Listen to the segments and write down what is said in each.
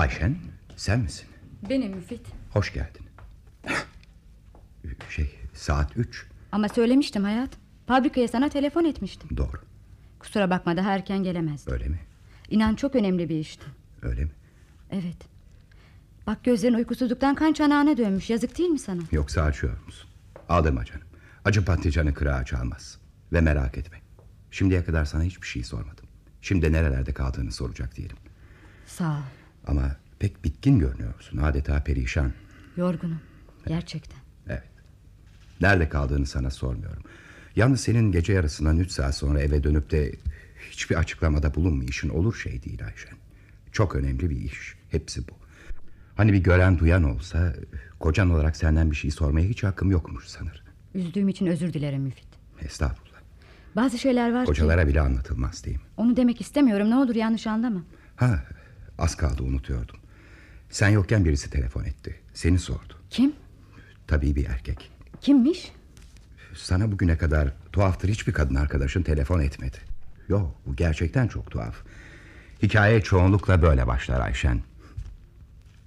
Ayşen sen misin? Benim Müfit. Hoş geldin. Şey saat üç. Ama söylemiştim hayat. Fabrikaya sana telefon etmiştim. Doğru. Kusura bakma daha erken gelemezdim. Öyle mi? İnan çok önemli bir işti. Öyle mi? Evet. Bak gözlerin uykusuzluktan kan çanağına dönmüş. Yazık değil mi sana? Yoksa açıyor musun? Aldırma canım. Acı patlıcanı kırağı çalmaz. Ve merak etme. Şimdiye kadar sana hiçbir şey sormadım. Şimdi nerelerde kaldığını soracak değilim. Sağ ol. Ama pek bitkin görünüyorsun. Adeta perişan. Yorgunum. Gerçekten. Evet. Nerede kaldığını sana sormuyorum. Yalnız senin gece yarısından üç saat sonra eve dönüp de hiçbir açıklamada bulunmayışın olur şey değil Ayşen. Çok önemli bir iş. Hepsi bu. Hani bir gören duyan olsa kocan olarak senden bir şey sormaya hiç hakkım yokmuş sanır. Üzdüğüm için özür dilerim Müfit. Estağfurullah. Bazı şeyler var ki... Kocalara bile anlatılmaz mi? Onu demek istemiyorum. Ne olur yanlış anlama. Ha, az kaldı unutuyordum. Sen yokken birisi telefon etti. Seni sordu. Kim? Tabii bir erkek. Kimmiş? Sana bugüne kadar tuhaftır hiçbir kadın arkadaşın telefon etmedi. Yok bu gerçekten çok tuhaf. Hikaye çoğunlukla böyle başlar Ayşen.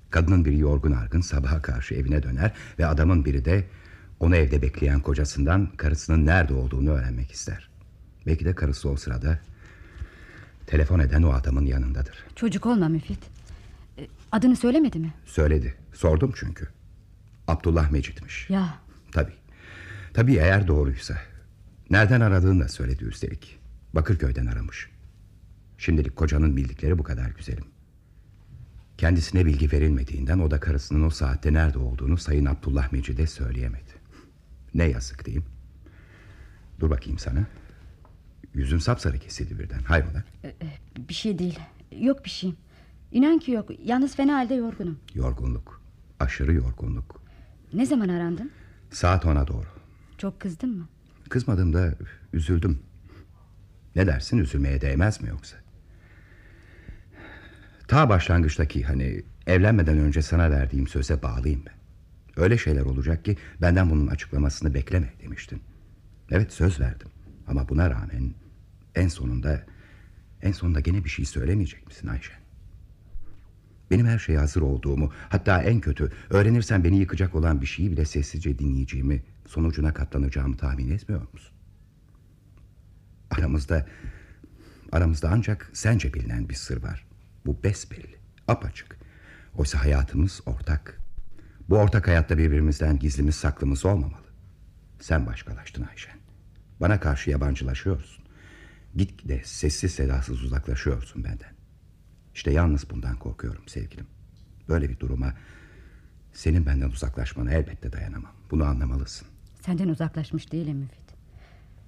Kadının biri yorgun argın sabaha karşı evine döner ve adamın biri de onu evde bekleyen kocasından karısının nerede olduğunu öğrenmek ister. Belki de karısı o sırada telefon eden o adamın yanındadır. Çocuk olma Müfit. E, Adını söylemedi mi? Söyledi. Sordum çünkü. Abdullah Mecit'miş. Ya Tabii. Tabii eğer doğruysa. Nereden aradığını da söyledi üstelik. Bakırköy'den aramış. Şimdilik kocanın bildikleri bu kadar güzelim. Kendisine bilgi verilmediğinden o da karısının o saatte nerede olduğunu Sayın Abdullah Mecid'e söyleyemedi. Ne yazık diyeyim. Dur bakayım sana. Yüzün sapsarı kesildi birden. Hayrola? e, e, bir şey değil. Yok bir şey. İnan ki yok. Yalnız fena halde yorgunum. Yorgunluk. Aşırı yorgunluk. Ne zaman arandın? Saat ona doğru. Çok kızdın mı? Kızmadığımda üzüldüm. Ne dersin üzülmeye değmez mi yoksa? Ta başlangıçtaki hani evlenmeden önce sana verdiğim söze bağlıyım ben. Öyle şeyler olacak ki benden bunun açıklamasını bekleme demiştin. Evet söz verdim ama buna rağmen en sonunda en sonunda gene bir şey söylemeyecek misin Ayşe? Benim her şeye hazır olduğumu hatta en kötü öğrenirsen beni yıkacak olan bir şeyi bile sessizce dinleyeceğimi sonucuna katlanacağımı tahmin etmiyor musun? Aramızda aramızda ancak sence bilinen bir sır var. Bu besbelli, apaçık. Oysa hayatımız ortak. Bu ortak hayatta birbirimizden gizlimiz saklımız olmamalı. Sen başkalaştın Ayşen. Bana karşı yabancılaşıyorsun. Gitgide sessiz sedasız uzaklaşıyorsun benden. İşte yalnız bundan korkuyorum sevgilim. Böyle bir duruma senin benden uzaklaşmana elbette dayanamam. Bunu anlamalısın. Senden uzaklaşmış değilim Müfit.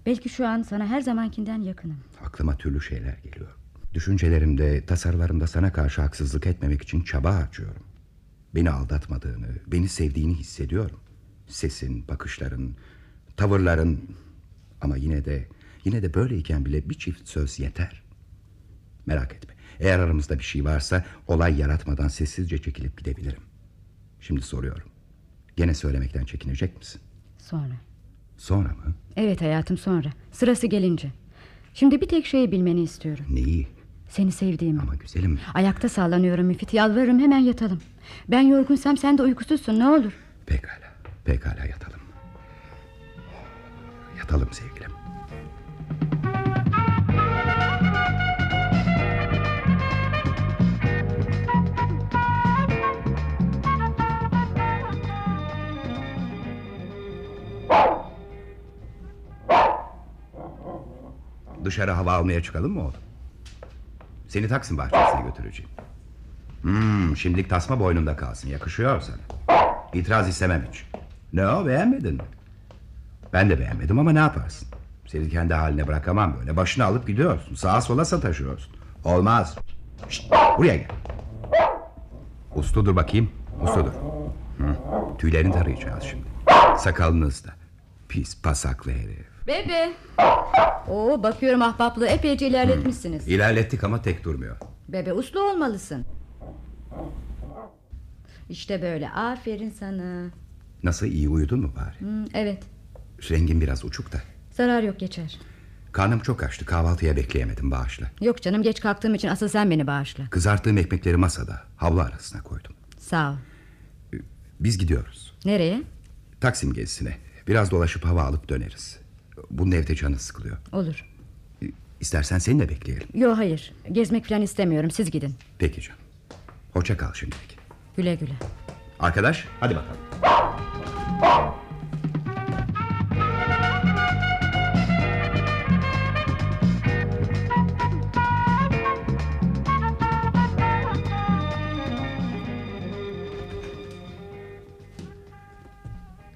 Belki şu an sana her zamankinden yakınım. Aklıma türlü şeyler geliyor. Düşüncelerimde, tasarılarımda sana karşı haksızlık etmemek için çaba harcıyorum. Beni aldatmadığını, beni sevdiğini hissediyorum. Sesin, bakışların, tavırların ama yine de yine de böyleyken bile bir çift söz yeter. Merak etme. Eğer aramızda bir şey varsa olay yaratmadan sessizce çekilip gidebilirim. Şimdi soruyorum. Gene söylemekten çekinecek misin? Sonra. Sonra mı? Evet hayatım sonra. Sırası gelince. Şimdi bir tek şeyi bilmeni istiyorum. Neyi? Seni sevdiğimi. Ama güzelim Ayakta sallanıyorum Müfit. Yalvarırım hemen yatalım. Ben yorgunsam sen de uykusuzsun ne olur. Pekala, pekala yatalım. Yatalım sevgilim. Dışarı hava almaya çıkalım mı oğlum? Seni Taksim bahçesine götüreceğim. Hmm, şimdilik tasma boynunda kalsın. Yakışıyor sana. İtiraz istemem hiç. Ne o beğenmedin mi? Ben de beğenmedim ama ne yaparsın? Seni kendi haline bırakamam böyle. Başını alıp gidiyorsun. Sağa sola sataşıyorsun. Olmaz. Şişt, buraya gel. Uslu dur bakayım. Uslu dur. Hı, tüylerini tarayacağız şimdi. Sakalınız da. Pis pasaklı herif. Bebe. Oo bakıyorum ahbaplığı epeyce ilerletmişsiniz. İlerlettik ama tek durmuyor. Bebe uslu olmalısın. İşte böyle aferin sana. Nasıl iyi uyudun mu bari? Hmm, evet Rengin biraz uçuk da. zarar yok geçer. Karnım çok açtı kahvaltıya bekleyemedim bağışla. Yok canım geç kalktığım için asıl sen beni bağışla. Kızarttığım ekmekleri masada havlu arasına koydum. Sağ ol. Biz gidiyoruz. Nereye? Taksim gezisine. Biraz dolaşıp hava alıp döneriz. Bunun evde canı sıkılıyor. Olur. İstersen seni de bekleyelim. Yok hayır. Gezmek falan istemiyorum. Siz gidin. Peki canım. Hoşça kal şimdilik. Güle güle. Arkadaş hadi bakalım.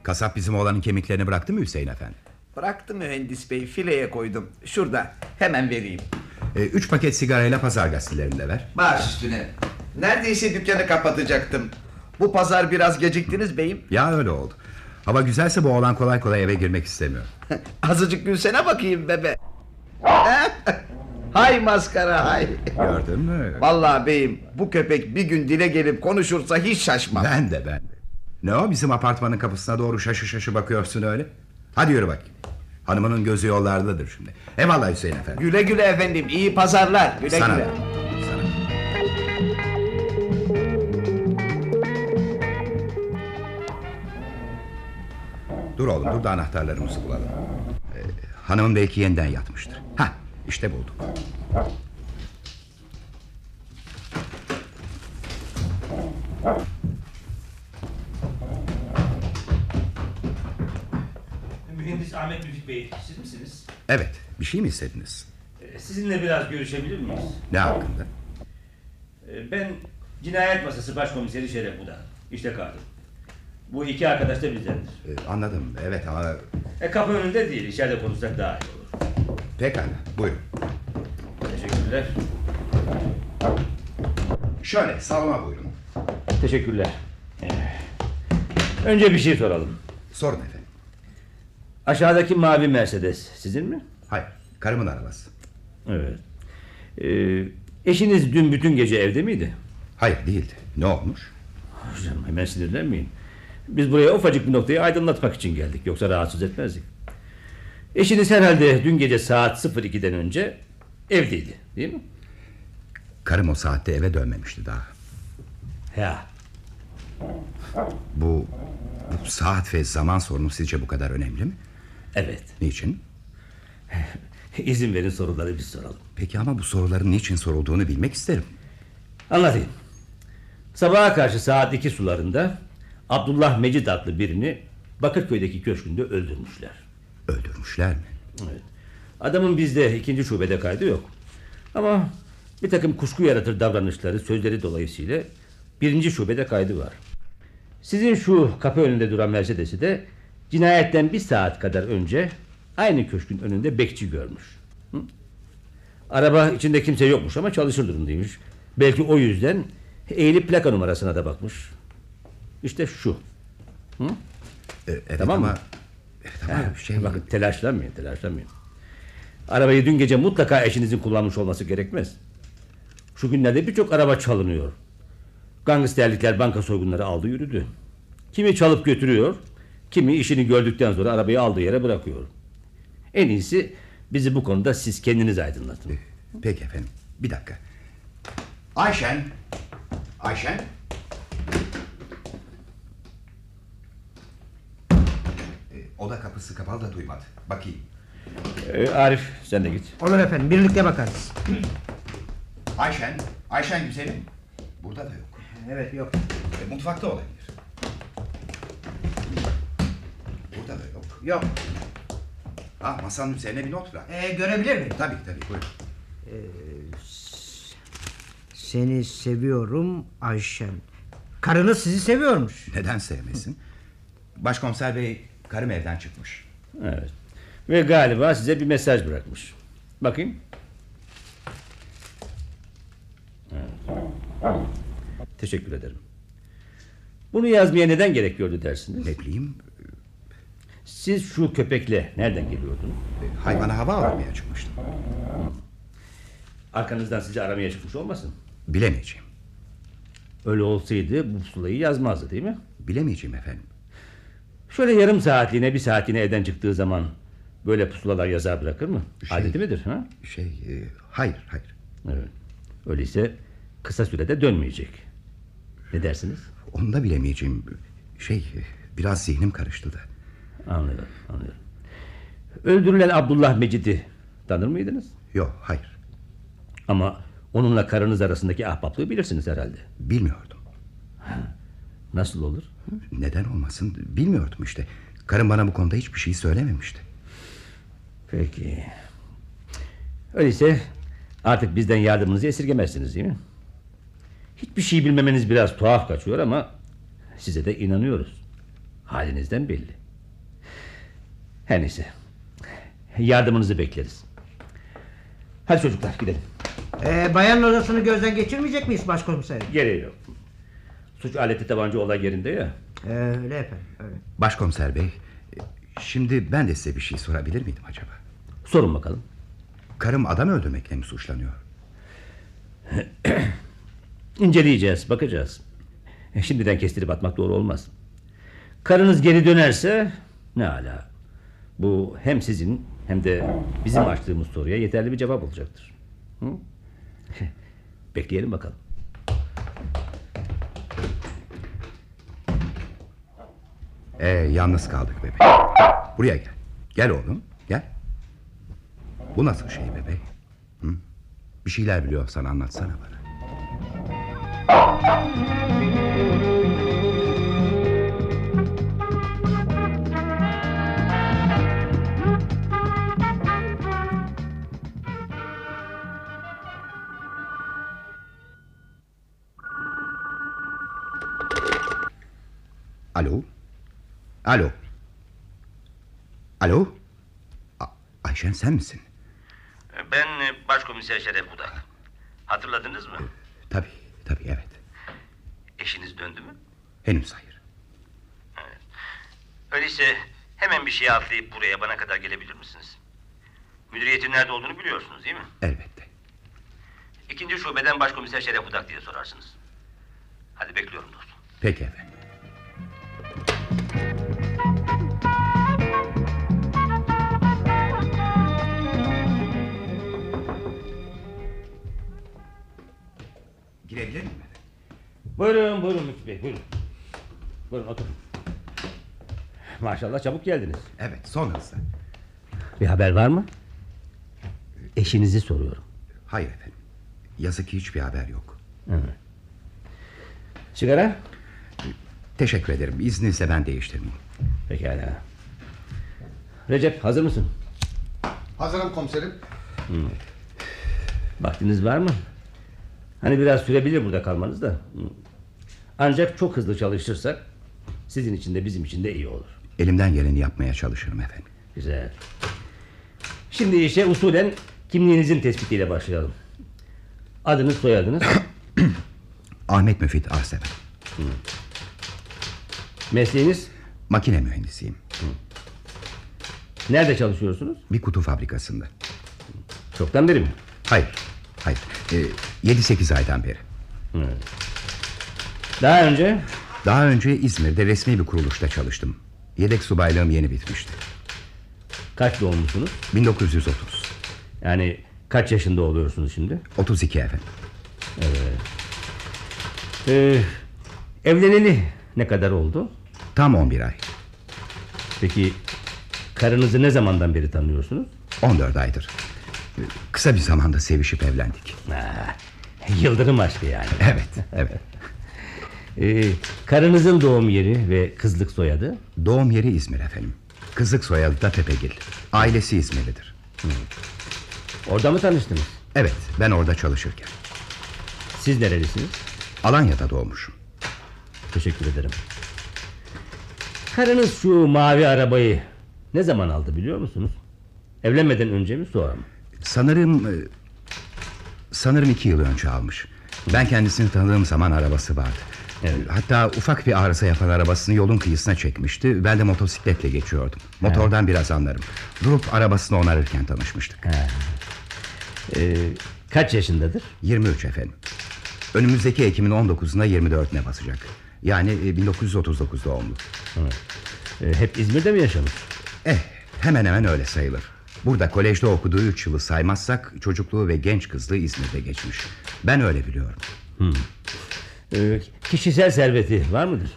Kasap bizim oğlanın kemiklerini bıraktı mı Hüseyin efendi? Bıraktım mühendis bey fileye koydum. Şurada hemen vereyim. Ee, üç paket sigarayla pazar gazetelerini de ver. Baş üstüne. Neredeyse dükkanı kapatacaktım. Bu pazar biraz geciktiniz beyim. Ya öyle oldu. Hava güzelse bu oğlan kolay kolay eve girmek istemiyor. Azıcık gülsene bakayım bebe. hay maskara hay. Gördün mü? Vallahi beyim bu köpek bir gün dile gelip konuşursa hiç şaşmam. Ben de ben de. Ne o bizim apartmanın kapısına doğru şaşı şaşı bakıyorsun öyle? Hadi yürü bakayım. Hanımının gözü yollardadır şimdi. Eyvallah Hüseyin efendi. Güle güle efendim iyi pazarlar. Güle Sana güle. da. Sana. Dur oğlum dur da anahtarlarımızı bulalım. Ee, hanımın belki yeniden yatmıştır. Ha işte bulduk. Mühendis Ahmet Müfit Bey siz misiniz? Evet bir şey mi istediniz? Ee, Sizinle biraz görüşebilir miyiz? Ne hakkında? Ee, Ben cinayet masası başkomiseri Şeref Buda. İşte kartım. Bu iki arkadaş da bizdendir. Ee, anladım evet ama E, kapı önünde değil içeride konuşsak daha iyi olur. pekala buyurun. Teşekkürler. Şöyle salona buyurun. Teşekkürler. Ee, Önce bir şey soralım. Sorun efendim. Aşağıdaki mavi Mercedes sizin mi? Hayır karımın arabası. Evet. Ee, eşiniz dün bütün gece evde miydi? Hayır değildi. Ne olmuş? Canım hemen sinirlenmeyin. Biz buraya ufacık bir noktayı aydınlatmak için geldik. Yoksa rahatsız etmezdik. Eşiniz herhalde dün gece saat 02'den önce evdeydi değil mi? Karım o saatte eve dönmemişti daha. Ya. Bu, bu saat ve zaman sorunu sizce bu kadar önemli mi? Evet. Niçin? İzin verin soruları biz soralım. Peki ama bu soruların niçin sorulduğunu bilmek isterim. Anlatayım. Sabaha karşı saat 2 sularında Abdullah Mecid adlı birini Bakırköy'deki köşkünde öldürmüşler. Öldürmüşler mi? Evet. Adamın bizde ikinci şubede kaydı yok. Ama bir takım kuşku yaratır davranışları, sözleri dolayısıyla birinci şubede kaydı var. Sizin şu kapı önünde duran Mercedes'i de cinayetten bir saat kadar önce aynı köşkün önünde bekçi görmüş. Hı? Araba içinde kimse yokmuş ama çalışır durumdaymış. Belki o yüzden eğilip plaka numarasına da bakmış. İşte şu. Ee, evet Tamam ama... mı? Evet ama Ha, şey... Bakın telaşlanmayın telaşlanmayın. Arabayı dün gece mutlaka eşinizin kullanmış olması gerekmez. Şu günlerde birçok araba çalınıyor. Gangsterlikler banka soygunları aldı yürüdü. Kimi çalıp götürüyor, kimi işini gördükten sonra arabayı aldığı yere bırakıyor. En iyisi bizi bu konuda siz kendiniz aydınlatın. Peki efendim. Bir dakika. Ayşen. Ayşen. Ee, oda kapısı kapalı da duymadı. Bakayım. Ee, Arif sen de git. Olur efendim birlikte bakarız. Ayşen. Ayşen güzelim. Burada da yok. Evet yok. E, mutfakta olabilir. Yok. Ha masanın üzerine bir not bırak. Ee, görebilir miyim? Tabii tabii buyurun. Seni seviyorum Ayşen. Karınız sizi seviyormuş. Neden sevmesin? Başkomiser bey karım evden çıkmış. Evet. Ve galiba size bir mesaj bırakmış. Bakayım. Evet. Teşekkür ederim. Bunu yazmaya neden gerek gördü dersiniz? Ne bileyim Siz şu köpekle nereden geliyordunuz? e, hayvana hava aramaya çıkmıştım. Arkanızdan sizi aramaya çıkmış olmasın? Bilemeyeceğim. Öyle olsaydı bu pusulayı yazmazdı değil mi? Bilemeyeceğim efendim. Şöyle yarım saatliğine bir saatliğine evden çıktığı zaman böyle pusulalar yazar bırakır mı? Şey- Adeti midir? Ha? Şey e, hayır hayır. Evet. Öyleyse kısa sürede dönmeyecek. Ne dersiniz? Onu da bilemeyeceğim. Şey e, biraz zihnim karıştı da. Anlıyorum, anlıyorum. Öldürülen Abdullah Mecid'i tanır mıydınız? Yok hayır. Ama onunla karınız arasındaki ahbaplığı bilirsiniz herhalde. Bilmiyordum. Nasıl olur? Neden olmasın bilmiyordum işte. Karım bana bu konuda hiçbir şey söylememişti. Peki. Öyleyse artık bizden yardımınızı esirgemezsiniz değil mi? Hiçbir şey bilmemeniz biraz tuhaf kaçıyor ama size de inanıyoruz. Halinizden belli. Her neyse. Yardımınızı bekleriz. Hadi çocuklar gidelim. Ee, bayan odasını gözden geçirmeyecek miyiz başkomiserim? Gereği yok. Suç aleti tabanca olay yerinde ya. Ee, öyle efendim öyle. Başkomiser bey, şimdi ben de size bir şey sorabilir miydim acaba? Sorun bakalım. Karım adam öldürmekle mi suçlanıyor? İnceleyeceğiz, bakacağız. E, Şimdiden kestirip atmak doğru olmaz. Karınız geri dönerse ne ala. Bu hem sizin hem de bizim açtığımız soruya yeterli bir cevap olacaktır. Hı? Bekleyelim bakalım. Ee, yalnız kaldık bebek. Buraya gel. Gel oğlum, gel. Bu nasıl şey bebek? Hı? Bir şeyler biliyorsan anlatsana bana. Alo? Alo? A- Ayşen sen misin? Ben e, başkomiser Şeref Budak. Hatırladınız mı? Tabii, tabii evet. Eşiniz döndü mü? Henüz hayır. Öyleyse hemen bir şey atlayıp buraya bana kadar gelebilir misiniz? Müdüriyetin nerede olduğunu biliyorsunuz değil mi? Elbette. İkinci şubeden başkomiser Şeref Budak diye sorarsınız. Hadi bekliyorum dostum. Peki efendim. Girebilir miyim efendim? Buyurun buyurun Müftü Bey buyurun. Buyurun oturun. Maşallah çabuk geldiniz. Evet, son hızla. Bir haber var mı? Eşinizi soruyorum. Hayır efendim. Yazık ki hiçbir haber yok. Sigara? Teşekkür ederim. İzninizle ben değiştirmeyeyim. Pekala. Recep hazır mısın? Hazırım komiserim. Vaktiniz var mı? Hani biraz sürebilir burada kalmanız da. Hı. Ancak çok hızlı çalışırsak sizin için de bizim için de iyi olur. Elimden geleni yapmaya çalışırım efendim. Güzel. Şimdi işe usulen kimliğinizin tespitiyle başlayalım. Adınız soyadınız, Ahmet Müfit Arseven. mesleğiniz, Makine mühendisiyim. nerede çalışıyorsunuz? Bir kutu fabrikasında. Çoktan beri mi? Hayır, hayır. Ee, 7-8 aydan beri. Daha önce Daha önce İzmir'de resmi bir kuruluşta çalıştım. Yedek subaylığım yeni bitmişti. kaç doğumlusunuz? 1930. Yani kaç yaşında oluyorsunuz şimdi? 32 efendim. Ee, evleneli ne kadar oldu? Tam 11 ay. Peki karınızı ne zamandan beri tanıyorsunuz? 14 aydır. Kısa bir zamanda sevişip evlendik. Ha, yıldırım aşkı yani. Evet, evet. Ee, karınızın doğum yeri ve kızlık soyadı? Doğum yeri İzmir efendim. Kızlık soyadı da Tepegil. Ailesi İzmirlidir. Orada mı tanıştınız? Evet, ben orada çalışırken. Siz nerelisiniz? Alanya'da doğmuşum. Teşekkür ederim. Karınız şu mavi arabayı ne zaman aldı biliyor musunuz? Evlenmeden önce mi sonra mı? Sanırım... e, Sanırım iki yıl önce almış. Ben kendisini tanıdığım zaman arabası vardı. Evet. Hatta ufak bir arıza yapan arabasını yolun kıyısına çekmişti. Ben de motosikletle geçiyordum. Motordan biraz anlarım. Durup arabasını onarırken tanışmıştık. Ee, kaç yaşındadır? 23 efendim. Önümüzdeki Ekim'in 19'unda 24'üne basacak. Yani e, 1939 doğumlu. Ee, hep İzmir'de mi yaşamış? Eh Hemen hemen öyle sayılır. Burada kolejde okuduğu üç yılı saymazsak çocukluğu ve genç kızlığı İzmir'de geçmiş. Ben öyle biliyorum. Ee, kişisel serveti var mıdır?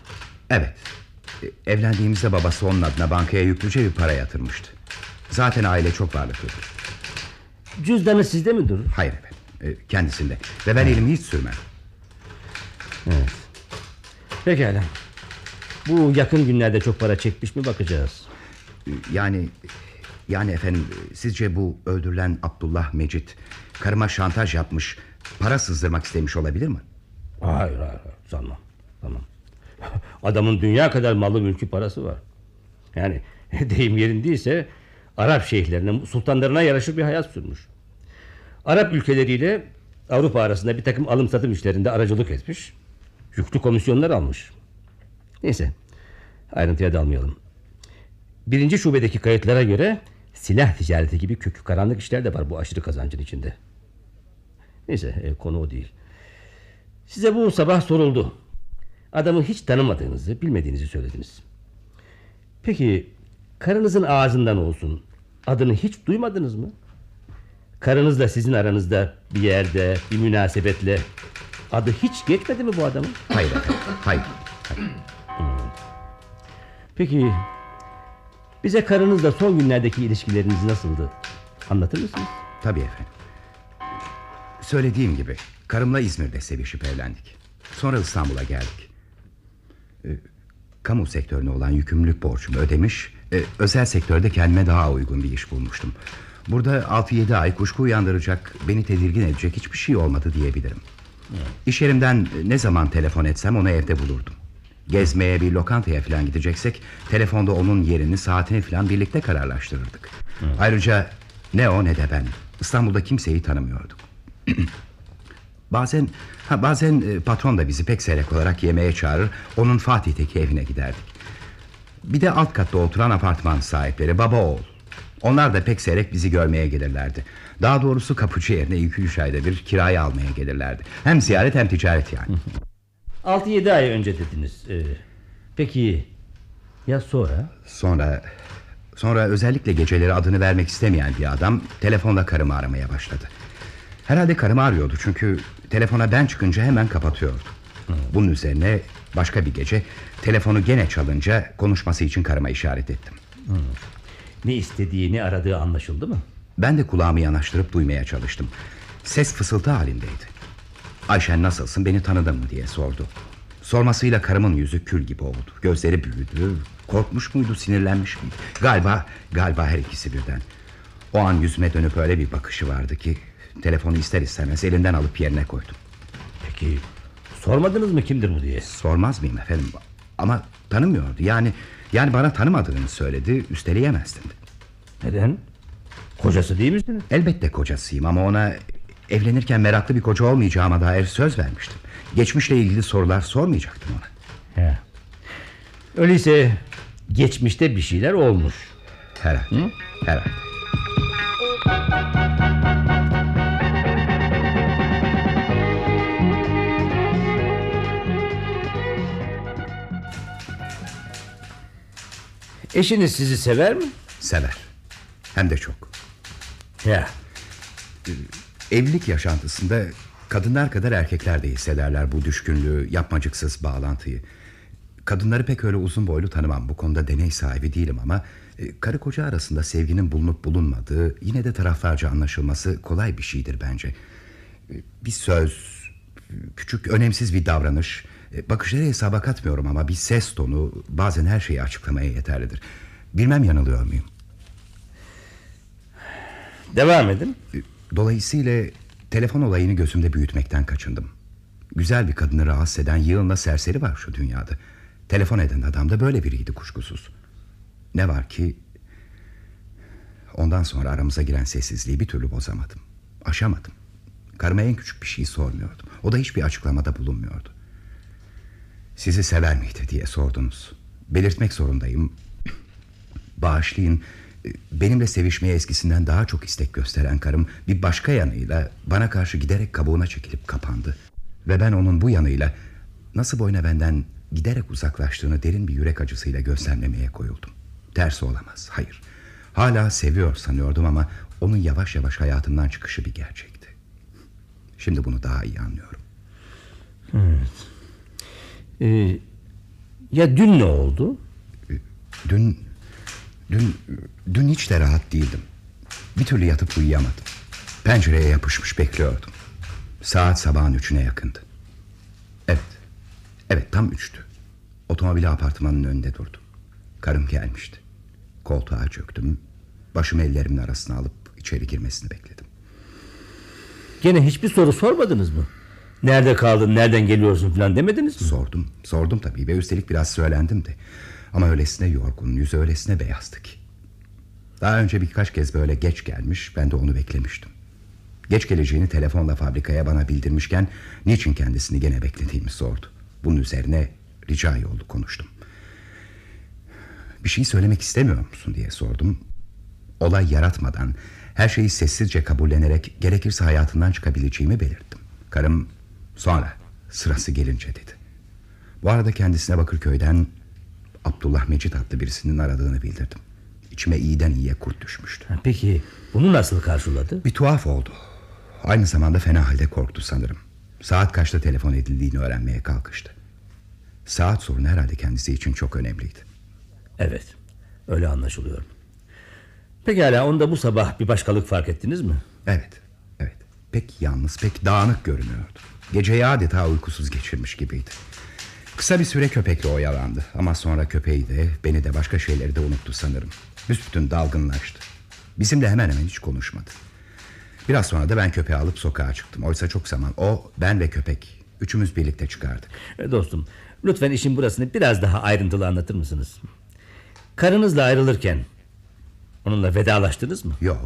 Evet. E, Evlendiğimizde babası onun adına bankaya yüklüce bir para yatırmıştı. Zaten aile çok varlıklıdır. Cüzdanı sizde mi durur? Hayır efendim. e, Kendisinde. Ve ben elimi hiç sürmem. Pekala. Bu yakın günlerde çok para çekmiş mi bakacağız. E, Yani yani efendim e, sizce bu öldürülen Abdullah Mecit karıma şantaj yapmış, para sızdırmak istemiş olabilir mi? Hayır hayır, hayır sanmam. Sanmam. Adamın dünya kadar malı mülkü parası var. Yani deyim yerindeyse Arap şeyhlerinin sultanlarına yaraşır bir hayat sürmüş. Arap ülkeleriyle Avrupa arasında bir takım alım satım işlerinde aracılık etmiş. Yüklü komisyonlar almış. Neyse ayrıntıya dalmayalım. Birinci şubedeki kayıtlara göre silah ticareti gibi kökü karanlık işler de var bu aşırı kazancın içinde. Neyse e, konu o değil. Size bu sabah soruldu. Adamı hiç tanımadığınızı, bilmediğinizi söylediniz. Peki karınızın ağzından olsun adını hiç duymadınız mı? Karınızla sizin aranızda bir yerde, bir münasebetle adı hiç geçmedi mi bu adamın? Hayır efendim. Hayır. Peki bize karınızla son günlerdeki ilişkileriniz nasıldı? Anlatır mısınız? Tabii efendim. Söylediğim gibi karımla İzmir'de sevişip evlendik. Sonra İstanbul'a geldik. Ee, kamu sektörüne olan yükümlülük borcumu ödemiş... e, ...özel sektörde kendime daha uygun bir iş bulmuştum. Burada 6-7 ay kuşku uyandıracak... ...beni tedirgin edecek hiçbir şey olmadı diyebilirim. İş yerimden ne zaman telefon etsem onu evde bulurdum. Gezmeye bir lokantaya falan gideceksek telefonda onun yerini saatini falan birlikte kararlaştırırdık. Ayrıca ne o ne de ben İstanbul'da kimseyi tanımıyorduk. bazen ha, bazen e, patron da bizi pek seyrek olarak yemeğe çağırır onun Fatih'teki evine giderdik. Bir de alt katta oturan apartman sahipleri baba oğul. Onlar da pek seyrek bizi görmeye gelirlerdi. Daha doğrusu kapıcı yerine iki üç ayda bir kirayı almaya gelirlerdi. Hem ziyaret hem ticaret yani. 6-7 ay önce dediniz. Ee, peki ya sonra? Sonra sonra özellikle geceleri adını vermek istemeyen bir adam telefonla karımı aramaya başladı. Herhalde karımı arıyordu çünkü telefona ben çıkınca hemen kapatıyordu. Bunun üzerine başka bir gece telefonu gene çalınca konuşması için karıma işaret ettim. Ne istediği ne aradığı anlaşıldı mı? Ben de kulağımı yanaştırıp duymaya çalıştım. Ses fısıltı halindeydi. Ayşen nasılsın beni tanıdın mı diye sordu. Sormasıyla karımın yüzü kül gibi oldu. Gözleri büyüdü. Korkmuş muydu sinirlenmiş miydi? Galiba galiba her ikisi birden. O an yüzüme dönüp öyle bir bakışı vardı ki... ...telefonu ister istemez elinden alıp yerine koydum. Peki sormadınız mı kimdir bu diye? Sormaz mıyım efendim? Ama tanımıyordu. Yani yani bana tanımadığını söyledi. Üsteleyemezdim. Neden? Kocası değil misiniz? Elbette kocasıyım ama ona evlenirken meraklı bir koca olmayacağıma dair söz vermiştim. Geçmişle ilgili sorular sormayacaktım ona. He. Öyleyse geçmişte bir şeyler olmuş. Herhalde. Herhalde. Eşiniz sizi sever mi? Sever. Hem de çok. Ya. Evlilik yaşantısında kadınlar kadar erkekler de hissederler bu düşkünlüğü, yapmacıksız bağlantıyı. Kadınları pek öyle uzun boylu tanımam. Bu konuda deney sahibi değilim ama e, karı koca arasında sevginin bulunup bulunmadığı yine de taraflarca anlaşılması kolay bir şeydir bence. E, Bir söz, küçük önemsiz bir davranış, e, bakışları hesaba katmıyorum ama bir ses tonu bazen her şeyi açıklamaya yeterlidir. Bilmem yanılıyor muyum? Devam edin. Dolayısıyla telefon olayını gözümde büyütmekten kaçındım. Güzel bir kadını rahatsız eden yığınla serseri var şu dünyada. Telefon eden adam da böyle biriydi kuşkusuz. Ne var ki... Ondan sonra aramıza giren sessizliği bir türlü bozamadım. Aşamadım. Karıma en küçük bir şey sormuyordum. O da hiçbir açıklamada bulunmuyordu. Sizi sever miydi diye sordunuz. Belirtmek zorundayım. Bağışlayın. Benimle sevişmeye eskisinden daha çok istek gösteren karım bir başka yanıyla bana karşı giderek kabuğuna çekilip kapandı. Ve ben onun bu yanıyla nasıl boyuna benden giderek uzaklaştığını derin bir yürek acısıyla gözlemlemeye koyuldum. Tersi olamaz. Hayır. Hala seviyor sanıyordum ama onun yavaş yavaş hayatımdan çıkışı bir gerçekti. Şimdi bunu daha iyi anlıyorum. Ee, ya dün ne oldu? Dün dün dün hiç de rahat değildim. Bir türlü yatıp uyuyamadım. Pencereye yapışmış bekliyordum. Saat sabahın üçüne yakındı. Evet. Evet tam üçtü. Otomobili apartmanın önünde durdum. Karım gelmişti. Koltuğa çöktüm. Başımı ellerimin arasına alıp içeri girmesini bekledim. Gene hiçbir soru sormadınız mı? Nerede kaldın, nereden geliyorsun falan demediniz mi? Sordum. Sordum tabii ve üstelik biraz söylendim de. Ama öylesine yorgun, yüzü öylesine beyazdı ki. Daha önce birkaç kez böyle geç gelmiş, ben de onu beklemiştim. Geç geleceğini telefonla fabrikaya bana bildirmişken... ...niçin kendisini gene beklediğimi sordu. Bunun üzerine rica yollu konuştum. Bir şey söylemek istemiyor musun diye sordum. Olay yaratmadan her şeyi sessizce kabullenerek gerekirse hayatından çıkabileceğimi belirttim. Karım sonra sırası gelince dedi. Bu arada kendisine Bakırköy'den Abdullah Mecit adlı birisinin aradığını bildirdim. İçime iyiden iyiye kurt düşmüştü. Peki bunu nasıl karşıladı? Bir tuhaf oldu. Aynı zamanda fena halde korktu sanırım. Saat kaçta telefon edildiğini öğrenmeye kalkıştı. Saat sorunu herhalde kendisi için çok önemliydi. Evet, öyle anlaşılıyor. Pekala, onda bu sabah bir başkalık fark ettiniz mi? Evet, evet. Pek yalnız, pek dağınık görünüyordu. Geceyi adeta uykusuz geçirmiş gibiydi. Kısa bir süre köpekle oyalandı. Ama sonra köpeği de, beni de başka şeyleri de unuttu sanırım. Büsbütün dalgınlaştı. Bizimle hemen hemen hiç konuşmadı. Biraz sonra da ben köpeği alıp sokağa çıktım. Oysa çok zaman o, ben ve köpek. Üçümüz birlikte çıkardık. E, Dostum, lütfen işin burasını biraz daha ayrıntılı anlatır mısınız? Karınızla ayrılırken onunla vedalaştınız mı? Yo,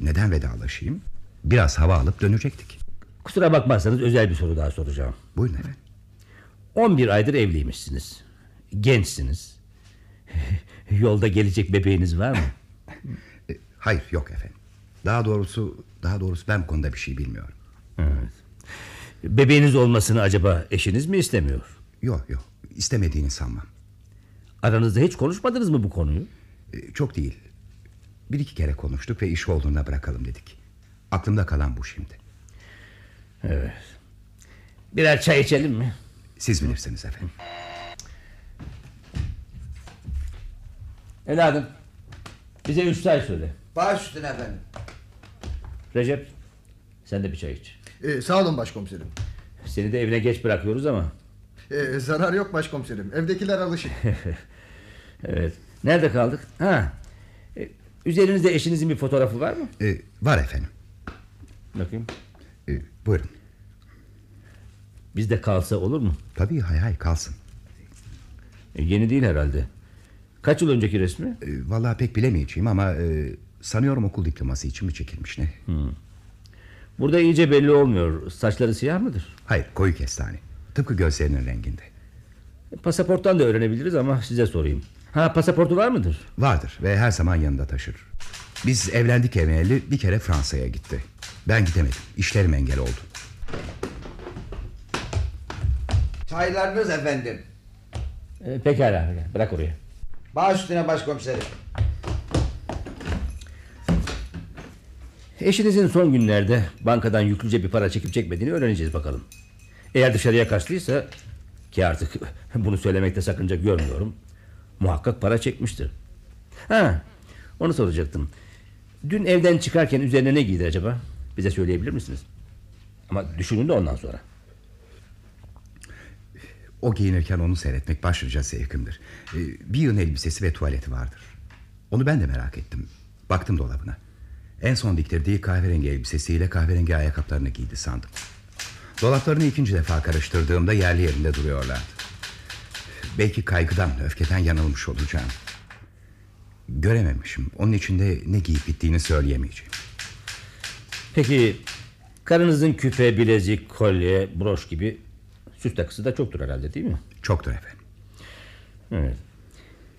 neden vedalaşayım? Biraz hava alıp dönecektik. Kusura bakmazsanız özel bir soru daha soracağım. Buyurun efendim. 11 aydır evliymişsiniz. Gençsiniz. Yolda gelecek bebeğiniz var mı? E, Hayır, yok efendim. Daha doğrusu, daha doğrusu ben bu konuda bir şey bilmiyorum. Bebeğiniz olmasını acaba eşiniz mi istemiyor? Yok yok, istemediğini sanmam. Aranızda hiç konuşmadınız mı bu konuyu? E, Çok değil. Bir iki kere konuştuk ve iş olduğuna bırakalım dedik. Aklımda kalan bu şimdi. Evet. Birer çay içelim mi? Siz bilirsiniz efendim. Evladım. Bize üç söyle. Baş üstüne efendim. Recep. Sen de bir çay iç. Ee, sağ olun başkomiserim. Seni de evine geç bırakıyoruz ama. Ee, zarar yok başkomiserim. Evdekiler alışık. Evet. Nerede kaldık? Ha. E, Üzerinizde eşinizin bir fotoğrafı var mı? E, var efendim. Bakayım. E, buyurun. Bizde kalsa olur mu? Tabii hay hay kalsın. E, yeni değil herhalde. Kaç yıl önceki resmi? E, vallahi pek bilemeyeceğim ama e, sanıyorum okul diploması için mi çekilmiş ne? Burada iyice belli olmuyor. Saçları siyah mıdır? Hayır koyu kestane. Tıpkı gözlerinin renginde. E, Pasaporttan da öğrenebiliriz ama size sorayım. Ha pasaportu var mıdır? Vardır ve her zaman yanında taşır. Biz evlendik evveli bir kere Fransa'ya gitti. Ben gidemedim. İşlerim engel oldu. Çaylarınız efendim. E, pekala bırak oraya. Baş üstüne başkomiserim. Eşinizin son günlerde bankadan yüklüce bir para çekip çekmediğini öğreneceğiz bakalım. Eğer dışarıya kaçtıysa ki artık bunu söylemekte sakınca görmüyorum. Muhakkak para çekmiştir. Ha, onu soracaktım. Dün evden çıkarken üzerine ne giydi acaba? Bize söyleyebilir misiniz? Ama düşünün de ondan sonra. O giyinirken onu seyretmek başlıca zevkimdir. E, bir yığın elbisesi ve tuvaleti vardır. Onu ben de merak ettim. Baktım dolabına. En son diktirdiği kahverengi elbisesiyle kahverengi ayakkabılarını giydi sandım. Dolaplarını ikinci defa karıştırdığımda yerli yerinde duruyorlardı. Belki kaygıdan, öfkeden yanılmış olacağım. Görememişim. Onun içinde ne giyip bittiğini söyleyemeyeceğim. Peki karınızın küpe, bilezik, kolye, broş gibi süs takısı da çoktur herhalde değil mi? Çoktur efendim. Evet.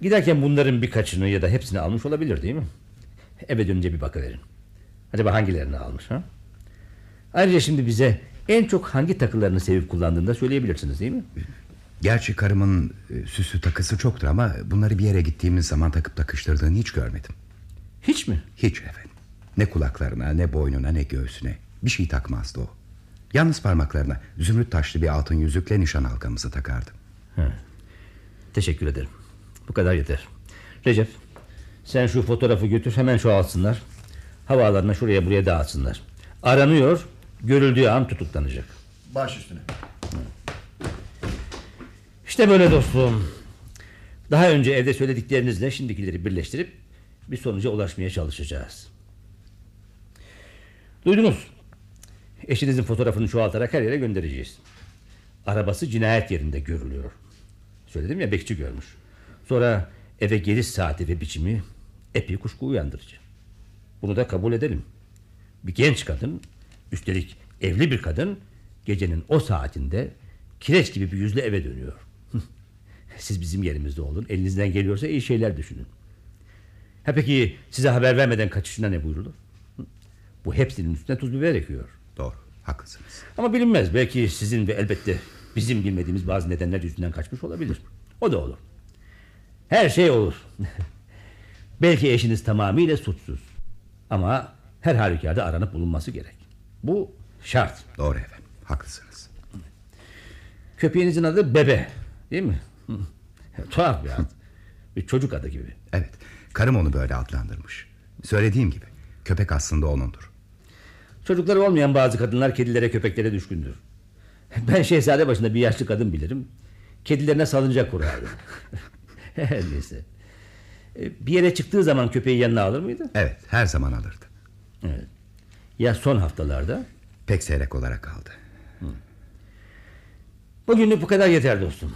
Giderken bunların birkaçını ya da hepsini almış olabilir değil mi? Eve dönünce bir bakıverin. Acaba hangilerini almış ha? Ayrıca şimdi bize en çok hangi takılarını sevip kullandığını da söyleyebilirsiniz değil mi? Gerçi karımın e, süsü takısı çoktur ama bunları bir yere gittiğimiz zaman takıp takıştırdığını hiç görmedim. Hiç mi? Hiç efendim. Ne kulaklarına ne boynuna ne göğsüne. Bir şey takmazdı o. Yalnız parmaklarına zümrüt taşlı bir altın yüzükle nişan halkamızı takardı. Teşekkür ederim. Bu kadar yeter. Recep sen şu fotoğrafı götür hemen çoğaltsınlar. Havaalanına şuraya buraya dağıtsınlar. Aranıyor görüldüğü an tutuklanacak. Baş üstüne. İşte böyle dostum. Daha önce evde söylediklerinizle şimdikileri birleştirip bir sonuca ulaşmaya çalışacağız. Duydunuz. Eşinizin fotoğrafını çoğaltarak her yere göndereceğiz. Arabası cinayet yerinde görülüyor. Söyledim ya bekçi görmüş. Sonra eve geliş saati ve biçimi epey kuşku uyandırıcı. Bunu da kabul edelim. Bir genç kadın, üstelik evli bir kadın gecenin o saatinde kireç gibi bir yüzle eve dönüyor. Siz bizim yerimizde olun. Elinizden geliyorsa iyi şeyler düşünün. Ha peki size haber vermeden kaçışına ne buyrulur? Hı? Bu hepsinin üstüne tuz biber ekiyor. Haklısınız. Ama bilinmez. Belki sizin ve elbette bizim bilmediğimiz bazı nedenler yüzünden kaçmış olabilir. O da olur. Her şey olur. Belki eşiniz tamamıyla suçsuz. Ama her halükarda aranıp bulunması gerek. Bu şart. Doğru efendim haklısınız. Köpeğinizin adı Bebe. Değil mi? Tuhaf bir ad. Bir çocuk adı gibi. Evet karım onu böyle adlandırmış. Söylediğim gibi köpek aslında onundur. Çocukları olmayan bazı kadınlar kedilere köpeklere düşkündür. Ben şehzade başında bir yaşlı kadın bilirim. Kedilerine salıncak kurardı. Her neyse. E, Bir yere çıktığı zaman köpeği yanına alır mıydı? Evet her zaman alırdı. Evet. Ya son haftalarda? Pek seyrek olarak kaldı. Bugünlük bu kadar yeter dostum.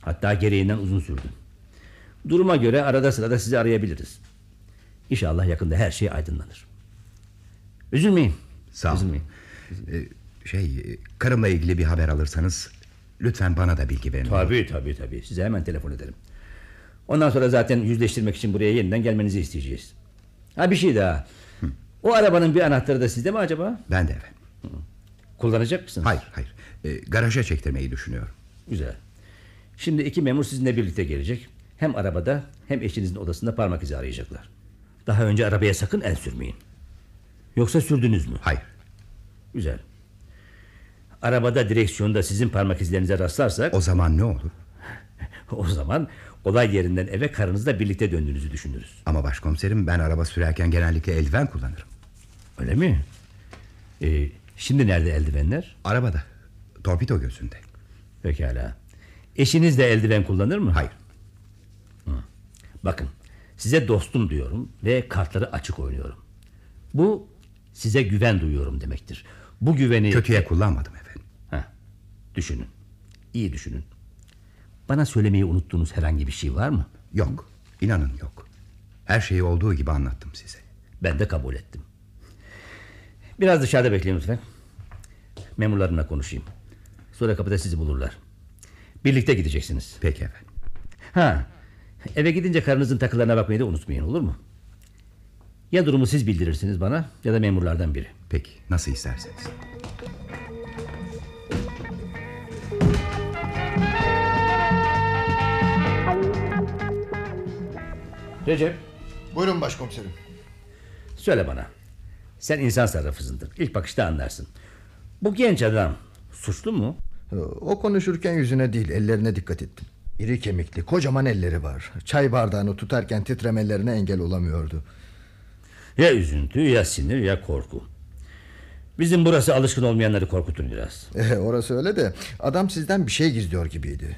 Hatta gereğinden uzun sürdü. Duruma göre arada sırada sizi arayabiliriz. İnşallah yakında her şey aydınlanır. Üzülmeyin. Sağ olun. Üzülmeyin. Ee, şey karımla ilgili bir haber alırsanız lütfen bana da bilgi verin. Tabii tabii tabii. Size hemen telefon ederim. Ondan sonra zaten yüzleştirmek için buraya yeniden gelmenizi isteyeceğiz. Ha bir şey daha. O arabanın bir anahtarı da sizde mi acaba? Ben de efendim. Kullanacak mısınız? Hayır hayır. Ee, garaja çektirmeyi düşünüyorum. Güzel. Şimdi iki memur sizinle birlikte gelecek. Hem arabada hem eşinizin odasında parmak izi arayacaklar. Daha önce arabaya sakın el sürmeyin. Yoksa sürdünüz mü? Hayır. Güzel. Arabada direksiyonda sizin parmak izlerinize rastlarsak O zaman ne olur? o zaman olay yerinden eve karınızla birlikte döndüğünüzü düşünürüz. Ama başkomiserim ben araba sürerken genellikle eldiven kullanırım. Öyle mi? Ee, şimdi nerede eldivenler? Arabada. Torpido gözünde. Pekala. Eşiniz de eldiven kullanır mı? Hayır. Bakın size dostum diyorum ve kartları açık oynuyorum. Bu size güven duyuyorum demektir. Bu güveni... Kötüye kullanmadım efendim. Heh, düşünün. İyi düşünün. Bana söylemeyi unuttuğunuz herhangi bir şey var mı? Yok. İnanın yok. Her şeyi olduğu gibi anlattım size. Ben de kabul ettim. Biraz dışarıda bekleyin lütfen. Memurlarımla konuşayım. Sonra kapıda sizi bulurlar. Birlikte gideceksiniz. Peki efendim. Ha, eve gidince karınızın takılarına bakmayı da unutmayın olur mu? Ya durumu siz bildirirsiniz bana ya da memurlardan biri. Peki nasıl isterseniz. Recep, Buyurun başkomiserim. söyle bana. Sen insan sarrafısındır. İlk bakışta anlarsın. Bu genç adam suçlu mu? O konuşurken yüzüne değil ellerine dikkat ettim. İri kemikli kocaman elleri var. Çay bardağını tutarken titremelerine engel olamıyordu. Ya üzüntü ya sinir ya korku. Bizim burası alışkın olmayanları korkutur biraz. E, orası öyle de adam sizden bir şey gizliyor gibiydi.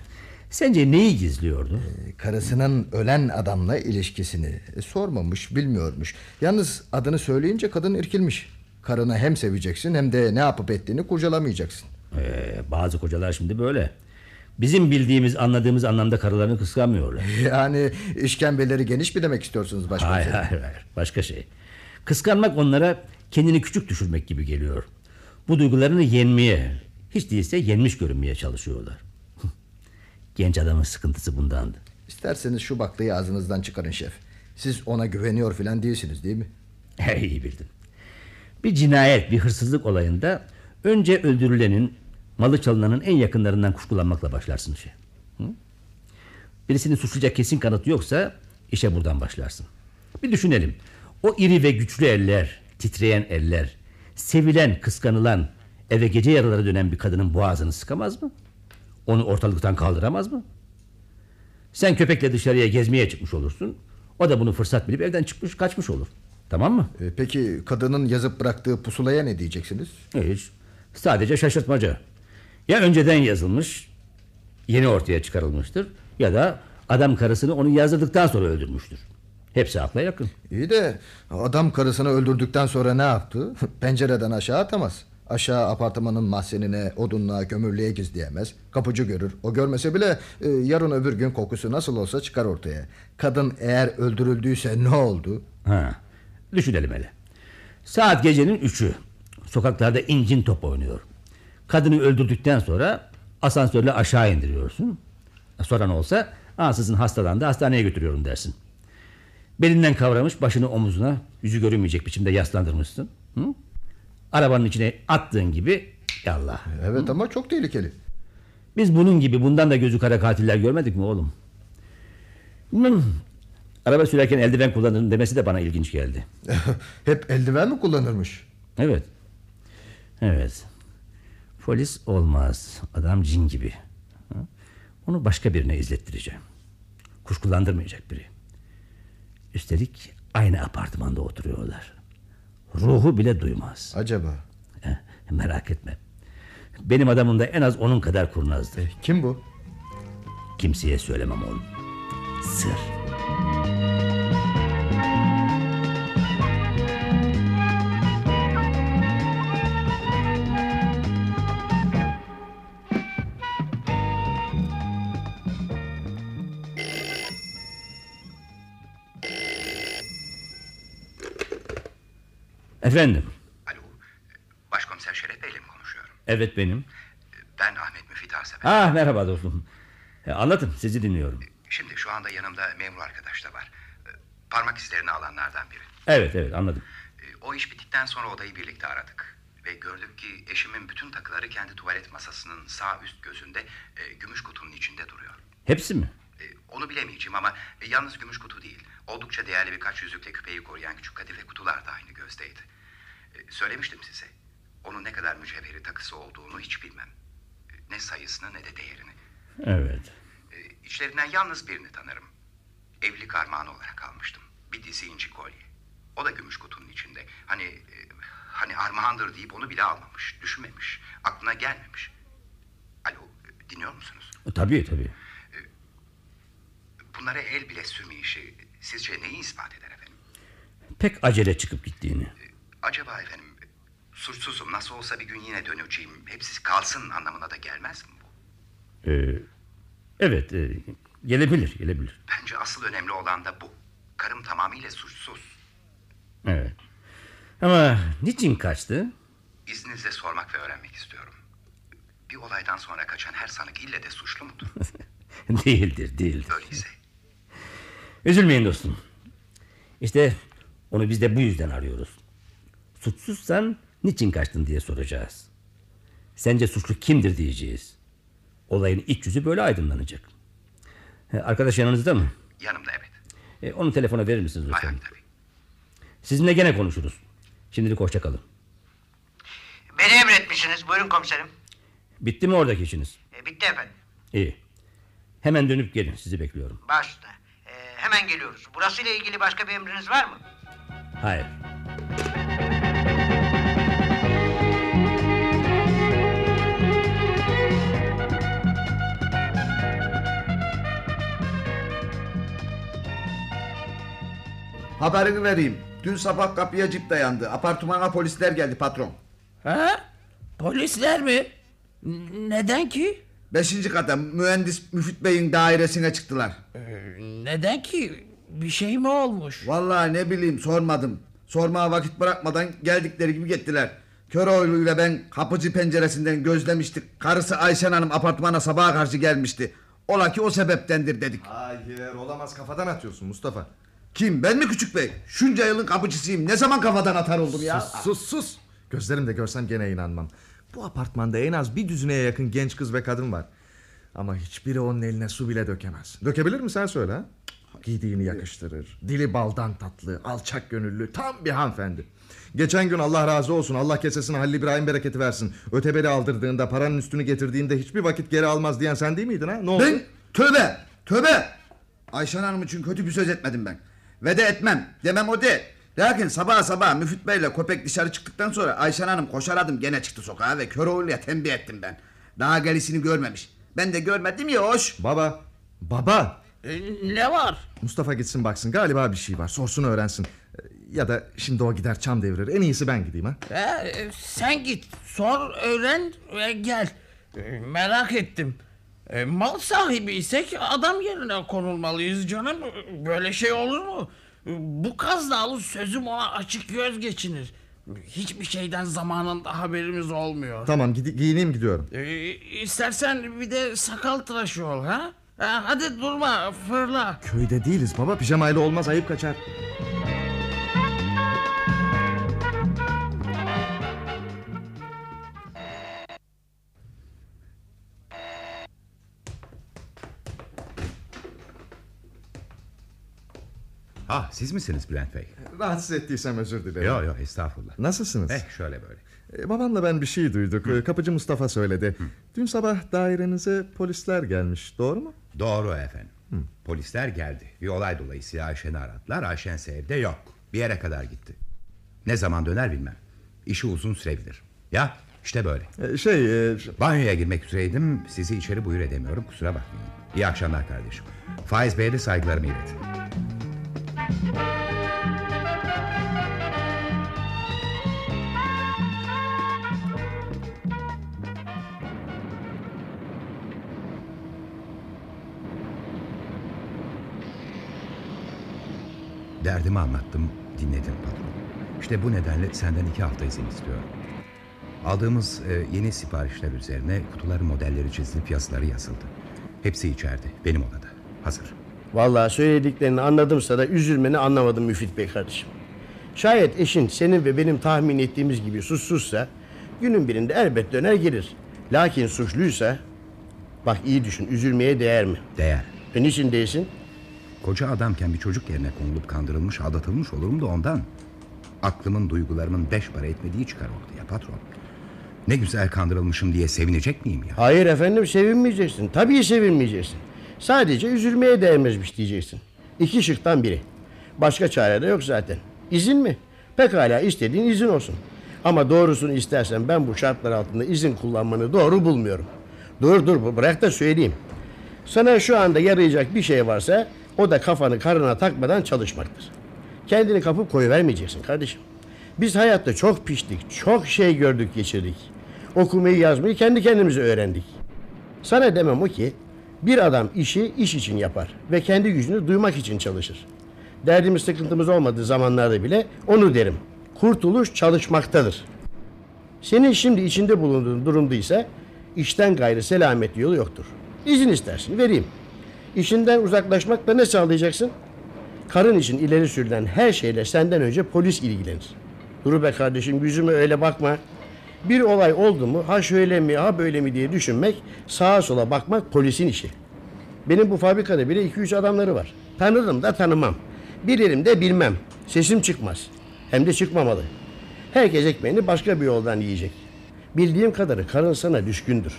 Sence neyi gizliyordu? E, Karısının ölen adamla ilişkisini e, sormamış bilmiyormuş. Yalnız adını söyleyince kadın irkilmiş. Karını hem seveceksin hem de ne yapıp ettiğini kurcalamayacaksın. Ee, bazı kocalar şimdi böyle. Bizim bildiğimiz anladığımız anlamda karılarını kıskanmıyorlar. Yani işkembeleri geniş mi demek istiyorsunuz Hayır başkomiserim? hayır hayır başka şey. Kıskanmak onlara kendini küçük düşürmek gibi geliyor. Bu duygularını yenmeye hiç değilse yenmiş görünmeye çalışıyorlar. Genç adamın sıkıntısı bundandı. İsterseniz şu baklayı ağzınızdan çıkarın şef. Siz ona güveniyor filan değilsiniz değil mi? İyi bildin. Bir cinayet, bir hırsızlık olayında önce öldürülenin, malı çalınanın en yakınlarından kuşkulanmakla başlarsın işe. Hı? Birisini suçlayacak kesin kanıt yoksa işe buradan başlarsın. Bir düşünelim. O iri ve güçlü eller, titreyen eller, sevilen, kıskanılan, eve gece yarıları dönen bir kadının boğazını sıkamaz mı? Onu ortalıktan kaldıramaz mı? Sen köpekle dışarıya gezmeye çıkmış olursun. O da bunu fırsat bilip evden çıkmış kaçmış olur. Tamam mı? E, peki kadının yazıp bıraktığı pusulaya ne diyeceksiniz? Hiç. Sadece şaşırtmaca. Ya önceden yazılmış, yeni ortaya çıkarılmıştır ya da adam karısını onu yazdırdıktan sonra öldürmüştür. Hepsi akla yakın. İyi de adam karısını öldürdükten sonra ne yaptı? Pencereden aşağı atamaz. Aşağı apartmanın mahzenine, odunluğa, kömürlüğe gizleyemez. Kapıcı görür. O görmese bile e, yarın öbür gün kokusu nasıl olsa çıkar ortaya. Kadın eğer öldürüldüyse ne oldu? Ha, düşünelim hele. Saat gecenin üçü. Sokaklarda incin top oynuyor. Kadını öldürdükten sonra asansörle aşağı indiriyorsun. Sonra ne olsa ansızın hastalandı hastaneye götürüyorum dersin. Belinden kavramış başını omuzuna yüzü görünmeyecek biçimde yaslandırmışsın. Hı? Arabanın içine attığın gibi yallah. Evet ama çok tehlikeli. Biz bunun gibi bundan da gözü kara katiller görmedik mi oğlum? Bilmem. Araba sürerken eldiven kullanırım demesi de bana ilginç geldi. Hep eldiven mi kullanırmış? Evet. Evet. Polis olmaz. Adam cin gibi. Onu başka birine izlettireceğim. Kuşkulandırmayacak biri. Üstelik aynı apartmanda oturuyorlar. Ruhu bile duymaz. Acaba? Heh, merak etme. Benim adamım da en az onun kadar kurnazdır. E, kim bu? Kimseye söylemem oğlum. Sır. Efendim. Alo. Başkomiser Şeref Bey'le mi konuşuyorum? Evet benim. Ben Ahmet Müfit Arsever. Ah merhaba dostum. E, anlatın sizi dinliyorum. Şimdi şu anda yanımda memur arkadaş da var. Ee, Parmak izlerini alanlardan biri. Evet evet anladım. O iş bittikten sonra odayı birlikte aradık. Ve gördük ki eşimin bütün takıları kendi tuvalet masasının sağ üst gözünde e, gümüş kutunun içinde duruyor. Hepsi mi? E, onu bilemeyeceğim ama e, yalnız gümüş kutu değil. Oldukça değerli birkaç yüzükle küpeyi koruyan küçük kadife kutular da aynı gözdeydi. E, söylemiştim size. Onun ne kadar mücevheri takısı olduğunu hiç bilmem. E, ne sayısını ne de değerini. Evet. İçlerinden yalnız birini tanırım. Evlilik armağanı olarak almıştım. Bir dizi inci kolye. O da gümüş kutunun içinde. Hani e, hani armağandır deyip onu bile almamış, düşünmemiş, aklına gelmemiş. Alo, e, dinliyor musunuz? Tabii tabii. Bunlara el bile sürmeyişi sizce neyi ispat eder efendim? Pek acele çıkıp gittiğini. Acaba efendim suçsuzum nasıl olsa bir gün yine döneceğim. Hepsi kalsın anlamına da gelmez mi bu? Ee, evet e, gelebilir gelebilir. Bence asıl önemli olan da bu. Karım tamamıyla suçsuz. Evet. Ama niçin kaçtı? İzninizle sormak ve öğrenmek istiyorum. Bir olaydan sonra kaçan her sanık ille de suçlu mudur? değildir değildir. Öyleyse. Üzülmeyin dostum. İşte onu biz de bu yüzden arıyoruz. Suçsuzsan niçin kaçtın diye soracağız. Sence suçlu kimdir diyeceğiz. Olayın iç yüzü böyle aydınlanacak. Arkadaş yanınızda mı? Yanımda evet. E, onu telefona verir misiniz lütfen? hay tabii. Sizinle gene konuşuruz. Şimdilik hoşça kalın. Beni emretmişsiniz. Buyurun komiserim. Bitti mi oradaki işiniz? E, bitti efendim. İyi. Hemen dönüp gelin sizi bekliyorum. Başta. Hemen geliyoruz. Burasıyla ilgili başka bir emriniz var mı? Hayır. Haberini vereyim. Dün sabah kapıya cip dayandı. Apartmana polisler geldi patron. Ha? Polisler mi? N- Neden ki? Beşinci kata mühendis Müfit Bey'in dairesine çıktılar. Ee, Neden ki? Bir şey mi olmuş? Vallahi ne bileyim sormadım. Sormaya vakit bırakmadan geldikleri gibi gittiler. Köroğlu ile ben kapıcı penceresinden gözlemiştik. Karısı Ayşen Hanım apartmana sabaha karşı gelmişti. Ola ki o sebeptendir dedik. Hayır olamaz kafadan atıyorsun Mustafa. Kim ben mi küçük bey? Şunca yılın kapıcısıyım. Ne zaman kafadan atar oldum ya? Sus sus sus. Gözlerimde görsem gene inanmam. Bu apartmanda en az bir düzineye yakın genç kız ve kadın var. Ama hiçbiri onun eline su bile dökemez. Dökebilir mi sen söyle? Giydiğini yakıştırır. Dili baldan tatlı, alçak gönüllü, tam bir hanımefendi. Geçen gün Allah razı olsun, Allah kesesine Halil İbrahim bereketi versin. Öteberi aldırdığında, paranın üstünü getirdiğinde hiçbir vakit geri almaz diyen sen değil miydin ha? Ne oldu? Ben tövbe tövbe. Ayşen Hanım için kötü bir söz etmedim ben. Ve de etmem. Demem o değil. Lakin sabah sabah Müfit Bey'le köpek dışarı çıktıktan sonra Ayşen Hanım koşar adım gene çıktı sokağa ve Köroğlu'ya tembih ettim ben. Daha gerisini görmemiş. Ben de görmedim ya hoş. Baba, baba. E, ne var? Mustafa gitsin baksın galiba bir şey var sorsun öğrensin. Ee, Ya da şimdi o gider çam devirir en iyisi ben gideyim ha. E, e, sen git sor öğren ve gel. E, merak ettim. E, mal sahibi isek adam yerine konulmalıyız canım. Böyle şey olur mu? Bu kaznalı sözüm ona açık göz geçinir. Hiçbir şeyden zamanında haberimiz olmuyor. Tamam gidi- giyineyim gidiyorum. E, istersen bir de sakal tıraşı ol ha? ha? Hadi durma fırla. Köyde değiliz baba pijamayla olmaz ayıp kaçar. Ah siz misiniz Bülent Bey? Rahatsız ettiysem özür dilerim. Yok yok estağfurullah. Nasılsınız? Eh şöyle böyle. Ee, Babamla ben bir şey duyduk. Ee, Kapıcı Mustafa söyledi. Dün sabah dairenize polisler gelmiş. Doğru mu? Doğru efendim. Polisler geldi. Bir olay dolayısıyla Ayşen'i aradılar. Ayşen evde yok. Bir yere kadar gitti. Ne zaman döner bilmem. İşi uzun sürebilir. Ya işte böyle. Ee, Şey, e, Banyoya girmek üzereydim. Sizi içeri buyur edemiyorum. Kusura bakmayın. İyi akşamlar kardeşim. Faiz Bey'e de saygılarımı iletin. Derdimi anlattım, dinledin patron. İşte bu nedenle senden iki hafta izin istiyorum. Aldığımız e, yeni siparişler üzerine kutuları modelleri çizilip yazıları yazıldı. Hepsi içeride, benim odada. Hazır. Vallahi söylediklerini anladımsa da üzülmeni anlamadım Müfit Bey kardeşim. Şayet eşin senin ve benim tahmin ettiğimiz gibi suçsuzsa günün birinde elbet döner gelir. Lakin suçluysa bak iyi düşün üzülmeye değer mi? Değer. E niçin değilsin? Koca adamken bir çocuk yerine konulup kandırılmış, aldatılmış olurum da ondan. Aklımın, duygularımın beş para etmediği çıkar ortaya patron. Ne güzel kandırılmışım diye sevinecek miyim ya? Hayır efendim sevinmeyeceksin. Tabii sevinmeyeceksin. Sadece üzülmeye değmezmiş diyeceksin. İki şıktan biri. Başka çare de yok zaten. İzin mi? Pekala istediğin izin olsun. Ama doğrusunu istersen ben bu şartlar altında izin kullanmanı doğru bulmuyorum. Dur dur bırak da söyleyeyim. Sana şu anda yarayacak bir şey varsa o da kafanı karına takmadan çalışmaktır. Kendini kapıp koyuvermeyeceksin kardeşim. Biz hayatta çok piştik, çok şey gördük geçirdik. Okumayı yazmayı kendi kendimize öğrendik. Sana demem o ki bir adam işi iş için yapar ve kendi gücünü duymak için çalışır. Derdimiz sıkıntımız olmadığı zamanlarda bile onu derim. Kurtuluş çalışmaktadır. Senin şimdi içinde bulunduğun durumda ise işten gayrı selamet yolu yoktur. İzin istersin vereyim. İşinden uzaklaşmakla ne sağlayacaksın? Karın için ileri sürülen her şeyle senden önce polis ilgilenir. Dur be kardeşim yüzüme öyle bakma. Bir olay oldu mu ha şöyle mi ha böyle mi diye düşünmek sağa sola bakmak polisin işi. Benim bu fabrikada bile iki üç adamları var. Tanırım da tanımam. Bilirim de bilmem. Sesim çıkmaz. Hem de çıkmamalı. Herkes ekmeğini başka bir yoldan yiyecek. Bildiğim kadarı karın sana düşkündür.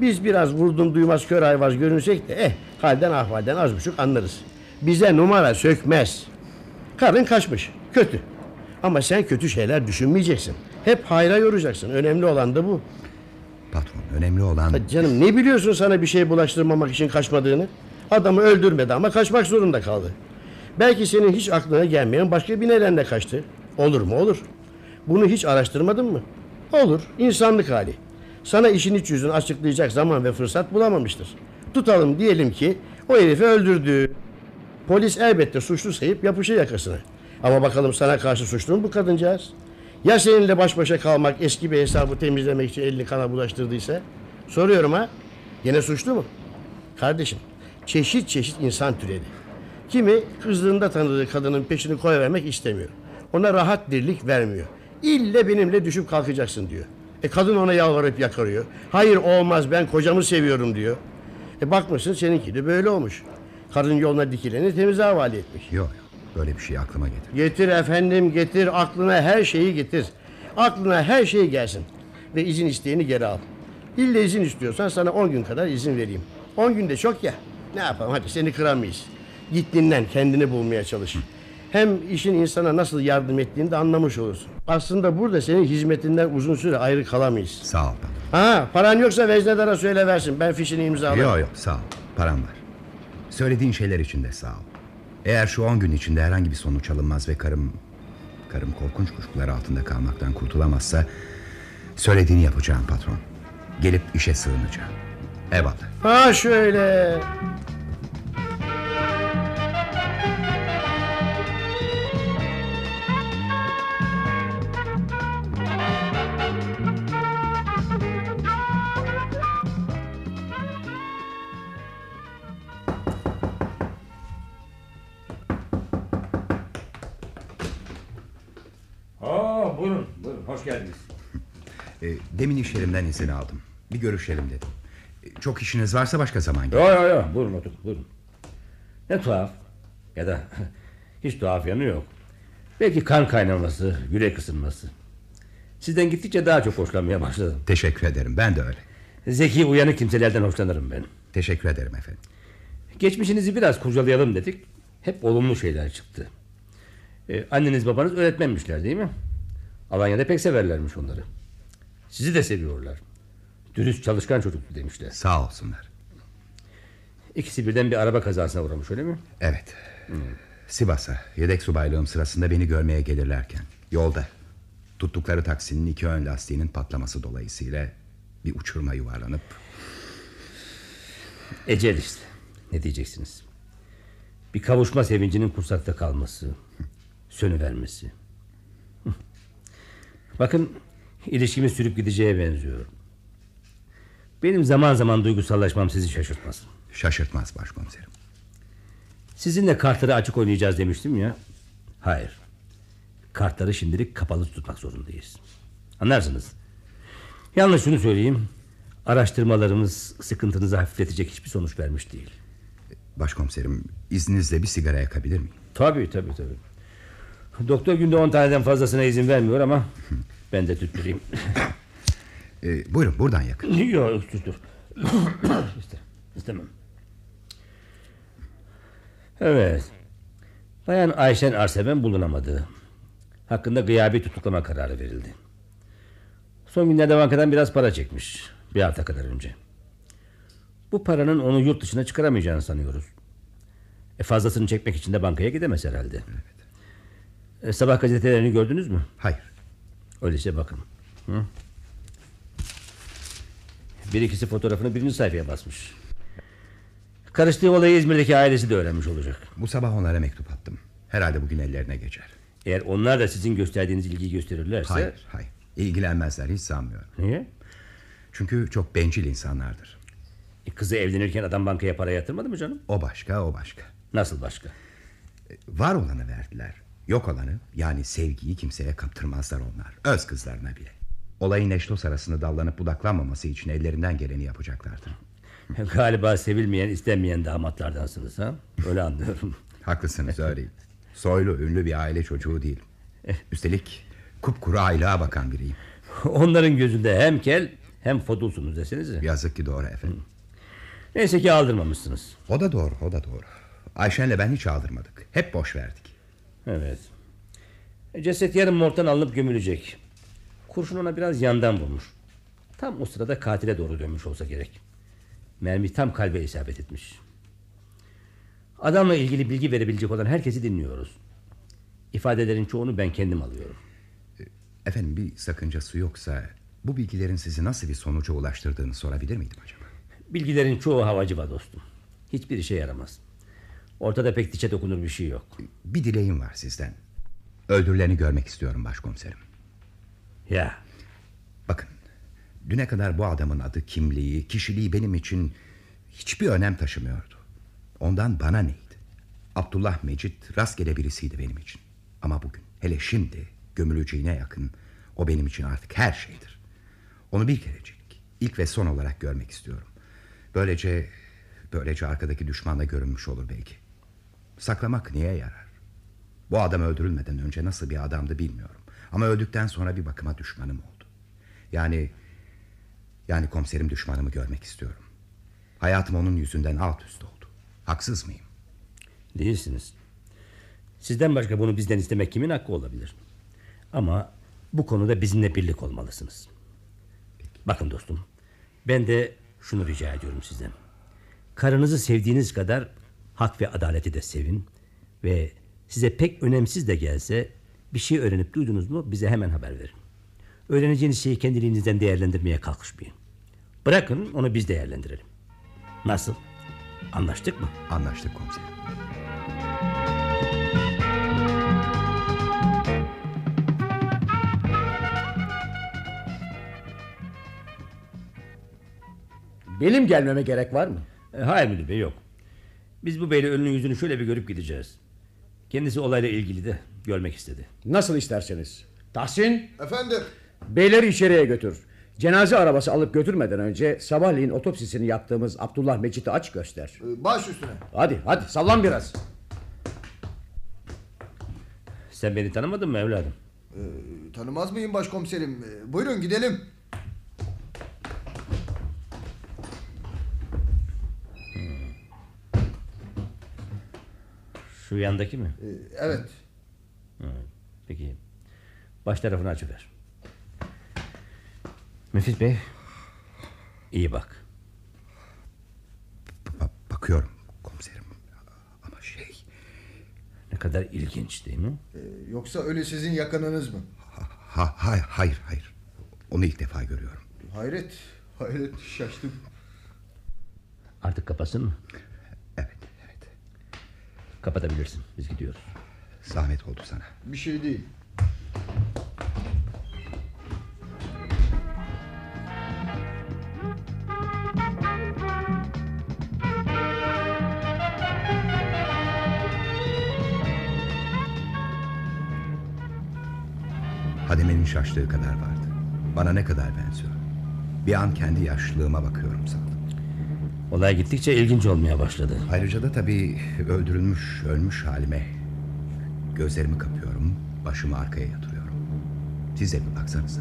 Biz biraz vurdum duymaz kör ayvaz görünsek de eh halden ahvalden az buçuk anlarız. Bize numara sökmez. Karın kaçmış. Kötü. Ama sen kötü şeyler düşünmeyeceksin. Hep hayra yoracaksın. Önemli olan da bu. Patron, önemli olan... Ha Canım ne biliyorsun sana bir şey bulaştırmamak için kaçmadığını? Adamı öldürmedi ama kaçmak zorunda kaldı. Belki senin hiç aklına gelmeyen başka bir nedenle kaçtı. Olur mu olur. Bunu hiç araştırmadın mı? Olur. insanlık hali. Sana işin iç yüzünü açıklayacak zaman ve fırsat bulamamıştır. Tutalım diyelim ki o herifi öldürdü. Polis elbette suçlu sayıp yapışır yakasına. Ama bakalım sana karşı suçlu mu bu kadıncağız? Ya seninle baş başa kalmak eski bir hesabı temizlemek için elini kana bulaştırdıysa? Soruyorum ha? Yine suçlu mu? Kardeşim, çeşit çeşit insan türedi. Kimi kızlığında tanıdığı kadının peşini koyvermek istemiyor. Ona rahat dirlik vermiyor. İlle benimle düşüp kalkacaksın diyor. E kadın ona yalvarıp yakarıyor. Hayır olmaz ben kocamı seviyorum diyor. E bakmışsın seninki de böyle olmuş. Karın yoluna dikileni temize havale etmek. Yok yok böyle bir şey aklıma getir. Getir efendim getir aklına her şeyi getir. Aklına her şey gelsin. Ve izin isteğini geri al. İlle izin istiyorsan sana 10 gün kadar izin vereyim. 10 günde çok ya. Ne yapalım hadi seni kıramayız. Git dinlen kendini bulmaya çalış. Hem işin insana nasıl yardım ettiğini de anlamış olursun. Aslında burada senin hizmetinden uzun süre ayrı kalamayız. Sağ ol. Ha paran yoksa veznedara söyle versin. Ben fişini imzalarım. Yok yok sağ ol param var. Söylediğin şeyler için de sağ ol. Eğer şu on gün içinde herhangi bir sonuç alınmaz ve karım... Karım korkunç kuşkular altında kalmaktan kurtulamazsa... Söylediğini yapacağım patron. Gelip işe sığınacağım. Eyvallah. Ha şöyle. E, demin iş yerimden izin aldım. Bir görüşelim dedim. E, çok işiniz varsa başka zaman gel. Yo yo yo, buyurun oturun, buyurun. Ne tuhaf. Ya da hiç tuhaf yanı yok. Belki kan kaynaması, yürek ısınması. Sizden gittikçe daha çok hoşlanmaya başladım. Teşekkür ederim ben de öyle. Zeki uyanık kimselerden hoşlanırım ben. Teşekkür ederim efendim. Geçmişinizi biraz kurcalayalım dedik. Hep olumlu şeyler çıktı. Ee, anneniz babanız öğretmenmişler değil mi? Alanya'da pek severlermiş onları. Sizi de seviyorlar. Dürüst çalışkan çocuktu demişler. Sağ olsunlar. İkisi birden bir araba kazasına uğramış öyle mi? Evet. Sivas'a yedek subaylığım sırasında beni görmeye gelirlerken yolda tuttukları taksinin iki ön lastiğinin patlaması dolayısıyla bir uçuruma yuvarlanıp Ecel işte. Ne diyeceksiniz? Bir kavuşma sevincinin kursakta kalması. Sönüvermesi. Bakın ilişkimiz sürüp gideceğe benziyor. Benim zaman zaman duygusallaşmam sizi şaşırtmaz. şaşırtmaz başkomiserim. Sizinle kartları açık oynayacağız demiştim ya. Hayır. Kartları şimdilik kapalı tutmak zorundayız. Anlarsınız. Yalnız şunu söyleyeyim. Araştırmalarımız sıkıntınızı hafifletecek hiçbir sonuç vermiş değil. Başkomiserim izninizle bir sigara yakabilir miyim? Tabii tabii tabii. Doktor günde 10 taneden fazlasına izin vermiyor ama ben de tüttüreyim. Ee, buyurun buradan yakın. Yok dur dur. İste, istemem. Evet. Bayan Ayşen Arseven bulunamadı. Hakkında gıyabi tutuklama kararı verildi. Son günlerde bankadan biraz para çekmiş. Bir hafta kadar önce. Bu paranın onu yurt dışına çıkaramayacağını sanıyoruz. E fazlasını çekmek için de bankaya gidemez herhalde. E, sabah gazetelerini gördünüz mü? Hayır. Öyleyse bakın. Hı? Bir ikisi fotoğrafını birinci sayfaya basmış. Karıştığı olayı İzmir'deki ailesi de öğrenmiş olacak. Bu sabah onlara mektup attım. Herhalde bugün ellerine geçer. Eğer onlar da sizin gösterdiğiniz ilgiyi gösterirlerse... Hayır hayır. İlgilenmezler hiç sanmıyorum. Niye? Çünkü çok bencil insanlardır. E, kızı evlenirken adam bankaya para yatırmadı mı canım? O başka o başka. Nasıl başka? Var olanı verdiler. Yok olanı yani sevgiyi kimseye kaptırmazlar onlar. Öz kızlarına bile. Olayın eşlos arasında dallanıp budaklanmaması için ellerinden geleni yapacaklardır. Galiba sevilmeyen, istenmeyen damatlardansınız ha? Öyle anlıyorum. Haklısınız öyleyim. Soylu ünlü bir aile çocuğu değilim. Üstelik kupkuru aylığa bakan biriyim. Onların gözünde hem kel hem fodulsunuz desenize. Yazık ki doğru efendim. Neyse ki aldırmamışsınız. O da doğru o da doğru. Ayşen'le ben hiç aldırmadık. Hep boş verdik. Evet. E, Ceset yarın morgdan alınıp gömülecek. Kurşun ona biraz yandan vurmuş. Tam o sırada katile doğru dönmüş olsa gerek. Mermi tam kalbe isabet etmiş. Adamla ilgili bilgi verebilecek olan herkesi dinliyoruz. İfadelerin çoğunu ben kendim alıyorum. Efendim bir sakıncası yoksa bu bilgilerin sizi nasıl bir sonuca ulaştırdığını sorabilir miydim acaba? Bilgilerin çoğu havacıva dostum. Hiçbir işe yaramaz. Ortada pek dişe dokunur bir şey yok. Bir dileğim var sizden. Öldürüleni görmek istiyorum başkomiserim. Ya Bakın düne kadar bu adamın adı kimliği kişiliği benim için hiçbir önem taşımıyordu. Ondan bana neydi? Abdullah Mecit rastgele birisiydi benim için. Ama bugün hele şimdi gömüleceğine yakın o benim için artık her şeydir. Onu bir kerecik ilk ve son olarak görmek istiyorum. Böylece Böylece arkadaki düşman da görünmüş olur belki. Saklamak niye yarar? Bu adam öldürülmeden önce nasıl bir adamdı bilmiyorum. Ama öldükten sonra bir bakıma düşmanım oldu. Yani yani komiserim düşmanımı görmek istiyorum. Hayatım onun yüzünden alt üst oldu. Haksız mıyım? Değilsiniz. Sizden başka bunu bizden istemek kimin hakkı olabilir? Ama bu konuda bizimle birlik olmalısınız. Bakın dostum, ben de şunu rica ediyorum sizden. Karınızı sevdiğiniz kadar hak ve adaleti de sevin ve size pek önemsiz de gelse bir şey öğrenip duydunuz mu bize hemen haber verin. Öğreneceğiniz şeyi kendiliğinizden değerlendirmeye kalkışmayın. Bırakın onu biz değerlendirelim. Nasıl? Anlaştık mı? Anlaştık komiserim. Benim gelmeme gerek var mı? E, hayır müdür bey yok. Biz bu beyle önünün yüzünü şöyle bir görüp gideceğiz. Kendisi olayla ilgili de görmek istedi. Nasıl isterseniz. Tahsin, Efendim? beyleri içeriye götür. Cenaze arabası alıp götürmeden önce sabahleyin otopsisini yaptığımız Abdullah Mecit'i aç göster. Ee, Baş üstüne. Hadi hadi sallan biraz. Sen beni tanımadın mı evladım? Ee, tanımaz mıyım başkomiserim? Ee, buyurun gidelim. Şu yandaki mi? Ee, evet. Peki. Baş tarafını açıver. Müfit Bey. iyi bak. Ba- bakıyorum komiserim. Ama şey... Ne kadar ilginç değil mi? Ee, yoksa ölü sizin yakınınız mı? Ha, hayır, hayır, hayır. Onu ilk defa görüyorum. Hayret. Hayret şaştım. Artık kapasın mı? Kapatabilirsin. Biz gidiyoruz. Zahmet oldu sana. Bir şey değil. Hademe'nin şaştığı kadar vardı. Bana ne kadar benziyor. Bir an kendi yaşlılığıma bakıyorum sandım. Olay gittikçe ilginç olmaya başladı. Ayrıca da tabii öldürülmüş, ölmüş halime gözlerimi kapıyorum, başımı arkaya yatırıyorum. Siz de bir baksanıza.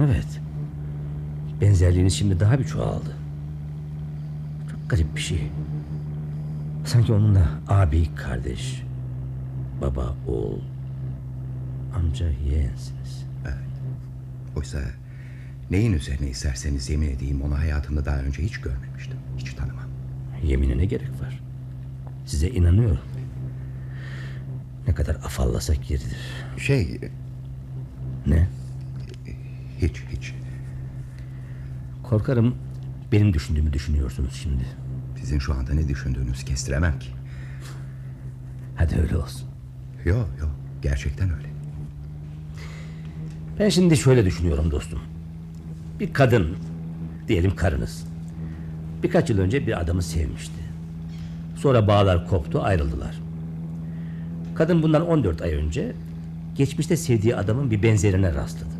Evet. Benzerliğiniz şimdi daha bir çoğaldı. Çok garip bir şey. Sanki onunla abi, kardeş, baba, oğul, amca, yeğensiniz. Oysa neyin üzerine isterseniz yemin edeyim onu hayatımda daha önce hiç görmemiştim. Yemine ne gerek var? Size inanıyorum. Ne kadar afallasak yeridir. Şey, Ne? hiç hiç. Korkarım benim düşündüğümü düşünüyorsunuz şimdi. Sizin şu anda ne düşündüğünüzü kestiremem ki. Hadi öyle olsun. Yok yok, gerçekten öyle. Ben şimdi şöyle düşünüyorum dostum. Bir kadın, diyelim karınız. Birkaç yıl önce bir adamı sevmişti. Sonra bağlar koptu, ayrıldılar. Kadın bundan 14 ay önce geçmişte sevdiği adamın bir benzerine rastladı.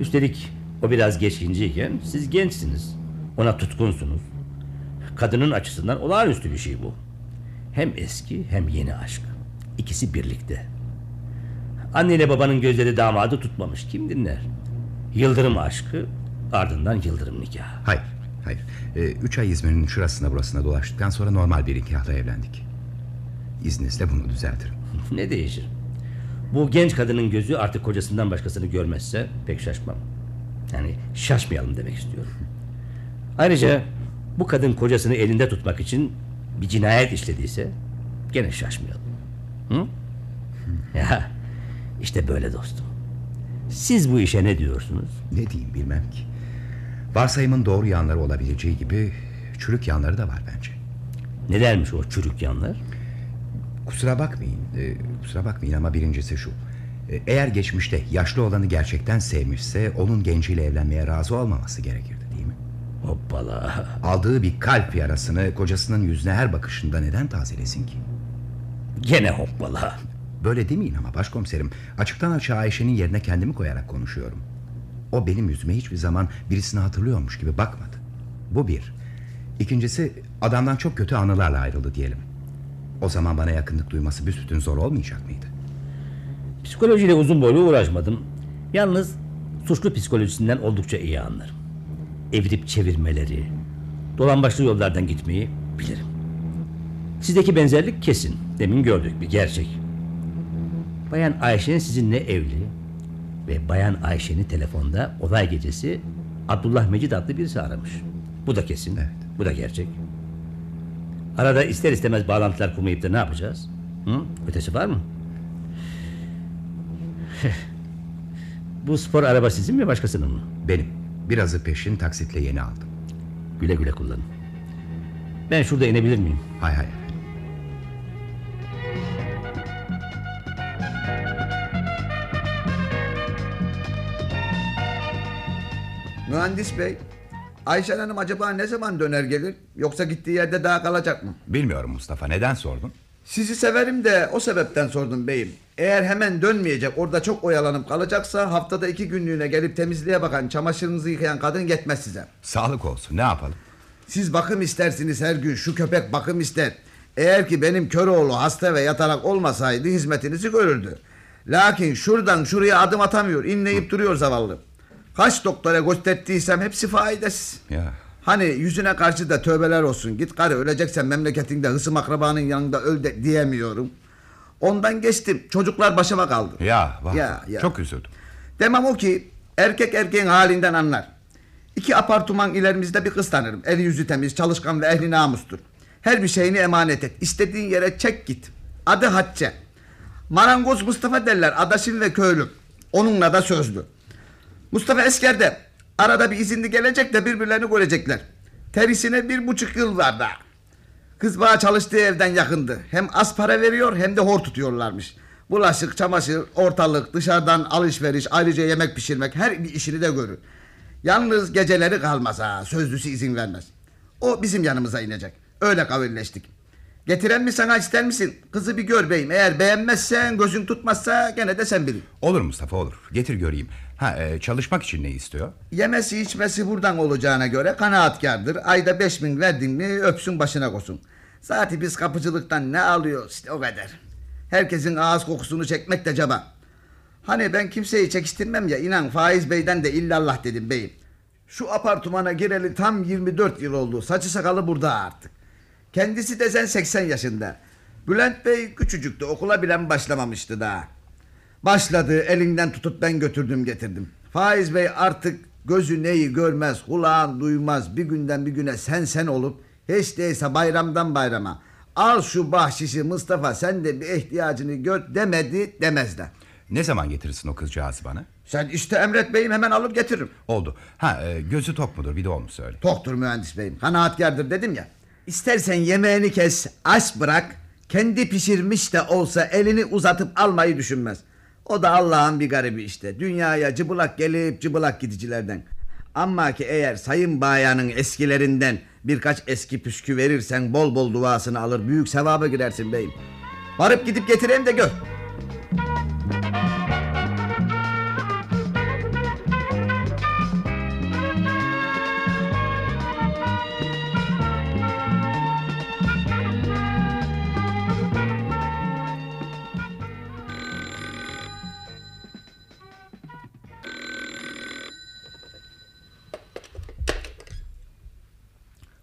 Üstelik o biraz geçkinciyken siz gençsiniz. Ona tutkunsunuz. Kadının açısından olağanüstü bir şey bu. Hem eski hem yeni aşk. İkisi birlikte. Anne ile babanın gözleri damadı tutmamış. Kim dinler? Yıldırım aşkı ardından yıldırım nikahı. Hayır, hayır. Ee, üç ay İzmir'in şurasına burasına dolaştıktan sonra normal bir nikahla evlendik. İzninizle bunu düzeltirim. ne değişir? Bu genç kadının gözü artık kocasından başkasını görmezse pek şaşmam. Yani şaşmayalım demek istiyorum. Ayrıca bu kadın kocasını elinde tutmak için bir cinayet işlediyse gene şaşmayalım. Hı? Ya işte böyle dostum. Siz bu işe ne diyorsunuz? Ne diyeyim bilmem ki. Varsayımın doğru yanları olabileceği gibi çürük yanları da var bence. Ne dermiş o çürük yanlar? Kusura bakmayın, e, kusura bakmayın ama birincisi şu. E, eğer geçmişte yaşlı olanı gerçekten sevmişse onun genciyle evlenmeye razı olmaması gerekirdi değil mi? Hoppala. Aldığı bir kalp yarasını kocasının yüzüne her bakışında neden tazelesin ki? Gene hoppala. Böyle demeyin ama başkomiserim. Açıktan açığa Ayşe'nin yerine kendimi koyarak konuşuyorum. O benim yüzüme hiçbir zaman birisini hatırlıyormuş gibi bakmadı. Bu bir. İkincisi adamdan çok kötü anılarla ayrıldı diyelim. O zaman bana yakınlık duyması büsbütün zor olmayacak mıydı? Psikolojiyle uzun boylu uğraşmadım. Yalnız suçlu psikolojisinden oldukça iyi anlarım. Evirip çevirmeleri, dolambaçlı yollardan gitmeyi bilirim. Sizdeki benzerlik kesin. Demin gördük bir gerçek. Bayan Ayşe'nin sizinle evli ve Bayan Ayşe'nin telefonda olay gecesi Abdullah Mecid adlı birisi aramış. Bu da kesin. Evet. Bu da gerçek. Arada ister istemez bağlantılar kurmayıp da ne yapacağız? Hı? Ötesi var mı? Bu spor araba sizin mi başkasının mı? Benim. Birazı peşin taksitle yeni aldım. Güle güle kullanın. Ben şurada inebilir miyim? Hay hay. Mühendis bey, Ayşen Hanım acaba ne zaman döner gelir? Yoksa gittiği yerde daha kalacak mı? Bilmiyorum Mustafa neden sordun? Sizi severim de o sebepten sordum beyim. Eğer hemen dönmeyecek orada çok oyalanıp kalacaksa haftada iki günlüğüne gelip temizliğe bakan çamaşırınızı yıkayan kadın yetmez size. Sağlık olsun ne yapalım? Siz bakım istersiniz her gün şu köpek bakım ister. Eğer ki benim Köroğlu hasta ve yatarak olmasaydı hizmetinizi görürdü. Lakin şuradan şuraya adım atamıyor inleyip duruyor zavallı. Kaç doktora gösterdiysem hepsi faydasız. Ya Hani yüzüne karşı da tövbeler olsun. Git karı öleceksen memleketinde hısım akrabanın yanında öl de diyemiyorum. Ondan geçtim. Çocuklar başıma kaldı. ya, vah, Ya, ya. çok üzüldüm. Demem o ki erkek erkeğin halinden anlar. İki apartman ilerimizde bir kız tanırım. Eli yüzü temiz, çalışkan ve ehli namustur. Her bir şeyini emanet et. İstediğin yere çek git. Adı Hatice. Marangoz Mustafa derler. Adaşım ve köylüm. Onunla da sözlü. Mustafa Esker'de. Arada bir izinli gelecek de birbirlerini görecekler. Terisine bir buçuk yıl var daha. Kız bana çalıştığı evden yakındı. Hem az para veriyor hem de hor tutuyorlarmış. Bulaşık, çamaşır, ortalık, dışarıdan alışveriş, ayrıca yemek pişirmek her bir işini de görür. Yalnız geceleri kalmaz ha, sözlüsü izin vermez. O bizim yanımıza inecek. Öyle kavilleştik. Getiren mi sana ister misin? Kızı bir gör beyim. Eğer beğenmezsen, gözün tutmazsa gene de sen bilin. Olur Mustafa olur. Getir göreyim. Ha e, çalışmak için ne istiyor? Yemesi içmesi buradan olacağına göre kanaatkardır. Ayda beş bin verdin mi öpsün başına kosun. Zaten biz kapıcılıktan ne alıyoruz işte o kadar. Herkesin ağız kokusunu çekmek de caba. Hani ben kimseyi çekiştirmem ya inan Faiz Bey'den de illallah dedim beyim. Şu apartmana gireli tam 24 yıl oldu. Saçı sakalı burada artık. Kendisi de sen 80 yaşında. Bülent Bey küçücüktü okula bile başlamamıştı daha. Başladı elinden tutup ben götürdüm getirdim. Faiz Bey artık gözü neyi görmez, kulağın duymaz. Bir günden bir güne sen sen olup hiç değilse bayramdan bayrama. Al şu bahşişi Mustafa sen de bir ihtiyacını gör demedi demez de. Ne zaman getirirsin o kızcağızı bana? Sen işte emret beyim hemen alıp getiririm. Oldu. Ha e, gözü tok mudur bir de onu söyle. Toktur mühendis beyim. Kanaatkardır dedim ya. İstersen yemeğini kes, aç bırak. Kendi pişirmiş de olsa elini uzatıp almayı düşünmez. O da Allah'ın bir garibi işte. Dünyaya cıbılak gelip cıbılak gidicilerden. Ama ki eğer sayın bayanın eskilerinden birkaç eski püskü verirsen bol bol duasını alır büyük sevaba girersin beyim. Varıp gidip getireyim de gör.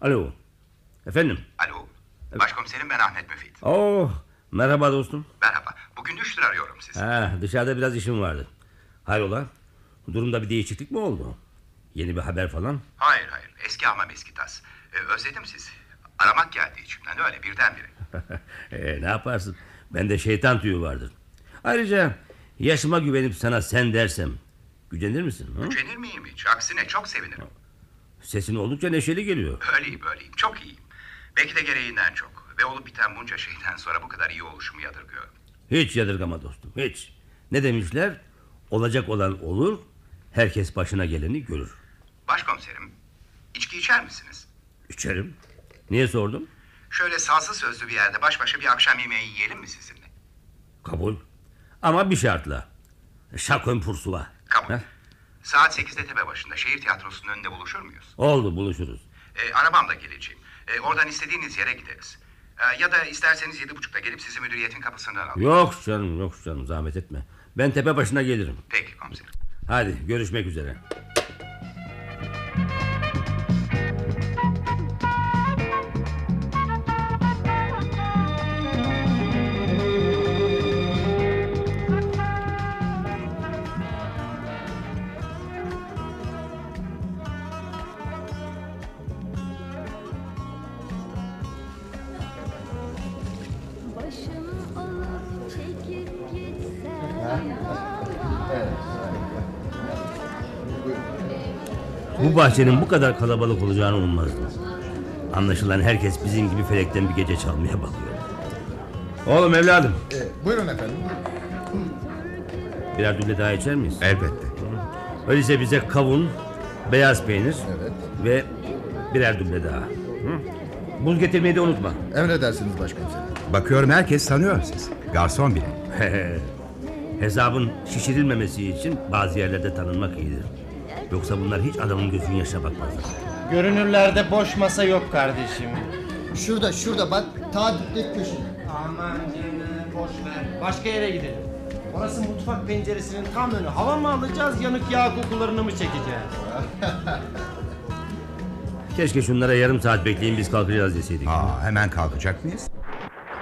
Alo. Efendim? Alo. Başkomiserim ben Ahmet Müfit. Oo, merhaba dostum. Merhaba. Bugün üçtür arıyorum sizi. Ha, dışarıda biraz işim vardı. Hayrola? Durumda bir değişiklik mi oldu? Yeni bir haber falan? Hayır hayır. Eski ama eski tas. Ee, özledim sizi. Aramak geldi içimden öyle birdenbire. e, ne yaparsın? Bende şeytan tüyü vardır. Ayrıca yaşıma güvenip sana sen dersem gücenir misin? Hı? Gücenir miyim hiç? Aksine çok sevinirim. Sesin oldukça neşeli geliyor. Öyleyim öyleyim. Çok iyiyim. Belki de gereğinden çok. Ve olup biten bunca şeyden sonra bu kadar iyi oluşumu yadırgıyorum. Hiç yadırgama dostum, hiç. Ne demişler? Olacak olan olur, herkes başına geleni görür. Başkomiserim, içki içer misiniz? İçerim. Niye sordum? Şöyle sazlı sözlü bir yerde baş başa bir akşam yemeği yiyelim mi sizinle? Kabul. Ama bir şartla. Şakön pursula. Kabul. Heh, Saat 8'de tepe başında şehir tiyatrosunun önünde buluşur muyuz? Oldu buluşuruz. E, arabamla geleceğim. E, oradan istediğiniz yere gideriz. E, ya da isterseniz yedi buçukta gelip sizi müdüriyetin kapısından alayım. Yok canım yok canım zahmet etme. Ben tepe başına gelirim. Peki komiserim. Hadi görüşmek üzere. Bahçenin bu kadar kalabalık olacağını ummazdım. Anlaşılan herkes bizim gibi felekten bir gece çalmaya bakıyor. Oğlum evladım Ee, buyurun efendim. birer duble daha içer miyiz? Elbette. Öyleyse bize kavun, beyaz peynir Evet. ve birer duble daha. Hı? Buz getirmeyi de unutma. Emredersiniz başkomiserim. Bakıyorum herkes tanıyor sizi. Garson bile. Hesabın şişirilmemesi için bazı yerlerde tanınmak iyidir. Yoksa bunlar hiç adamın gözünün yaşına bakmazlar. Görünürlerde boş masa yok kardeşim. Şurada şurada bak ta diptek köşe. Aman canım boş ver. Başka yere gidelim. Orası mutfak penceresinin tam önü. Hava mı alacağız yanık yağ kokularını mı çekeceğiz? Keşke şunlara yarım saat bekleyin biz kalkacağız deseydik. Aa, hemen kalkacak mıyız?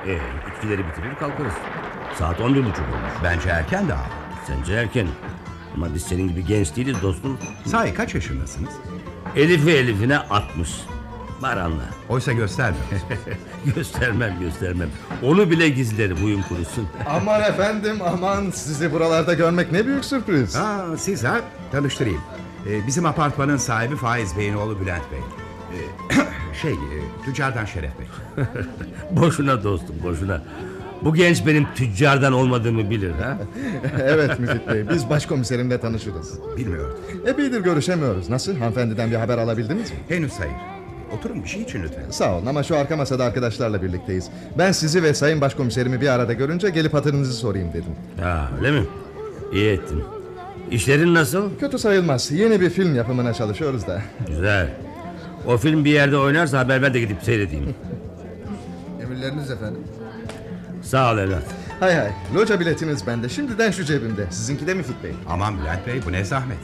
Ee, içkileri bitirir kalkarız. Saat on bir buçuk olmuş. Bence erken daha. Sence erken. Ama biz senin gibi genç değiliz dostum. Sahi kaç yaşındasınız? Elifi elifine 60. Var anla. Oysa göstermiyor. göstermem göstermem. Onu bile gizlerim huyum kurusun. Aman efendim aman sizi buralarda görmek ne büyük sürpriz. Aa, siz ha? Tanıştırayım. Ee, bizim apartmanın sahibi Faiz Bey'in oğlu Bülent Bey. Ee, şey, e, tüccardan Şeref Bey. boşuna dostum boşuna. Bu genç benim tüccardan olmadığımı bilir ha. evet Müfit Bey biz başkomiserimle tanışırız. Bilmiyorum. Epeydir görüşemiyoruz. Nasıl hanımefendiden bir haber alabildiniz mi? Henüz hayır. Oturun bir şey için lütfen. Sağ olun ama şu arka masada arkadaşlarla birlikteyiz. Ben sizi ve sayın başkomiserimi bir arada görünce gelip hatırınızı sorayım dedim. Ha öyle mi? İyi ettin. İşlerin nasıl? Kötü sayılmaz. Yeni bir film yapımına çalışıyoruz da. Güzel. O film bir yerde oynarsa haber ver de gidip seyredeyim. Emirleriniz efendim. Sağ ol evlat. Hay hay. Loca biletiniz bende. Şimdiden şu cebimde. Sizinki de Müfit Bey. Aman Bülent Bey bu ne zahmet.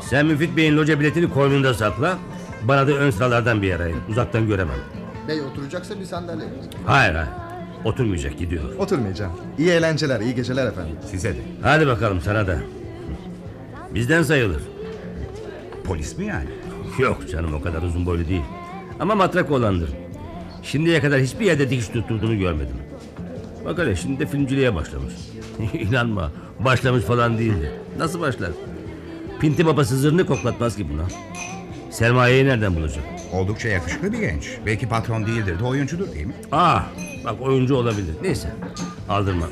Sen Müfit Bey'in loca biletini koynunda sakla. Bana da ön sıralardan bir yer ayır. Uzaktan göremem. Bey oturacaksa bir sandalye. Hayır hayır. Oturmayacak gidiyor. Oturmayacağım. İyi eğlenceler, iyi geceler efendim. Size de. Hadi bakalım sana da. Bizden sayılır. Polis mi yani? Yok canım o kadar uzun boylu değil. Ama matrak olandır. Şimdiye kadar hiçbir yerde dikiş tutturduğunu görmedim. Bak hele şimdi de filmciliğe başlamış. İnanma başlamış falan değildi. Nasıl başlar? Pinti babası zırhını koklatmaz ki buna. Sermayeyi nereden bulacak? Oldukça yakışıklı bir genç. Belki patron değildir de oyuncudur değil mi? Ah bak oyuncu olabilir. Neyse aldırma.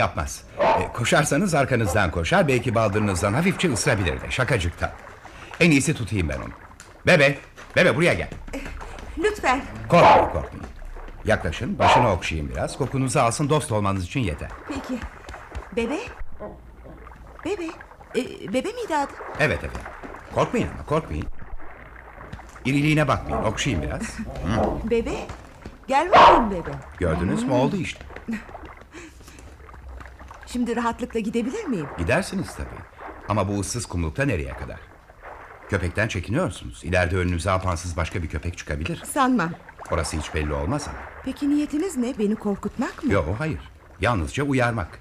Yapmaz. E, koşarsanız arkanızdan koşar. Belki baldırınızdan hafifçe ısırabilir de şakacıktan. En iyisi tutayım ben onu. Bebe, bebe buraya gel. Lütfen. Korkmayın korkmayın. Yaklaşın başını okşayayım biraz. Kokunuzu alsın dost olmanız için yeter. Peki. Bebe? Bebe? E, bebe miydi adı? Evet efendim. Korkmayın ama korkmayın. İriliğine bakmayın okşayayım biraz. Hı. Bebe? Gel bakayım bebe. Gördünüz mü oldu işte. Şimdi rahatlıkla gidebilir miyim? Gidersiniz tabii. Ama bu ıssız kumlukta nereye kadar? Köpekten çekiniyorsunuz. İleride önünüze apansız başka bir köpek çıkabilir. Sanmam. Orası hiç belli olmaz ama. Peki niyetiniz ne? Beni korkutmak mı? Yok hayır. Yalnızca uyarmak.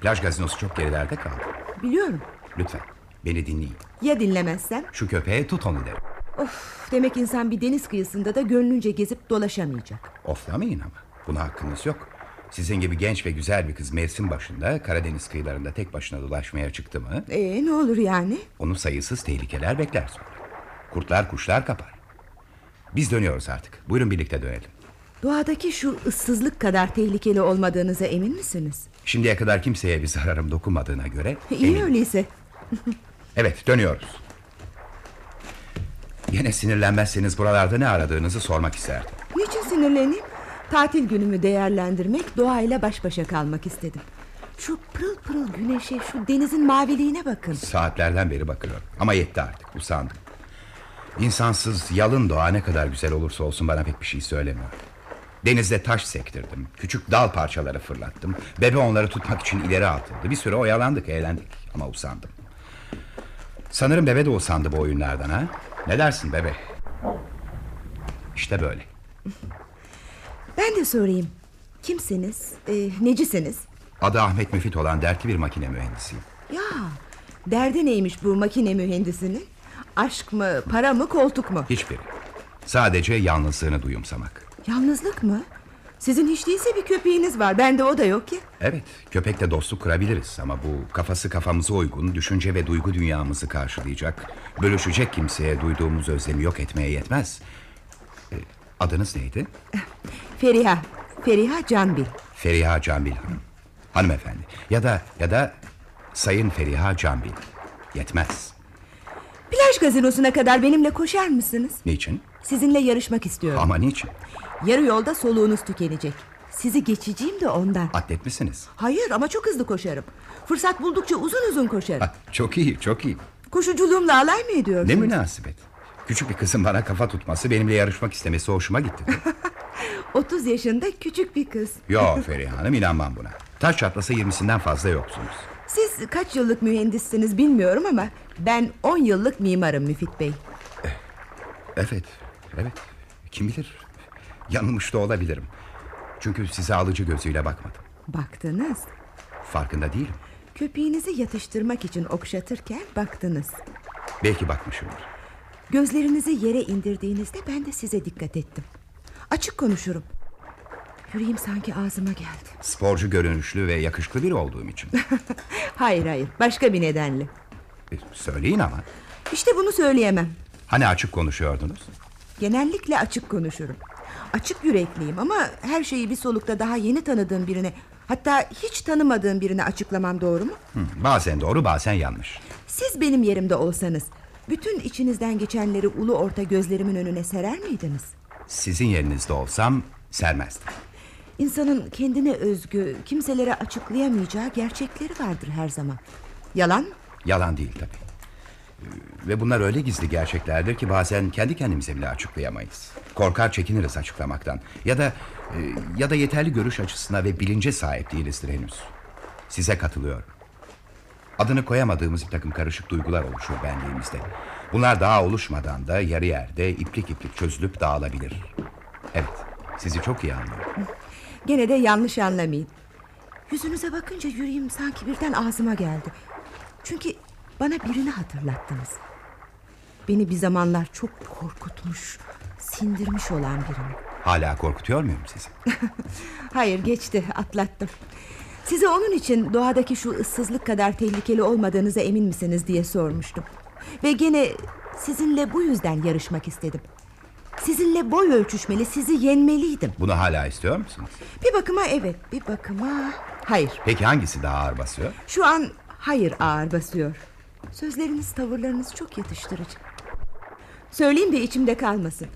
Plaj gazinosu çok gerilerde kaldı. Biliyorum. Lütfen beni dinleyin. Ya dinlemezsem? Şu köpeğe tut onu derim. Of, demek insan bir deniz kıyısında da gönlünce gezip dolaşamayacak. Oflamayın ama. Buna hakkınız yok. Sizin gibi genç ve güzel bir kız mevsim başında Karadeniz kıyılarında tek başına dolaşmaya çıktı mı... Ee, ne olur yani? ...onu sayısız tehlikeler bekler sonra. Kurtlar kuşlar kapar. Biz dönüyoruz artık. Buyurun birlikte dönelim. Doğadaki şu ıssızlık kadar tehlikeli olmadığınıza emin misiniz? Şimdiye kadar kimseye bir zararım dokunmadığına göre İyi eminim. öyleyse. Evet dönüyoruz. Yine sinirlenmezseniz buralarda ne aradığınızı sormak isterdim. Niçin sinirleneyim? Tatil günümü değerlendirmek, doğayla baş başa kalmak istedim. Şu pırıl pırıl güneşe, şu denizin maviliğine bakın. Saatlerden beri bakıyorum. Ama yetti artık usandım. İnsansız yalın doğa ne kadar güzel olursa olsun bana pek bir şey söylemiyor. Denizde taş sektirdim. Küçük dal parçaları fırlattım. Bebe onları tutmak için ileri atıldı. Bir süre oyalandık, eğlendik. Ama usandım. Sanırım bebe de usandı bu oyunlardan ha. Ne dersin bebe? İşte böyle. Ben de sorayım. Kimsiniz? Ee, necisiniz? Adı Ahmet Müfit olan dertli bir makine mühendisiyim. Ya, derdi neymiş bu makine mühendisinin? Aşk mı, para mı, koltuk mu? Hiçbiri. Sadece yalnızlığını duyumsamak. Yalnızlık mı? Sizin hiç değilse bir köpeğiniz var. Bende o da yok ki. Evet, köpekle dostluk kurabiliriz ama bu kafası kafamıza uygun, düşünce ve duygu dünyamızı karşılayacak, bölüşecek kimseye duyduğumuz özlemi yok etmeye yetmez. Ee, adınız neydi? Feriha. Feriha Canbil. Feriha Cambil Hanım. Hanımefendi. Ya da ya da Sayın Feriha Cambil. Yetmez. Plaj gazinosuna kadar benimle koşar mısınız? Niçin? Sizinle yarışmak istiyorum. Ama niçin? Yarı yolda soluğunuz tükenecek. Sizi geçeceğim de ondan. Atlet misiniz? Hayır ama çok hızlı koşarım. Fırsat buldukça uzun uzun koşarım. Ha, çok iyi, çok iyi. Koşuculuğumla alay mı ediyorsunuz? Ne münasebet. Küçük bir kızın bana kafa tutması, benimle yarışmak istemesi hoşuma gitti. 30 yaşında küçük bir kız. Yo Feriha Hanım inanmam buna. Taş çatlasa 20'sinden fazla yoksunuz. Siz kaç yıllık mühendissiniz bilmiyorum ama... ...ben 10 yıllık mimarım Müfit Bey. Evet, evet. Kim bilir? Yanılmış da olabilirim. Çünkü size alıcı gözüyle bakmadım. Baktınız. Farkında değilim. Köpeğinizi yatıştırmak için okşatırken baktınız. Belki bakmışımdır. Gözlerinizi yere indirdiğinizde ben de size dikkat ettim. Açık konuşurum. Yüreğim sanki ağzıma geldi. Sporcu görünüşlü ve yakışıklı biri olduğum için. Hayır hayır başka bir nedenle. E, Söyleyin ama. İşte bunu söyleyemem. Hani açık konuşuyordunuz? Genellikle açık konuşurum. Açık yürekliyim ama her şeyi bir solukta daha yeni tanıdığım birine... ...hatta hiç tanımadığım birine açıklamam doğru mu? Hı, bazen doğru bazen yanlış. Siz benim yerimde olsanız... ...bütün içinizden geçenleri ulu orta gözlerimin önüne serer miydiniz? Sizin yerinizde olsam sermezdim. İnsanın kendine özgü, kimselere açıklayamayacağı gerçekleri vardır her zaman. Yalan mı? Yalan değil tabii. Ee, Ve bunlar öyle gizli gerçeklerdir ki bazen kendi kendimize bile açıklayamayız. Korkar çekiniriz açıklamaktan. Ya da e, ya da yeterli görüş açısına ve bilince sahip değilizdir henüz. Size katılıyorum. Adını koyamadığımız bir takım karışık duygular oluşur benliğimizde. Bunlar daha oluşmadan da yarı yerde iplik iplik çözülüp dağılabilir. Evet, sizi çok iyi anlıyorum. Gene de yanlış anlamayın. Yüzünüze bakınca yüreğim sanki birden ağzıma geldi. Çünkü bana birini hatırlattınız. Beni bir zamanlar çok korkutmuş, sindirmiş olan birini. Hala korkutuyor muyum sizi? Hayır geçti atlattım. Size onun için doğadaki şu ıssızlık kadar tehlikeli olmadığınıza emin misiniz diye sormuştum. Ve gene sizinle bu yüzden yarışmak istedim. Sizinle boy ölçüşmeli, sizi yenmeliydim. Bunu hala istiyor musunuz? Bir bakıma evet, bir bakıma hayır. Peki hangisi daha ağır basıyor? Şu an hayır ağır basıyor. Sözleriniz, tavırlarınız çok yatıştırıcı. Söyleyeyim de içimde kalmasın.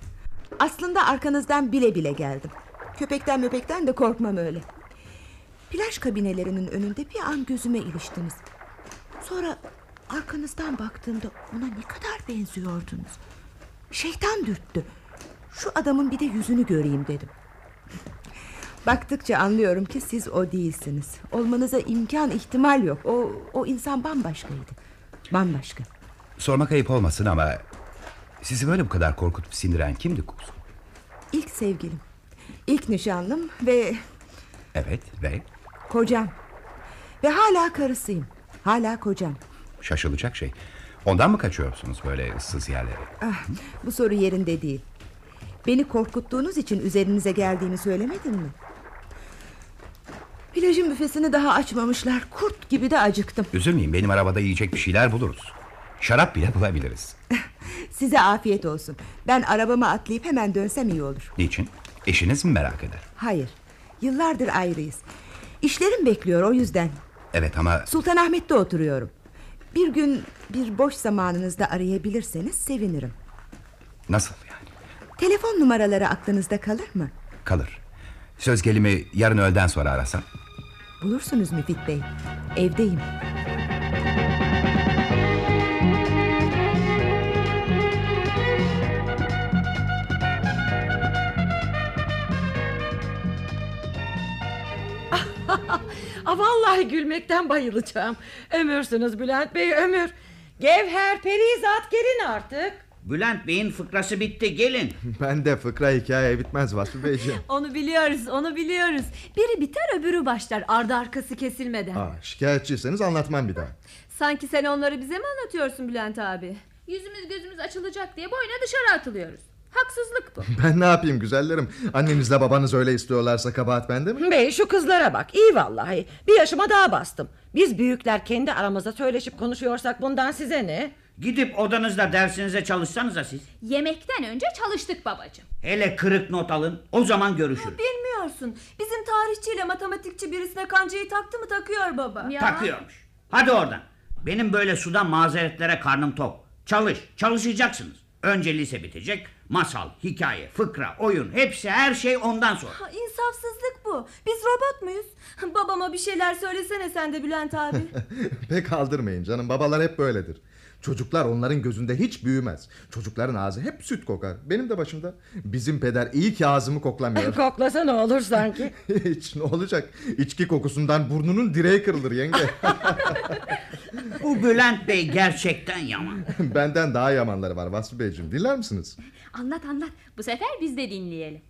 Aslında arkanızdan bile bile geldim. Köpekten möpekten de korkmam öyle. Plaj kabinelerinin önünde bir an gözüme iliştiniz. Sonra arkanızdan baktığımda ona ne kadar benziyordunuz. Şeytan dürttü. Şu adamın bir de yüzünü göreyim dedim. Baktıkça anlıyorum ki siz o değilsiniz. Olmanıza imkan ihtimal yok. O, o insan bambaşkaydı. Bambaşka. Sormak ayıp olmasın ama... ...sizi böyle bu kadar korkutup sindiren kimdi kuzum? İlk sevgilim. ilk nişanlım ve Evet ve kocam. Ve hala karısıyım. Hala kocam. Şaşılacak şey. Ondan mı kaçıyorsunuz böyle ıssız yerlere? Ah, bu soru yerinde değil. Beni korkuttuğunuz için üzerinize geldiğimi söylemedim mi? Plajın büfesini daha açmamışlar. Kurt gibi de acıktım. Üzülmeyin benim arabada yiyecek bir şeyler buluruz. Şarap bile bulabiliriz. Size afiyet olsun. Ben arabama atlayıp hemen dönsem iyi olur. Niçin? Eşiniz mi merak eder? Hayır. Yıllardır ayrıyız. İşlerim bekliyor o yüzden. Evet ama Sultanahmet'te oturuyorum. Bir gün bir boş zamanınızda arayabilirseniz sevinirim. nasıl yani? Telefon numaraları aklınızda kalır mı? Kalır. Söz gelimi yarın öğleden sonra arasam. Bulursunuz Müfit Bey. Evdeyim. Aa, vallahi gülmekten bayılacağım. Ömürsünüz Bülent Bey ömür. Gevher Perizat gelin artık. Bülent Bey'in fıkrası bitti gelin. Ben de fıkra hikaye bitmez Vasfi Beyciğim. Onu biliyoruz onu biliyoruz. Biri biter öbürü başlar ardı arkası kesilmeden. Aa, şikayetçiyseniz anlatmam bir daha. Sanki sen onları bize mi anlatıyorsun Bülent abi? Yüzümüz gözümüz açılacak diye boyuna dışarı atılıyoruz. Haksızlık bu. Ben ne yapayım güzellerim? Annenizle babanız öyle istiyorlarsa kabahat bende mi? Bey şu kızlara bak iyi vallahi. Bir yaşıma daha bastım. Biz büyükler kendi aramızda söyleşip konuşuyorsak bundan size ne? Gidip odanızda dersinize çalışsanıza siz. Yemekten önce çalıştık babacığım. Hele kırık not alın o zaman görüşürüz. Bilmiyorsun. Bizim tarihçiyle matematikçi birisine kancayı taktı mı takıyor baba. Takıyormuş. Hadi oradan. Benim böyle sudan mazeretlere karnım tok. Çalış, çalışacaksınız. Önce lise bitecek. Masal, hikaye, fıkra, oyun hepsi her şey ondan sonra. Ha, İnsafsızlık bu. Biz robot muyuz? Babama bir şeyler söylesene sen de Bülent abi. Pek aldırmayın canım babalar hep böyledir. Çocuklar onların gözünde hiç büyümez. Çocukların ağzı hep süt kokar. Benim de başımda. Bizim peder iyi ki ağzımı koklamıyor. Koklasa ne olur sanki. Hiç ne olacak? İçki kokusundan burnunun direği kırılır yenge. Bu Bülent Bey gerçekten yaman. Benden daha yamanları var Vasfi Beyciğim. Dinler misiniz? Anlat anlat. Bu sefer biz de dinleyelim.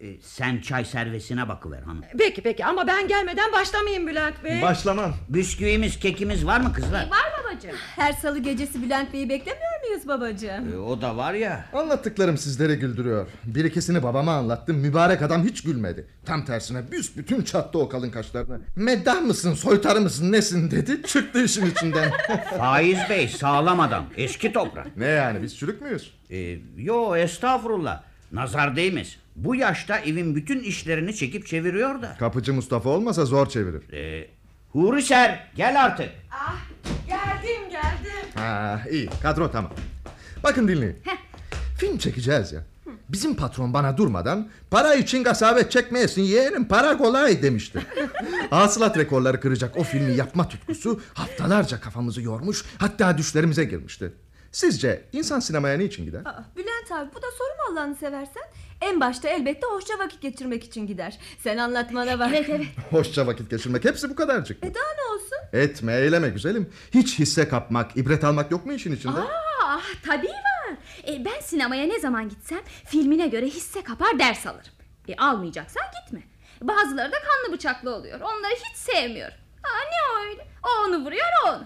Ee, sen çay servisine bakıver hanım. Peki peki ama ben gelmeden başlamayayım Bülent Bey. Başlamam. Bisküvimiz, kekimiz var mı kızlar? Var babacığım. Her salı gecesi Bülent Bey'i beklemiyor muyuz babacığım? Ee, o da var ya. Anlattıklarım sizleri güldürüyor. Bir ikisini babama anlattım. Mübarek adam hiç gülmedi. Tam tersine büsbütün çattı o kalın kaşlarına. Meddah mısın, soytarı mısın, nesin dedi. Çıktı işin içinden. Faiz Bey sağlam adam. Eski toprak. ne yani biz çürük müyüz? Ee, yo estağfurullah. Nazar değmez. Bu yaşta evin bütün işlerini çekip çeviriyor da. Kapıcı Mustafa olmasa zor çevirir. Ee, Huri Ser gel artık. Ah, geldim geldim. Ha, iyi kadro tamam. Bakın dinleyin. Film çekeceğiz ya. Bizim patron bana durmadan para için gasabet çekmeyesin yeğenim para kolay demişti. Hasılat rekorları kıracak o filmi yapma tutkusu haftalarca kafamızı yormuş hatta düşlerimize girmişti. Sizce insan sinemaya niçin gider? Aa, Bülent abi bu da soru mu Allah'ını seversen? En başta elbette hoşça vakit geçirmek için gider. Sen anlatmana bak. Evet evet. Hoşça vakit geçirmek hepsi bu kadarcık. E daha ne olsun? Etme eyleme güzelim. Hiç hisse kapmak, ibret almak yok mu işin içinde? Aa, tabii var. E, ben sinemaya ne zaman gitsem filmine göre hisse kapar ders alırım. E, almayacaksan gitme. Bazıları da kanlı bıçaklı oluyor. Onları hiç sevmiyorum. Aa, ne öyle? O onu vuruyor o onu.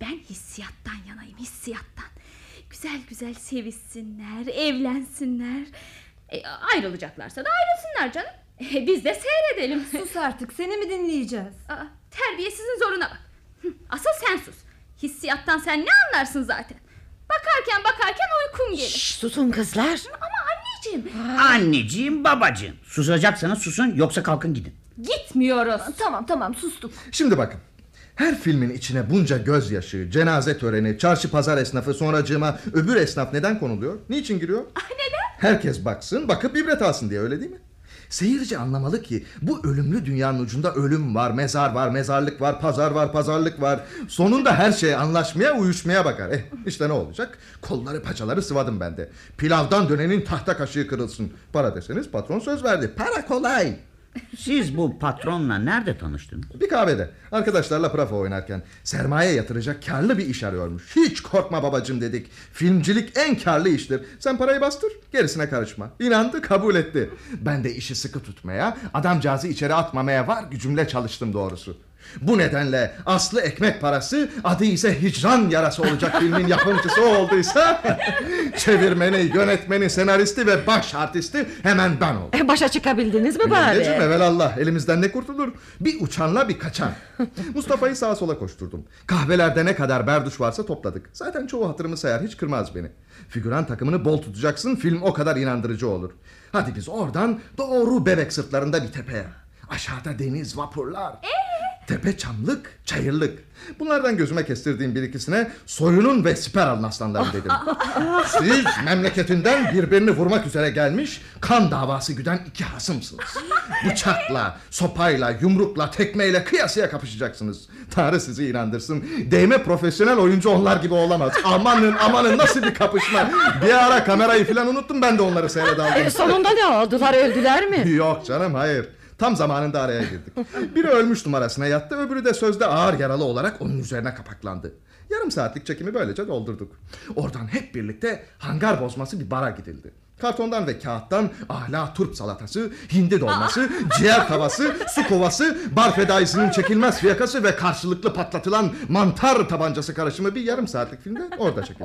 Ben hissiyattan yanayım hissiyattan. Güzel güzel sevişsinler, evlensinler. E, ayrılacaklarsa da ayrılsınlar canım. E, biz de seyredelim. Sus artık seni mi dinleyeceğiz? Aa, terbiyesizin zoruna bak. Asıl sen sus. Hissiyattan sen ne anlarsın zaten? Bakarken bakarken uykum gelir. Şş, susun kızlar. Ama anneciğim. Anneciğim babacığım. Susacaksanız susun yoksa kalkın gidin. Gitmiyoruz. Tamam tamam sustuk. Şimdi bakın. Her filmin içine bunca gözyaşı, cenaze töreni, çarşı pazar esnafı, sonracığıma öbür esnaf neden konuluyor? Niçin giriyor? neden? Herkes baksın, bakıp ibret alsın diye öyle değil mi? Seyirci anlamalı ki bu ölümlü dünyanın ucunda ölüm var, mezar var, mezarlık var, pazar var, pazarlık var. Sonunda her şey anlaşmaya, uyuşmaya bakar. Eh, işte ne olacak? Kolları paçaları sıvadım ben de. Pilavdan dönenin tahta kaşığı kırılsın. Para deseniz patron söz verdi. Para kolay. Siz bu patronla nerede tanıştınız? Bir kahvede arkadaşlarla prafa oynarken sermaye yatıracak karlı bir iş arıyormuş. Hiç korkma babacım dedik. Filmcilik en karlı iştir. Sen parayı bastır gerisine karışma. İnandı kabul etti. Ben de işi sıkı tutmaya adamcağızı içeri atmamaya var gücümle çalıştım doğrusu. Bu nedenle aslı ekmek parası adı ise hicran yarası olacak filmin yapımcısı o olduysa çevirmeni, yönetmeni, senaristi ve baş artisti hemen ben oldum. E, Başa çıkabildiniz mi bari? Yengeciğim evelallah elimizden ne kurtulur? Bir uçanla bir kaçan. Mustafa'yı sağa sola koşturdum. Kahvelerde ne kadar berduş varsa topladık. Zaten çoğu hatırımı sayar hiç kırmaz beni. Figüran takımını bol tutacaksın film o kadar inandırıcı olur. Hadi biz oradan doğru bebek sırtlarında bir tepeye. Aşağıda deniz, vapurlar. Tepe çamlık, çayırlık. Bunlardan gözüme kestirdiğim bir ikisine soyunun ve siper alın aslanlarım dedim. Siz memleketinden birbirini vurmak üzere gelmiş kan davası güden iki hasımsınız. Bıçakla, sopayla, yumrukla, tekmeyle kıyasıya kapışacaksınız. Tanrı sizi inandırsın. Değme profesyonel oyuncu onlar gibi olamaz. Amanın amanın nasıl bir kapışma. Bir ara kamerayı falan unuttum ben de onları seyredaldım. E, sonunda ne oldular öldüler mi? Yok canım hayır. Tam zamanında araya girdik. Biri ölmüş numarasına yattı öbürü de sözde ağır yaralı olarak onun üzerine kapaklandı. Yarım saatlik çekimi böylece doldurduk. Oradan hep birlikte hangar bozması bir bara gidildi. Kartondan ve kağıttan ahla turp salatası, hindi dolması, ciğer tavası, su kovası, bar fedaisinin çekilmez fiyakası ve karşılıklı patlatılan mantar tabancası karışımı bir yarım saatlik filmde orada çekildi.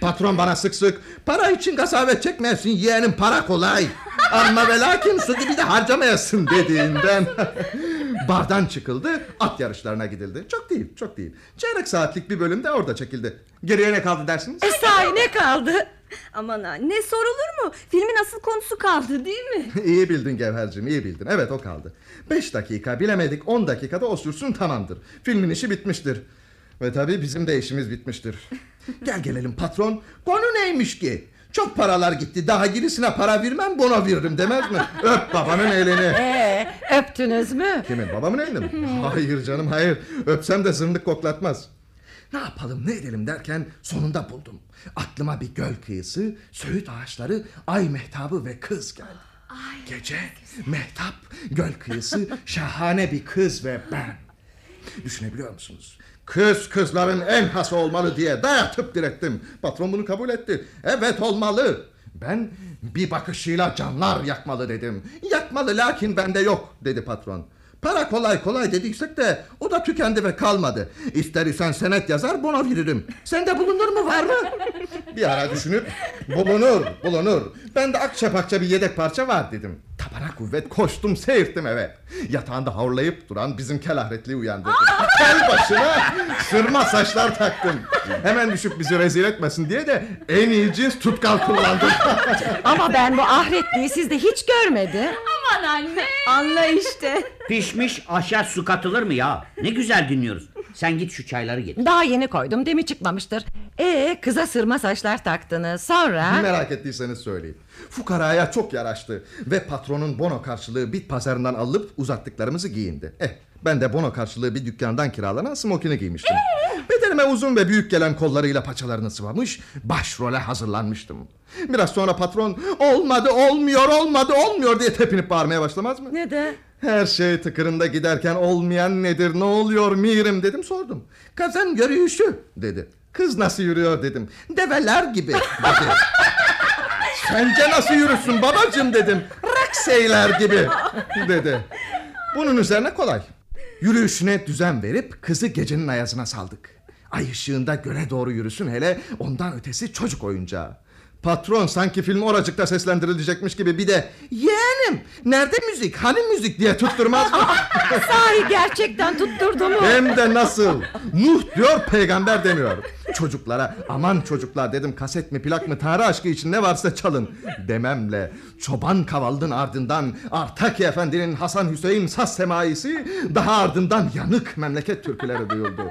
Patron bana sık sık para için kasavet çekmesin yeğenim para kolay. Ama ve lakin su gibi de harcamayasın dediğinden. Bardan çıkıldı at yarışlarına gidildi. Çok değil çok değil. Çeyrek saatlik bir bölüm de orada çekildi. Geriye ne kaldı dersiniz? E sahi ne kaldı? Aman anne sorulur mu? Filmin asıl konusu kaldı değil mi? iyi bildin Gevherciğim iyi bildin. Evet o kaldı. Beş dakika bilemedik on dakikada o sürsün tamamdır. Filmin işi bitmiştir. Ve tabii bizim de işimiz bitmiştir. Gel gelelim patron. Konu neymiş ki? Çok paralar gitti. Daha girisine para vermem buna veririm demez mi? Öp babanın elini. Ee, öptünüz mü? Kimin babamın elini mi? Hayır canım hayır. Öpsem de zırnık koklatmaz. Ne yapalım ne edelim derken sonunda buldum. Aklıma bir göl kıyısı, söğüt ağaçları, ay mehtabı ve kız geldi. Gece, mehtap, göl kıyısı, şahane bir kız ve ben. Düşünebiliyor musunuz? Kız kızların en hası olmalı diye dayatıp direttim. Patron bunu kabul etti. Evet olmalı. Ben bir bakışıyla canlar yakmalı dedim. Yakmalı lakin bende yok dedi patron. Para kolay kolay dediysek de o da tükendi ve kalmadı. İster isen senet yazar buna veririm. Sende bulunur mu var mı? Bir ara düşünüp bulunur bulunur. Ben de akça pakça bir yedek parça var dedim. Tabana kuvvet koştum seyirttim eve. Yatağında havlayıp duran bizim kel ahretliği uyandırdım. Kel başına sırma saçlar taktım. Hemen düşüp bizi rezil etmesin diye de en iyi cins tutkal kullandım. Ama ben bu ahretliği sizde hiç görmedim. Aman anne. Anla işte. Pişmiş aşağı su katılır mı ya? Ne güzel dinliyoruz. Sen git şu çayları getir. Daha yeni koydum demi çıkmamıştır. Ee kıza sırma saçlar taktınız sonra... Merak ettiyseniz söyleyeyim. Fukaraya çok yaraştı ve patronun bono karşılığı bit pazarından alıp uzattıklarımızı giyindi. Eh ben de bono karşılığı bir dükkandan kiralanan smokini giymiştim. Bedenime uzun ve büyük gelen kollarıyla paçalarını sıvamış, başrole hazırlanmıştım. Biraz sonra patron olmadı olmuyor olmadı olmuyor diye tepinip bağırmaya başlamaz mı? Neden? Her şey tıkırında giderken olmayan nedir ne oluyor mirim dedim sordum. Kazan yürüyüşü dedi. Kız nasıl yürüyor dedim. Develer gibi dedi. Sence nasıl yürüsün babacım dedim. Rakseyler gibi dedi. Bunun üzerine kolay. Yürüyüşüne düzen verip kızı gecenin ayazına saldık. Ay ışığında göle doğru yürüsün hele ondan ötesi çocuk oyuncağı. Patron sanki film oracıkta seslendirilecekmiş gibi bir de yeğenim nerede müzik hani müzik diye tutturmaz mı? Sahi gerçekten tutturdu mu? Hem de nasıl? Nuh diyor peygamber demiyor. Çocuklara aman çocuklar dedim kaset mi plak mı Tanrı aşkı için ne varsa çalın. Dememle çoban kavaldın ardından Artaki Efendi'nin Hasan Hüseyin saz semaisi daha ardından yanık memleket türküleri duyuldu.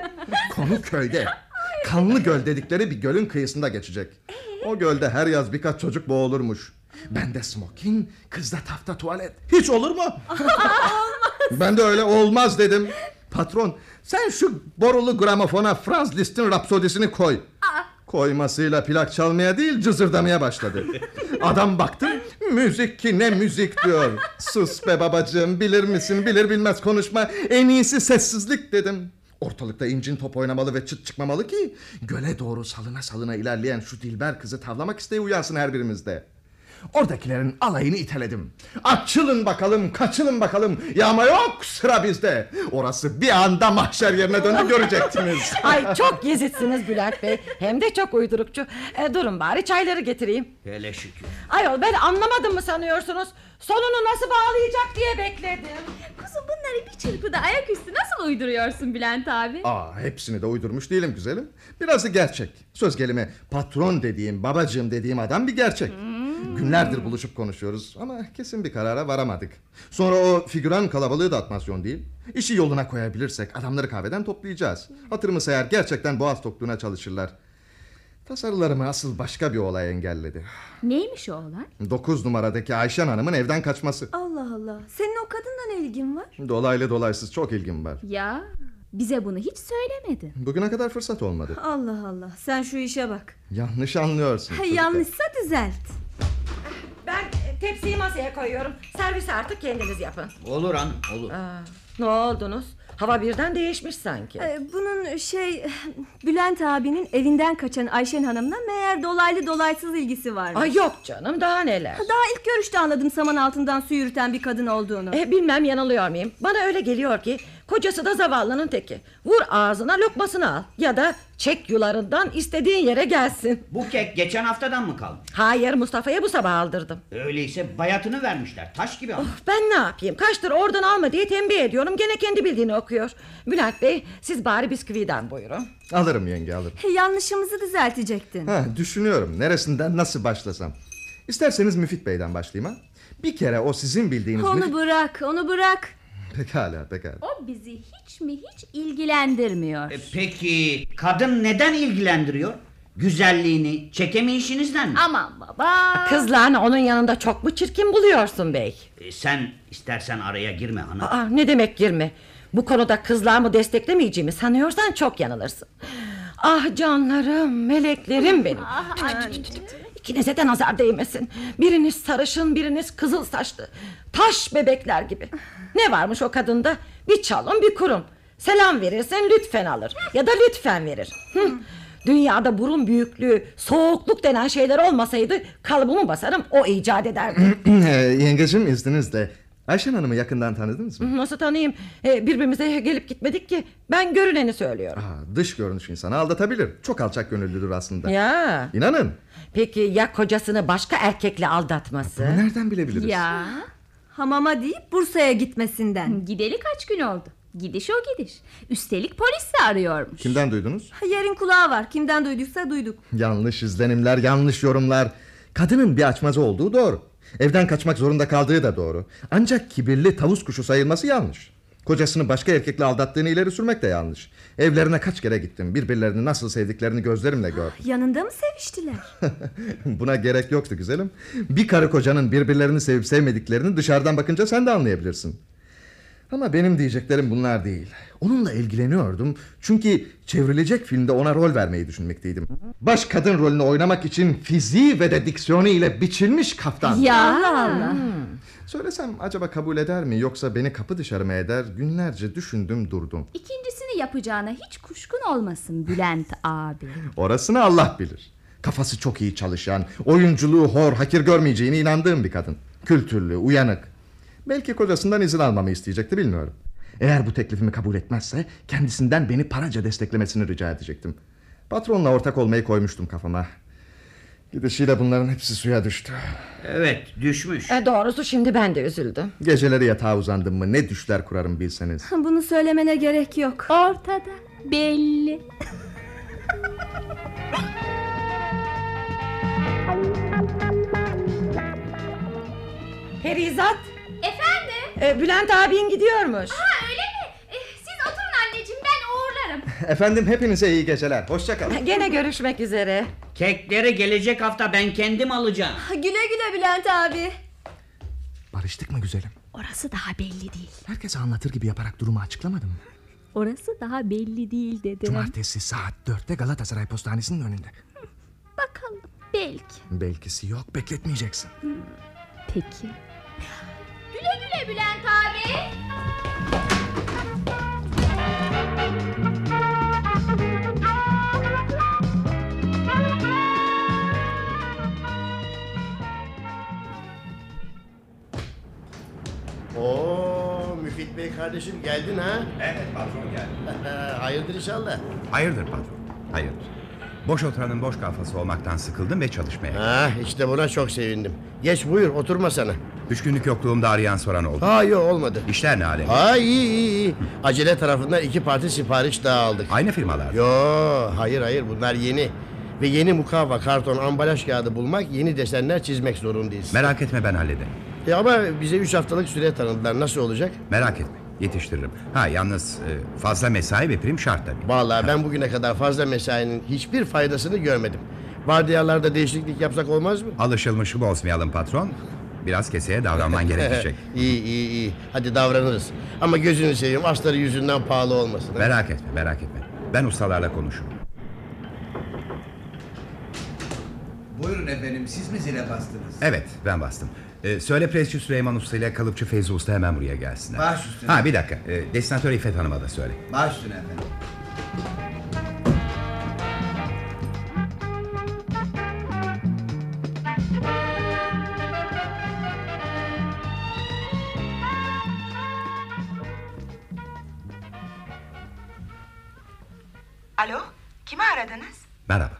Konu köyde. Kanlı göl dedikleri bir gölün kıyısında geçecek. O gölde her yaz birkaç çocuk boğulurmuş. Ben de smokin, kızda tafta tuvalet. Hiç olur mu? Ben de öyle olmaz dedim. Patron sen şu borulu gramofona Franz Liszt'in Rapsodisini koy. Koymasıyla plak çalmaya değil cızırdamaya başladı. Adam baktı müzik ki ne müzik diyor. Sus be babacığım bilir misin bilir bilmez konuşma en iyisi sessizlik dedim. Ortalıkta incin top oynamalı ve çıt çıkmamalı ki göle doğru salına salına ilerleyen şu dilber kızı tavlamak isteği uyansın her birimizde. Oradakilerin alayını iteledim. Açılın bakalım, kaçılın bakalım. Yağma yok, sıra bizde. Orası bir anda mahşer yerine döndü görecektiniz. Ay çok gezitsiniz Bülent Bey. Hem de çok uydurukçu. E, durun bari çayları getireyim. Hele şükür. Ayol ben anlamadım mı sanıyorsunuz? Sonunu nasıl bağlayacak diye bekledim. Kuzum bunları bir çırpıda ayaküstü nasıl uyduruyorsun Bülent abi? Aa, hepsini de uydurmuş değilim güzelim. Biraz da gerçek. Söz gelimi patron dediğim, babacığım dediğim adam bir gerçek. Günlerdir buluşup konuşuyoruz ama kesin bir karara varamadık. Sonra o figüran kalabalığı da atmasyon değil. İşi yoluna koyabilirsek adamları kahveden toplayacağız. Hatırımı sayar gerçekten boğaz tokluğuna çalışırlar. Tasarılarımı asıl başka bir olay engelledi. Neymiş o olay? 9 numaradaki Ayşen Hanım'ın evden kaçması. Allah Allah. Senin o kadınla ne ilgin var? Dolaylı dolaysız çok ilgim var. Ya bize bunu hiç söylemedin. Bugüne kadar fırsat olmadı. Allah Allah. Sen şu işe bak. Yanlış anlıyorsun. Ha, yanlışsa düzelt. Ben e, tepsiyi masaya koyuyorum. Servisi artık kendiniz yapın. Olur hanım olur. Aa, ne oldunuz? Hava birden değişmiş sanki. Ee, bunun şey Bülent abinin evinden kaçan Ayşen Hanım'la meğer dolaylı dolaysız ilgisi varmış. Ay yok canım daha neler. Daha ilk görüşte anladım saman altından su yürüten bir kadın olduğunu. E, bilmem yanılıyor muyum? Bana öyle geliyor ki kocası da zavallının teki. Vur ağzına lokmasını al ya da çek yularından istediğin yere gelsin. Bu kek geçen haftadan mı kalmış? Hayır Mustafa'ya bu sabah aldırdım. Öyleyse bayatını vermişler. Taş gibi ama. Ben ne yapayım? Kaçtır oradan alma diye tembih ediyorum. Gene kendi bildiğini okuyor. Bülent Bey siz bari bisküviden buyurun. Alırım yenge alırım. He, yanlışımızı düzeltecektin. Ha, düşünüyorum neresinden nasıl başlasam. İsterseniz Müfit Bey'den başlayayım ha. Bir kere o sizin bildiğiniz Onu Müfit... bırak, onu bırak. Pekala pekala. O bizi hiç mi hiç ilgilendirmiyor. E, peki kadın neden ilgilendiriyor? Güzelliğini, çekemeyişinizden mi? Aman baba. Kızlarını onun yanında çok mu çirkin buluyorsun bey? E, sen istersen araya girme hanım. Aa, ne demek girme? Bu konuda kızlarımı desteklemeyeceğimi sanıyorsan çok yanılırsın. Ah canlarım, meleklerim benim. İkinize de nazar değmesin. Biriniz sarışın, biriniz kızıl saçlı. Taş bebekler gibi. Ne varmış o kadında? Bir çalım, bir kurum. Selam verirsen lütfen alır. Ya da lütfen verir. Hı. Dünyada burun büyüklüğü, soğukluk denen şeyler olmasaydı kalıbımı basarım o icat ederdi. Ee, Yengecim izninizle. Ayşen Hanım'ı yakından tanıdınız mı? Nasıl tanıyayım? Ee, birbirimize gelip gitmedik ki. Ben görüneni söylüyorum. Aa, dış görünüş insanı aldatabilir. Çok alçak gönüllüdür aslında. Ya. İnanın. Peki ya kocasını başka erkekle aldatması? Bunu nereden bilebiliriz? Ya. Hamama deyip Bursa'ya gitmesinden. Gideli kaç gün oldu? Gidiş o gidiş. Üstelik polis de arıyormuş. Kimden duydunuz? Yerin kulağı var. Kimden duyduysa duyduk. Yanlış izlenimler, yanlış yorumlar. Kadının bir açmazı olduğu doğru. Evden kaçmak zorunda kaldığı da doğru. Ancak kibirli tavus kuşu sayılması yanlış. Kocasını başka erkekle aldattığını ileri sürmek de yanlış. Evlerine kaç kere gittim. Birbirlerini nasıl sevdiklerini gözlerimle gördüm. Yanında mı seviştiler? Buna gerek yoktu güzelim. Bir karı kocanın birbirlerini sevip sevmediklerini dışarıdan bakınca sen de anlayabilirsin. Ama benim diyeceklerim bunlar değil. Onunla ilgileniyordum. Çünkü çevrilecek filmde ona rol vermeyi düşünmekteydim. Baş kadın rolünü oynamak için fiziği ve de diksiyonu ile biçilmiş kaftan. Ya Allah Allah. Söylesem acaba kabul eder mi yoksa beni kapı dışarı mı eder? Günlerce düşündüm durdum. İkincisini yapacağına hiç kuşkun olmasın Bülent abi. Orasını Allah bilir. Kafası çok iyi çalışan, oyunculuğu hor, hakir görmeyeceğine inandığım bir kadın. Kültürlü, uyanık. Belki kocasından izin almamı isteyecekti bilmiyorum. Eğer bu teklifimi kabul etmezse kendisinden beni paraca desteklemesini rica edecektim. Patronla ortak olmayı koymuştum kafama. Gidişiyle bunların hepsi suya düştü. Evet düşmüş. E, doğrusu şimdi ben de üzüldüm. Geceleri yatağa uzandım mı ne düşler kurarım bilseniz. Bunu söylemene gerek yok. Ortada belli. Perizat, Efendim? e, Bülent abin gidiyormuş. Ha öyle mi? Eh, siz oturun anneciğim ben uğurlarım. Efendim hepinize iyi geceler. Hoşçakalın. Gene görüşmek üzere. Kekleri gelecek hafta ben kendim alacağım. Güle güle Bülent abi. Barıştık mı güzelim? Orası daha belli değil. Herkese anlatır gibi yaparak durumu açıklamadım mı? Orası daha belli değil dedim. Cumartesi saat dörtte Galatasaray Postanesi'nin önünde. Bakalım belki. Belkisi yok bekletmeyeceksin. Peki. Güle güle Bülent abi. Oo Müfit Bey kardeşim geldin ha? Evet patron geldi. Hayırdır inşallah. Hayırdır patron? Hayırdır. Boş oturanın boş kafası olmaktan sıkıldım ve çalışmaya. Ha işte buna çok sevindim. Geç buyur oturma sana. Üç günlük yokluğumda arayan soran oldu. Ha yok olmadı. İşler ne alem? Ha iyi iyi iyi. Acele tarafından iki parti sipariş daha aldık. Aynı firmalar. Yo hayır hayır bunlar yeni. Ve yeni mukavva, karton, ambalaj kağıdı bulmak, yeni desenler çizmek zorundayız. Merak etme ben hallederim. E ama bize üç haftalık süre tanıdılar. Nasıl olacak? Merak etme yetiştiririm. Ha yalnız e, fazla mesai ve prim şart tabii. Vallahi ben bugüne kadar fazla mesainin hiçbir faydasını görmedim. Vardiyalarda değişiklik yapsak olmaz mı? Alışılmışı bozmayalım patron. Biraz keseye davranman gerekecek. iyi iyi iyi. Hadi davranırız. Ama gözünü seveyim astarı yüzünden pahalı olmasın. ha? Merak etme merak etme. Ben ustalarla konuşurum. Buyurun efendim siz mi zile bastınız? Evet ben bastım. Ee, söyle Presçi Süleyman Usta ile kalıpçı Feyzi Usta hemen buraya gelsinler. Baş üstüne. Ha bir dakika. Ee, destinatör İffet Hanım'a da söyle. Baş üstüne efendim. Alo, kimi aradınız? Merhaba.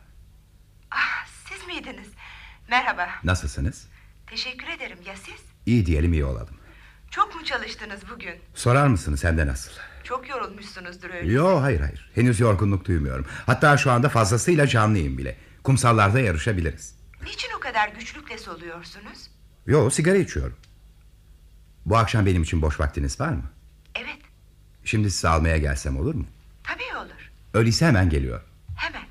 Ah, siz miydiniz? Merhaba. Nasılsınız? Teşekkür ederim. Ya siz? İyi diyelim iyi olalım. Çok mu çalıştınız bugün? Sorar mısınız hem de nasıl? Çok yorulmuşsunuzdur öyle. Yo hayır hayır. Henüz yorgunluk duymuyorum. Hatta şu anda fazlasıyla canlıyım bile. Kumsallarda yarışabiliriz. Niçin o kadar güçlükle soluyorsunuz? Yo sigara içiyorum. Bu akşam benim için boş vaktiniz var mı? Evet, Şimdi sizi almaya gelsem olur mu? tabii olur. Öyleyse hemen geliyor. Hemen.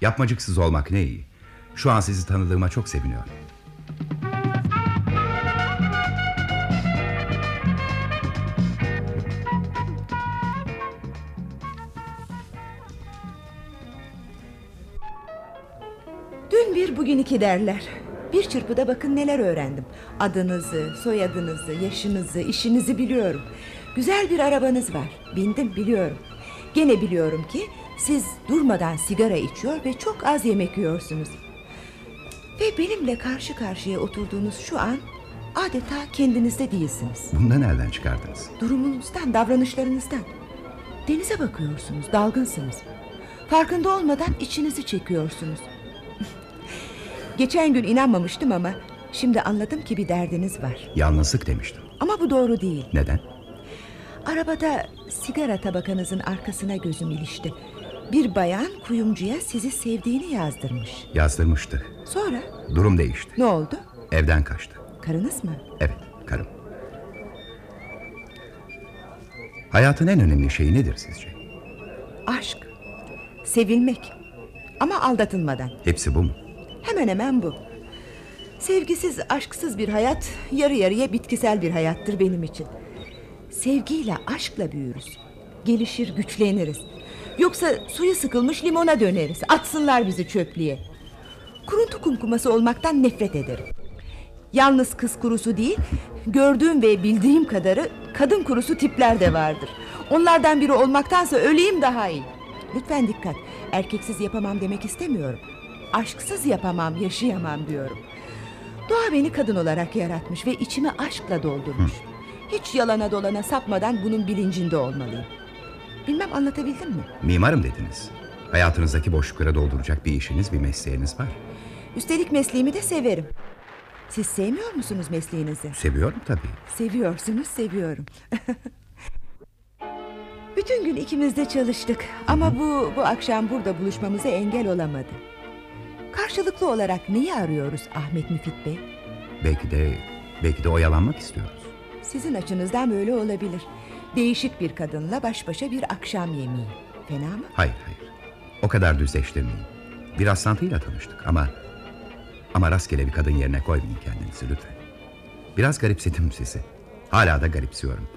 Yapmacıksız olmak ne iyi. Şu an sizi tanıdığıma çok seviniyorum. Bugün iki derler. Bir çırpıda bakın neler öğrendim. Adınızı, soyadınızı, yaşınızı, işinizi biliyorum. Güzel bir arabanız var. Bindim biliyorum. Gene biliyorum ki siz durmadan sigara içiyor ve çok az yemek yiyorsunuz. Ve benimle karşı karşıya oturduğunuz şu an adeta kendinizde değilsiniz. Bunu da nereden çıkardınız? Durumunuzdan, davranışlarınızdan. Denize bakıyorsunuz, dalgınsınız. Farkında olmadan içinizi çekiyorsunuz. Geçen gün inanmamıştım ama şimdi anladım ki bir derdiniz var. Yalnızlık demiştim. Ama bu doğru değil. Neden? Arabada sigara tabakanızın arkasına gözüm ilişti. Bir bayan kuyumcuya sizi sevdiğini yazdırmış. Yazdırmıştı. Sonra Durum değişti. ne oldu? Evden kaçtı. Karınız mı? Evet karım. Hayatın en önemli şeyi nedir sizce? Aşk. Sevilmek. Ama aldatılmadan. Hepsi bu mu? Hemen hemen bu. Sevgisiz, aşksız bir hayat yarı yarıya bitkisel bir hayattır benim için. Sevgiyle, aşkla büyürüz. Gelişir, güçleniriz. Yoksa suyu sıkılmış limona döneriz. Atsınlar bizi çöplüğe. Kuruntu kumkuması olmaktan nefret ederim. Yalnız kız kurusu değil, gördüğüm ve bildiğim kadarı kadın kurusu tipler de vardır. Onlardan biri olmaktansa öleyim daha iyi. Lütfen dikkat. Erkeksiz yapamam demek istemiyorum. Aşksız yapamam, yaşayamam diyorum. Doğa beni kadın olarak yaratmış ve içimi aşkla doldurmuş. Hiç yalana dolana sapmadan bunun bilincinde olmalıyım. Bilmem anlatabildim mi? Mimarım dediniz. Hayatınızdaki boşlukları dolduracak bir işiniz, bir mesleğiniz var. Üstelik mesleğimi de severim. Siz sevmiyor musunuz mesleğinizi? Seviyorum tabii. Seviyorsunuz, seviyorum. Bütün gün ikimiz de çalıştık ama bu bu akşam burada buluşmamıza engel olamadı. Karşılıklı olarak neyi arıyoruz Ahmet Müfit Bey? Belki de belki de oyalanmak istiyoruz. Sizin açınızdan böyle olabilir. Değişik bir kadınla baş başa bir akşam yemeği. Fena mı? Hayır hayır. O kadar düzleştirmeyin. Bir rastlantıyla tanıştık ama... Ama rastgele bir kadın yerine koymayın kendinizi lütfen. Biraz garipsedim sizi. Hala da garipsiyorum.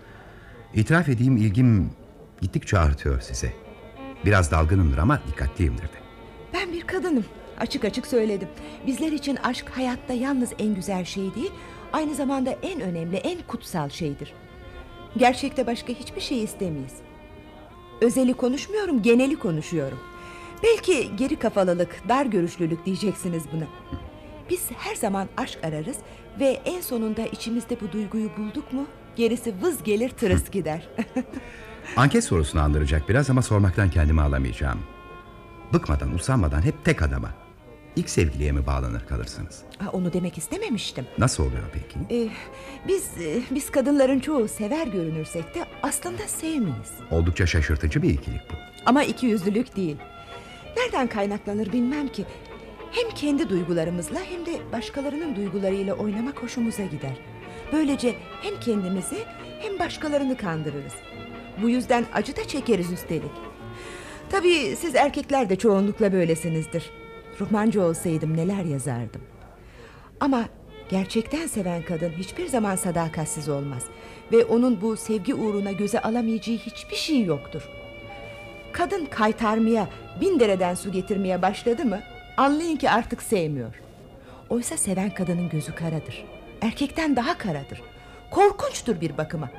İtiraf edeyim ilgim gittikçe artıyor size. Biraz dalgınımdır ama dikkatliyimdir de. Ben bir kadınım. Açık açık söyledim. Bizler için aşk hayatta yalnız en güzel şey değil, aynı zamanda en önemli, en kutsal şeydir. Gerçekte başka hiçbir şey istemeyiz. Özeli konuşmuyorum, geneli konuşuyorum. Belki geri kafalılık, dar görüşlülük diyeceksiniz buna. Biz her zaman aşk ararız ve en sonunda içimizde bu duyguyu bulduk mu gerisi vız gelir tırıs gider. Anket sorusunu andıracak biraz ama sormaktan kendimi alamayacağım. Bıkmadan, usanmadan hep tek adama. İlk sevgiliye mi bağlanır kalırsınız? Onu demek istememiştim. Nasıl oluyor peki? Ee, biz e, biz kadınların çoğu sever görünürsek de aslında sevmeyiz. Oldukça şaşırtıcı bir ikilik bu. Ama iki yüzlülük değil. Nereden kaynaklanır bilmem ki. Hem kendi duygularımızla hem de başkalarının duygularıyla oynamak hoşumuza gider. Böylece hem kendimizi hem başkalarını kandırırız. Bu yüzden acı da çekeriz üstelik. Tabii siz erkekler de çoğunlukla böylesinizdir. Ruhmancı olsaydım neler yazardım. Ama gerçekten seven kadın hiçbir zaman sadakatsiz olmaz. Ve onun bu sevgi uğruna göze alamayacağı hiçbir şey yoktur. Kadın kaytarmaya, bin dereden su getirmeye başladı mı anlayın ki artık sevmiyor. Oysa seven kadının gözü karadır. Erkekten daha karadır. Korkunçtur bir bakıma.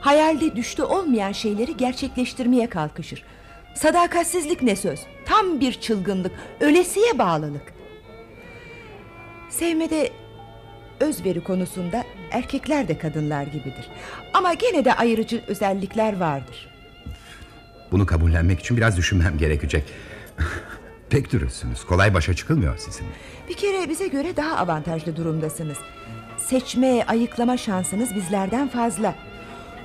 Hayalde düştü olmayan şeyleri gerçekleştirmeye kalkışır. Sadakatsizlik ne söz? Tam bir çılgınlık, ölesiye bağlılık. Sevmede özveri konusunda erkekler de kadınlar gibidir. Ama gene de ayırıcı özellikler vardır. Bunu kabullenmek için biraz düşünmem gerekecek. Pek dürüstsünüz. Kolay başa çıkılmıyor sizinle. Bir kere bize göre daha avantajlı durumdasınız. Seçme, ayıklama şansınız bizlerden fazla.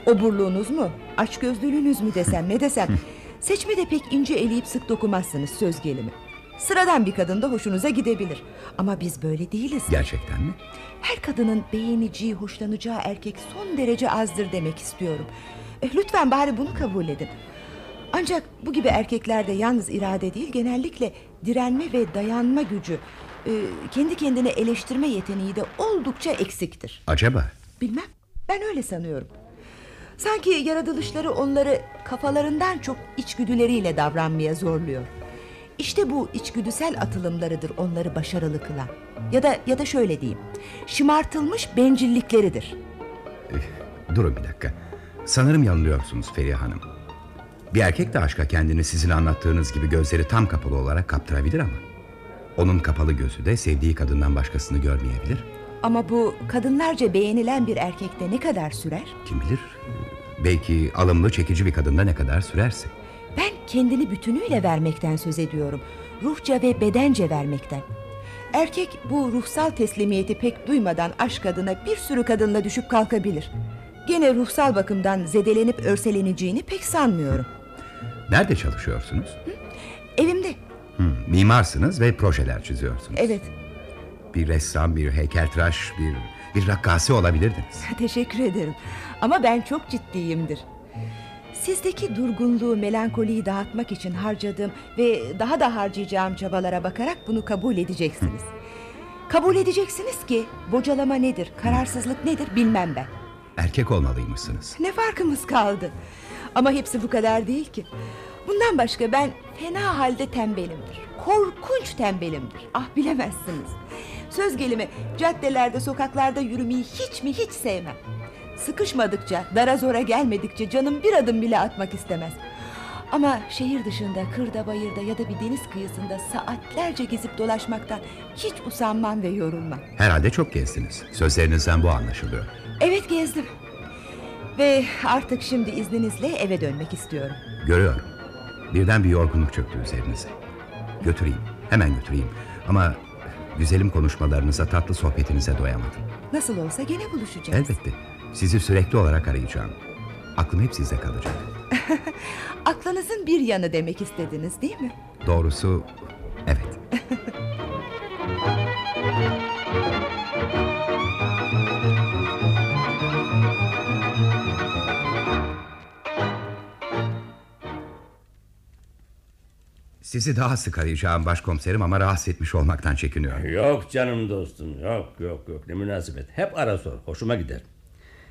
Oburluğunuz mu, açgözlülüğünüz mü desem ne desem. Seçmede pek ince eleyip sık dokunmazsınız söz gelimi. Sıradan bir kadın da hoşunuza gidebilir. Ama biz böyle değiliz. Gerçekten mi? Her kadının beğeneceği, hoşlanacağı erkek son derece azdır demek istiyorum. Eh, Lütfen bari bunu kabul edin. Ancak bu gibi erkeklerde yalnız irade değil genellikle direnme ve dayanma gücü, e, kendi kendine eleştirme yeteneği de oldukça eksiktir. Acaba? Bilmem. Ben öyle sanıyorum. Sanki yaratılışları onları kafalarından çok içgüdüleriyle davranmaya zorluyor. İşte bu içgüdüsel atılımlarıdır onları başarılı kılan. Ya da ya da şöyle diyeyim. Şımartılmış bencillikleridir. Durun bir dakika. Sanırım yanılıyorsunuz Feriha Hanım. Bir erkek de aşka kendini sizin anlattığınız gibi gözleri tam kapalı olarak kaptırabilir ama. Onun kapalı gözü de sevdiği kadından başkasını görmeyebilir. Ama bu kadınlarca beğenilen bir erkekte ne kadar sürer? Kim bilir? Belki alımlı çekici bir kadında ne kadar sürerse. Ben kendini bütünüyle vermekten söz ediyorum. Ruhça ve bedence vermekten. Erkek bu ruhsal teslimiyeti pek duymadan aşk adına bir sürü kadınla düşüp kalkabilir. Gene ruhsal bakımdan zedelenip örseleneceğini pek sanmıyorum. Nerede çalışıyorsunuz? Evimde. Hmm, mimarsınız ve projeler çiziyorsunuz. Evet. Bir ressam, bir heykeltıraş, bir, bir rakkasi olabilirdiniz. Teşekkür ederim. Ama ben çok ciddiyimdir. Sizdeki durgunluğu, melankoliyi dağıtmak için harcadığım ve daha da harcayacağım çabalara bakarak bunu kabul edeceksiniz. Kabul edeceksiniz ki bocalama nedir, kararsızlık nedir bilmem ben. Erkek olmalıymışsınız. Ne farkımız kaldı? Ama hepsi bu kadar değil ki. Bundan başka ben fena halde tembelimdir. Korkunç tembelimdir. Ah bilemezsiniz. Söz gelimi caddelerde sokaklarda yürümeyi hiç mi hiç sevmem. Sıkışmadıkça, dara zora gelmedikçe canım bir adım bile atmak istemez. Ama şehir dışında, kırda bayırda ya da bir deniz kıyısında saatlerce gezip dolaşmaktan hiç usanmam ve yorulmam. Herhalde çok gezdiniz. Sözlerinizden bu anlaşılıyor. Evet gezdim. Ve artık şimdi izninizle eve dönmek istiyorum. Görüyorum. Birden bir yorgunluk çöktü üzerinize. Götüreyim, hemen götüreyim. Ama güzelim konuşmalarınıza, tatlı sohbetinize doyamadım. Nasıl olsa gene buluşacağız. Elbette. Sizi sürekli olarak arayacağım. Aklım hep sizde kalacak. Aklınızın bir yanı demek istediniz değil mi? Doğrusu evet. Sizi daha sık arayacağım başkomiserim ama rahatsız etmiş olmaktan çekiniyorum. Yok canım dostum yok yok yok ne münasebet. Hep ara sor hoşuma gider.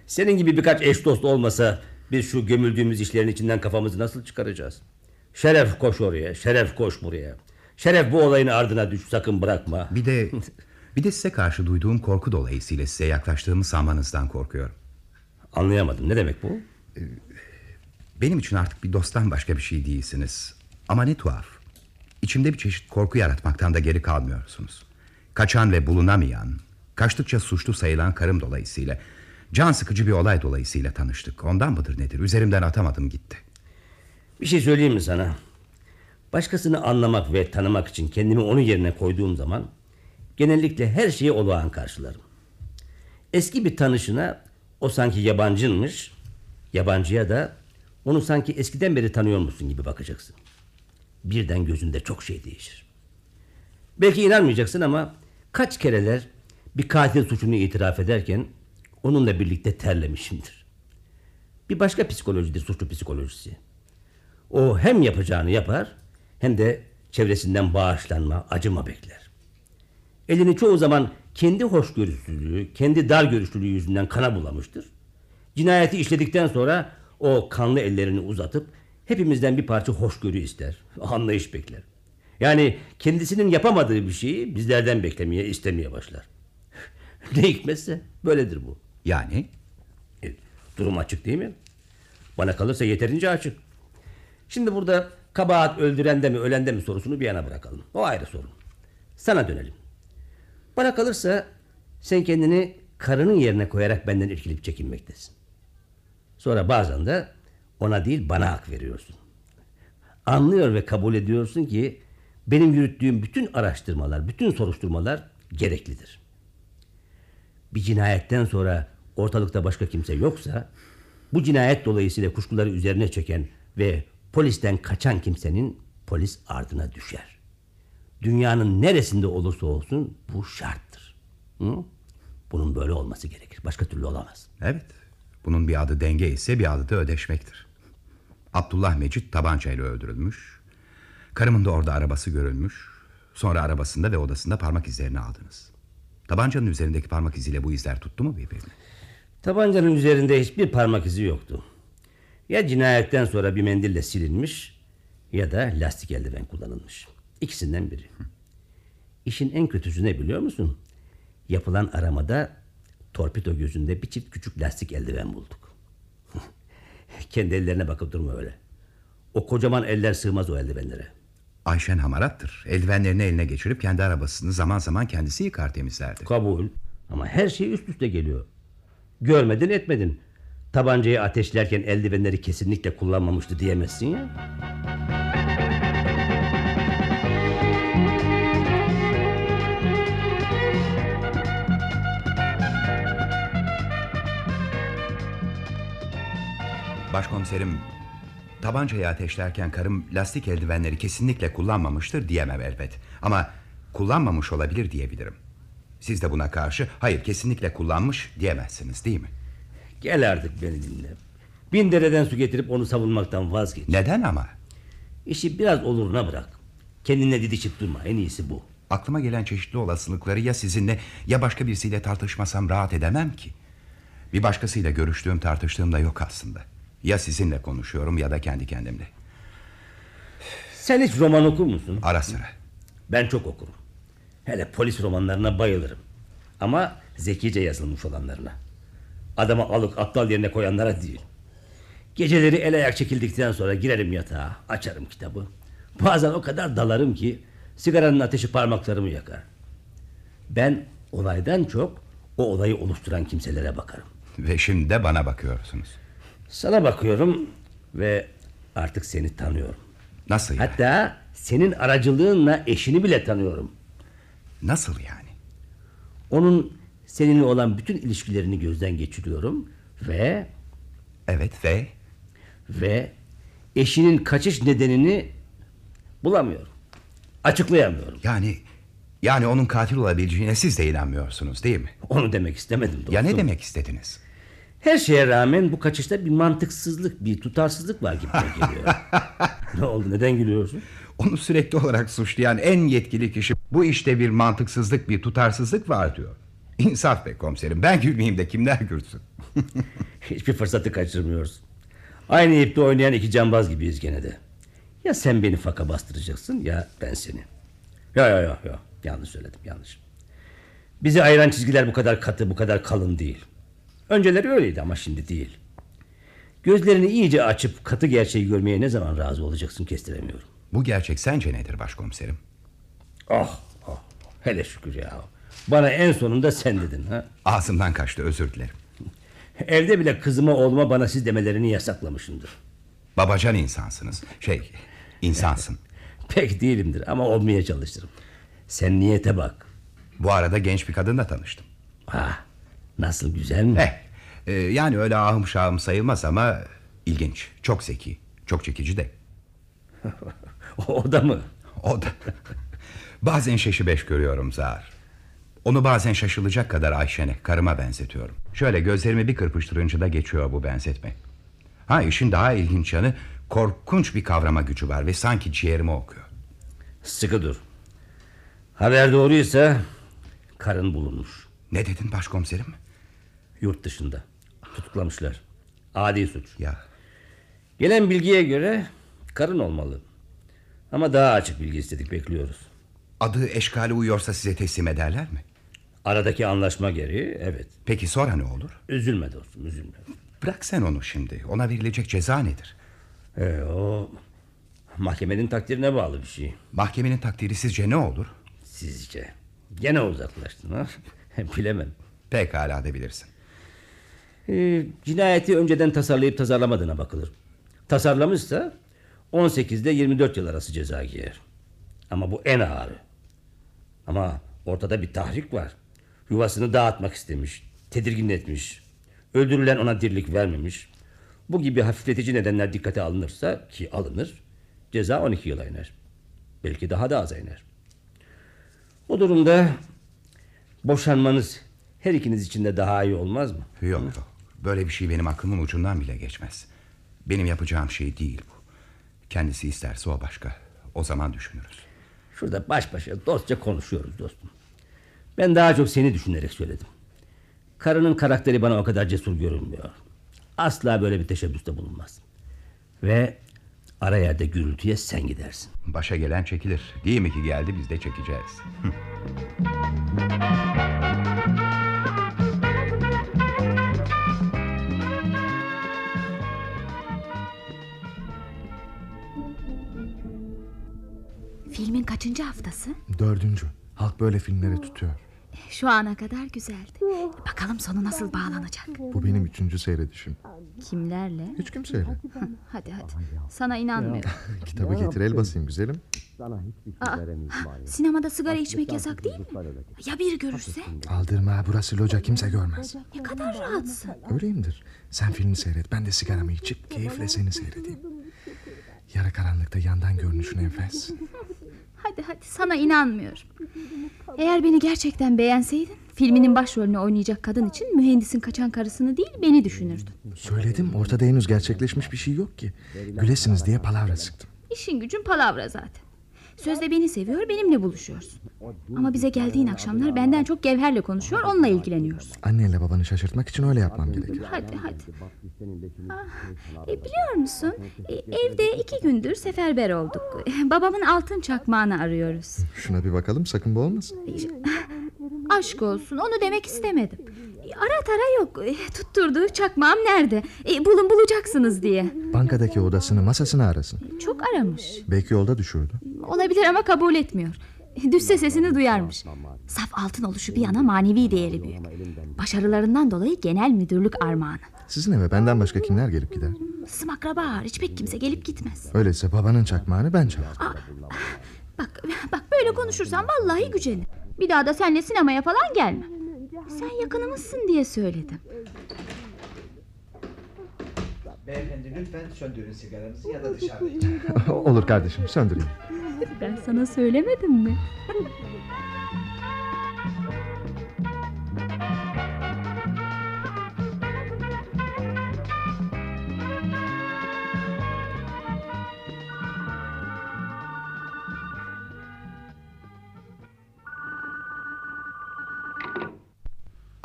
Senin gibi birkaç eş dost olmasa biz şu gömüldüğümüz işlerin içinden kafamızı nasıl çıkaracağız? Şeref koş oraya, şeref koş buraya. Şeref bu olayın ardına düş sakın bırakma. Bir de bir de size karşı duyduğum korku dolayısıyla size yaklaştığımı sanmanızdan korkuyorum. Anlayamadım ne demek bu? Benim için artık bir dosttan başka bir şey değilsiniz. Ama ne tuhaf. İçimde bir çeşit korku yaratmaktan da geri kalmıyorsunuz. Kaçan ve bulunamayan, kaçtıkça suçlu sayılan karım dolayısıyla, can sıkıcı bir olay dolayısıyla tanıştık. Ondan mıdır nedir? Üzerimden atamadım gitti. Bir şey söyleyeyim mi sana? Başkasını anlamak ve tanımak için kendimi onun yerine koyduğum zaman genellikle her şeyi olağan karşılarım. Eski bir tanışına o sanki yabancınmış, yabancıya da onu sanki eskiden beri tanıyormuşsun gibi bakacaksın. Birden gözünde çok şey değişir. Belki inanmayacaksın ama kaç kereler bir katil suçunu itiraf ederken onunla birlikte terlemişimdir. Bir başka psikolojidir suçlu psikolojisi. O hem yapacağını yapar hem de çevresinden bağışlanma, acıma bekler. Elini çoğu zaman kendi hoşgörüsüzlüğü, kendi dar görüşlülüğü yüzünden kana bulamıştır. Cinayeti işledikten sonra o kanlı ellerini uzatıp hepimizden bir parça hoşgörü ister, anlayış bekler. Yani kendisinin yapamadığı bir şeyi bizlerden beklemeye, istemeye başlar. ne hikmetse böyledir bu. Yani? E, durum açık değil mi? Bana kalırsa yeterince açık. Şimdi burada kabahat öldürende mi ölende mi sorusunu bir yana bırakalım. O ayrı sorun. Sana dönelim. Bana kalırsa sen kendini karının yerine koyarak benden irkilip çekinmektesin. Sonra bazen de ona değil bana hak veriyorsun. Anlıyor ve kabul ediyorsun ki benim yürüttüğüm bütün araştırmalar, bütün soruşturmalar gereklidir. Bir cinayetten sonra ortalıkta başka kimse yoksa bu cinayet dolayısıyla kuşkuları üzerine çeken ve polisten kaçan kimsenin polis ardına düşer. Dünyanın neresinde olursa olsun bu şarttır. Hı? Bunun böyle olması gerekir. Başka türlü olamaz. Evet. Bunun bir adı denge ise bir adı da ödeşmektir. Abdullah Mecit tabancayla öldürülmüş. Karımın da orada arabası görülmüş. Sonra arabasında ve odasında parmak izlerini aldınız. Tabancanın üzerindeki parmak iziyle bu izler tuttu mu birbirini? Tabancanın üzerinde hiçbir parmak izi yoktu. Ya cinayetten sonra bir mendille silinmiş ya da lastik eldiven kullanılmış. İkisinden biri. İşin en kötüsü ne biliyor musun? Yapılan aramada torpido gözünde bir çift küçük lastik eldiven bulduk. Kendi ellerine bakıp durma öyle. O kocaman eller sığmaz o eldivenlere. Ayşen hamarattır. Eldivenlerini eline geçirip kendi arabasını zaman zaman kendisi yıkar temizlerdi. Kabul. Ama her şey üst üste geliyor. Görmedin etmedin. Tabancayı ateşlerken eldivenleri kesinlikle kullanmamıştı diyemezsin ya. Başkomiserim, tabancayı ateşlerken karım lastik eldivenleri kesinlikle kullanmamıştır diyemem elbet. Ama kullanmamış olabilir diyebilirim. Siz de buna karşı hayır kesinlikle kullanmış diyemezsiniz değil mi? Gel artık beni dinle. Bin dereden su getirip onu savunmaktan vazgeç. Neden ama? İşi biraz oluruna bırak. Kendine didişip durma en iyisi bu. Aklıma gelen çeşitli olasılıkları ya sizinle ya başka birisiyle tartışmasam rahat edemem ki. Bir başkasıyla görüştüğüm tartıştığım da yok aslında. Ya sizinle konuşuyorum ya da kendi kendimle. Sen hiç roman okur musun? Ara sıra. Ben çok okurum. Hele polis romanlarına bayılırım. Ama zekice yazılmış olanlarına. Adamı alık aptal yerine koyanlara değil. Geceleri el ayak çekildikten sonra girerim yatağa, açarım kitabı. Bazen o kadar dalarım ki sigaranın ateşi parmaklarımı yakar. Ben olaydan çok o olayı oluşturan kimselere bakarım. Ve şimdi de bana bakıyorsunuz. Sana bakıyorum ve artık seni tanıyorum. Nasıl yani? Hatta senin aracılığınla eşini bile tanıyorum. Nasıl yani? Onun seninle olan bütün ilişkilerini gözden geçiriyorum ve Evet ve ve eşinin kaçış nedenini bulamıyorum. Açıklayamıyorum. Yani yani onun katil olabileceğine siz de inanmıyorsunuz değil mi? Onu demek istemedim dostum. Ya ne demek istediniz? Her şeye rağmen bu kaçışta bir mantıksızlık, bir tutarsızlık var gibi geliyor. ne oldu? Neden gülüyorsun? Onu sürekli olarak suçlayan en yetkili kişi bu işte bir mantıksızlık, bir tutarsızlık var diyor. İnsaf be komiserim. Ben gülmeyeyim de kimler gülsün? Hiçbir fırsatı kaçırmıyoruz. Aynı ipte oynayan iki cambaz gibiyiz gene de. Ya sen beni faka bastıracaksın ya ben seni. Ya ya ya ya yanlış söyledim yanlış. Bizi ayıran çizgiler bu kadar katı bu kadar kalın değil. Önceleri öyleydi ama şimdi değil. Gözlerini iyice açıp katı gerçeği görmeye ne zaman razı olacaksın kestiremiyorum. Bu gerçek sence nedir başkomiserim? Ah, ah Hele şükür ya. Bana en sonunda sen dedin ha. Ağzımdan kaçtı özür dilerim. Evde bile kızıma oğluma bana siz demelerini yasaklamışımdır. Babacan insansınız. Şey insansın. Pek değilimdir ama olmaya çalışırım. Sen niyete bak. Bu arada genç bir kadınla tanıştım. Ha, nasıl güzel mi? Eh, e, yani öyle ahım şahım sayılmaz ama ilginç. Çok zeki. Çok çekici de. o da mı? O da. bazen şeşi beş görüyorum Zahar. Onu bazen şaşılacak kadar Ayşen'e, karıma benzetiyorum. Şöyle gözlerimi bir kırpıştırınca da geçiyor bu benzetme. Ha işin daha ilginç yanı korkunç bir kavrama gücü var ve sanki ciğerimi okuyor. Sıkı dur. Haber doğruysa karın bulunmuş. Ne dedin başkomiserim? Yurt dışında. Tutuklamışlar. Adi suç. Ya. Gelen bilgiye göre karın olmalı. Ama daha açık bilgi istedik bekliyoruz. Adı eşkali uyuyorsa size teslim ederler mi? Aradaki anlaşma gereği evet. Peki sonra ne olur? Üzülme dostum üzülme. Bırak sen onu şimdi. Ona verilecek ceza nedir? Ee, o mahkemenin takdirine bağlı bir şey. Mahkemenin takdiri sizce ne olur? Sizce. Gene uzaklaştın ha? Bilemem. Pekala da bilirsin. Ee, cinayeti önceden tasarlayıp tasarlamadığına bakılır. Tasarlamışsa 18 ile 24 yıl arası ceza giyer. Ama bu en ağırı. Ama ortada bir tahrik var. Yuvasını dağıtmak istemiş, tedirgin etmiş. Öldürülen ona dirlik vermemiş. Bu gibi hafifletici nedenler dikkate alınırsa ki alınır, ceza 12 yıla iner. Belki daha da aza iner. O durumda boşanmanız her ikiniz için de daha iyi olmaz mı? Yok yok. Böyle bir şey benim aklımın ucundan bile geçmez. Benim yapacağım şey değil bu. Kendisi isterse o başka. O zaman düşünürüz. Şurada baş başa dostça konuşuyoruz dostum. Ben daha çok seni düşünerek söyledim. Karının karakteri bana o kadar cesur görünmüyor. Asla böyle bir teşebbüste bulunmaz. Ve ara yerde gürültüye sen gidersin. Başa gelen çekilir. Değil mi ki geldi biz de çekeceğiz. Filmin kaçıncı haftası? Dördüncü. Halk böyle filmleri tutuyor. Şu ana kadar güzeldi. Bakalım sonu nasıl bağlanacak. Bu benim üçüncü seyredişim. Kimlerle? Hiç kimseyle. hadi hadi. Sana inanmıyorum. Kitabı getir el basayım güzelim. Aa, sinemada sigara içmek yasak değil mi? Ya biri görürse? Aldırma burası loca kimse görmez. Ne kadar rahatsın. Öyleyimdir. Sen filmi seyret ben de sigaramı içip keyifle seni seyredeyim. Yarı karanlıkta yandan görünüşün enfes. Hadi hadi sana inanmıyorum. Eğer beni gerçekten beğenseydin filminin başrolünü oynayacak kadın için mühendisin kaçan karısını değil beni düşünürdün. Söyledim ortada henüz gerçekleşmiş bir şey yok ki. Gülesiniz diye palavra sıktım. İşin gücün palavra zaten. Sözde beni seviyor benimle buluşuyorsun. Ama bize geldiğin akşamlar benden çok Gevher'le konuşuyor onunla ilgileniyorsun. Annenle babanı şaşırtmak için öyle yapmam gerekir. Hadi hadi. Ah, e, biliyor musun e, evde iki gündür seferber olduk. Babamın altın çakmağını arıyoruz. Şuna bir bakalım sakın bu olmasın. Aşk olsun onu demek istemedim. Ara tara yok. E, Tutturduğu çakmağım nerede? E, bulun bulacaksınız diye. Bankadaki odasını masasını arasın. Çok aramış. Belki yolda düşürdü. Olabilir ama kabul etmiyor. Düşse sesini duyarmış. Saf altın oluşu bir yana manevi değeri büyük. Başarılarından dolayı genel müdürlük armağanı. Sizin eve benden başka kimler gelip gider? Sım akraba hariç pek kimse gelip gitmez. Öyleyse babanın çakmağını ben çalarım. Bak, bak böyle konuşursan vallahi gücenirim. Bir daha da seninle sinemaya falan gelmem. Sen yakınımızsın diye söyledim. Beyefendi lütfen söndürün sigaranızı ya da dışarıda Olur kardeşim söndüreyim. Ben sana söylemedim mi?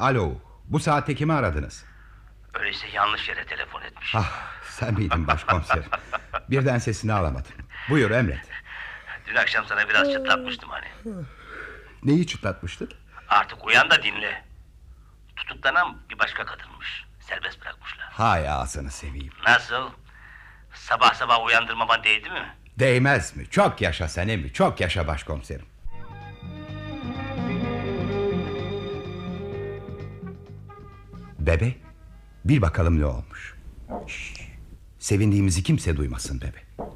Alo, bu saatte kimi aradınız? Öyleyse yanlış yere telefon etmiş. Ah, sen miydin başkomiser? Birden sesini alamadım. Buyur emret. Dün akşam sana biraz çıtlatmıştım hani. Neyi çıtlatmıştık? Artık uyan da dinle. Tutuklanan bir başka kadınmış. Serbest bırakmışlar. Hay ağzını seveyim. Nasıl? Sabah sabah uyandırmaman değdi mi? Değmez mi? Çok yaşa sen mi? Çok yaşa başkomiserim. Bebe, bir bakalım ne olmuş. Şşş, sevindiğimizi kimse duymasın bebe.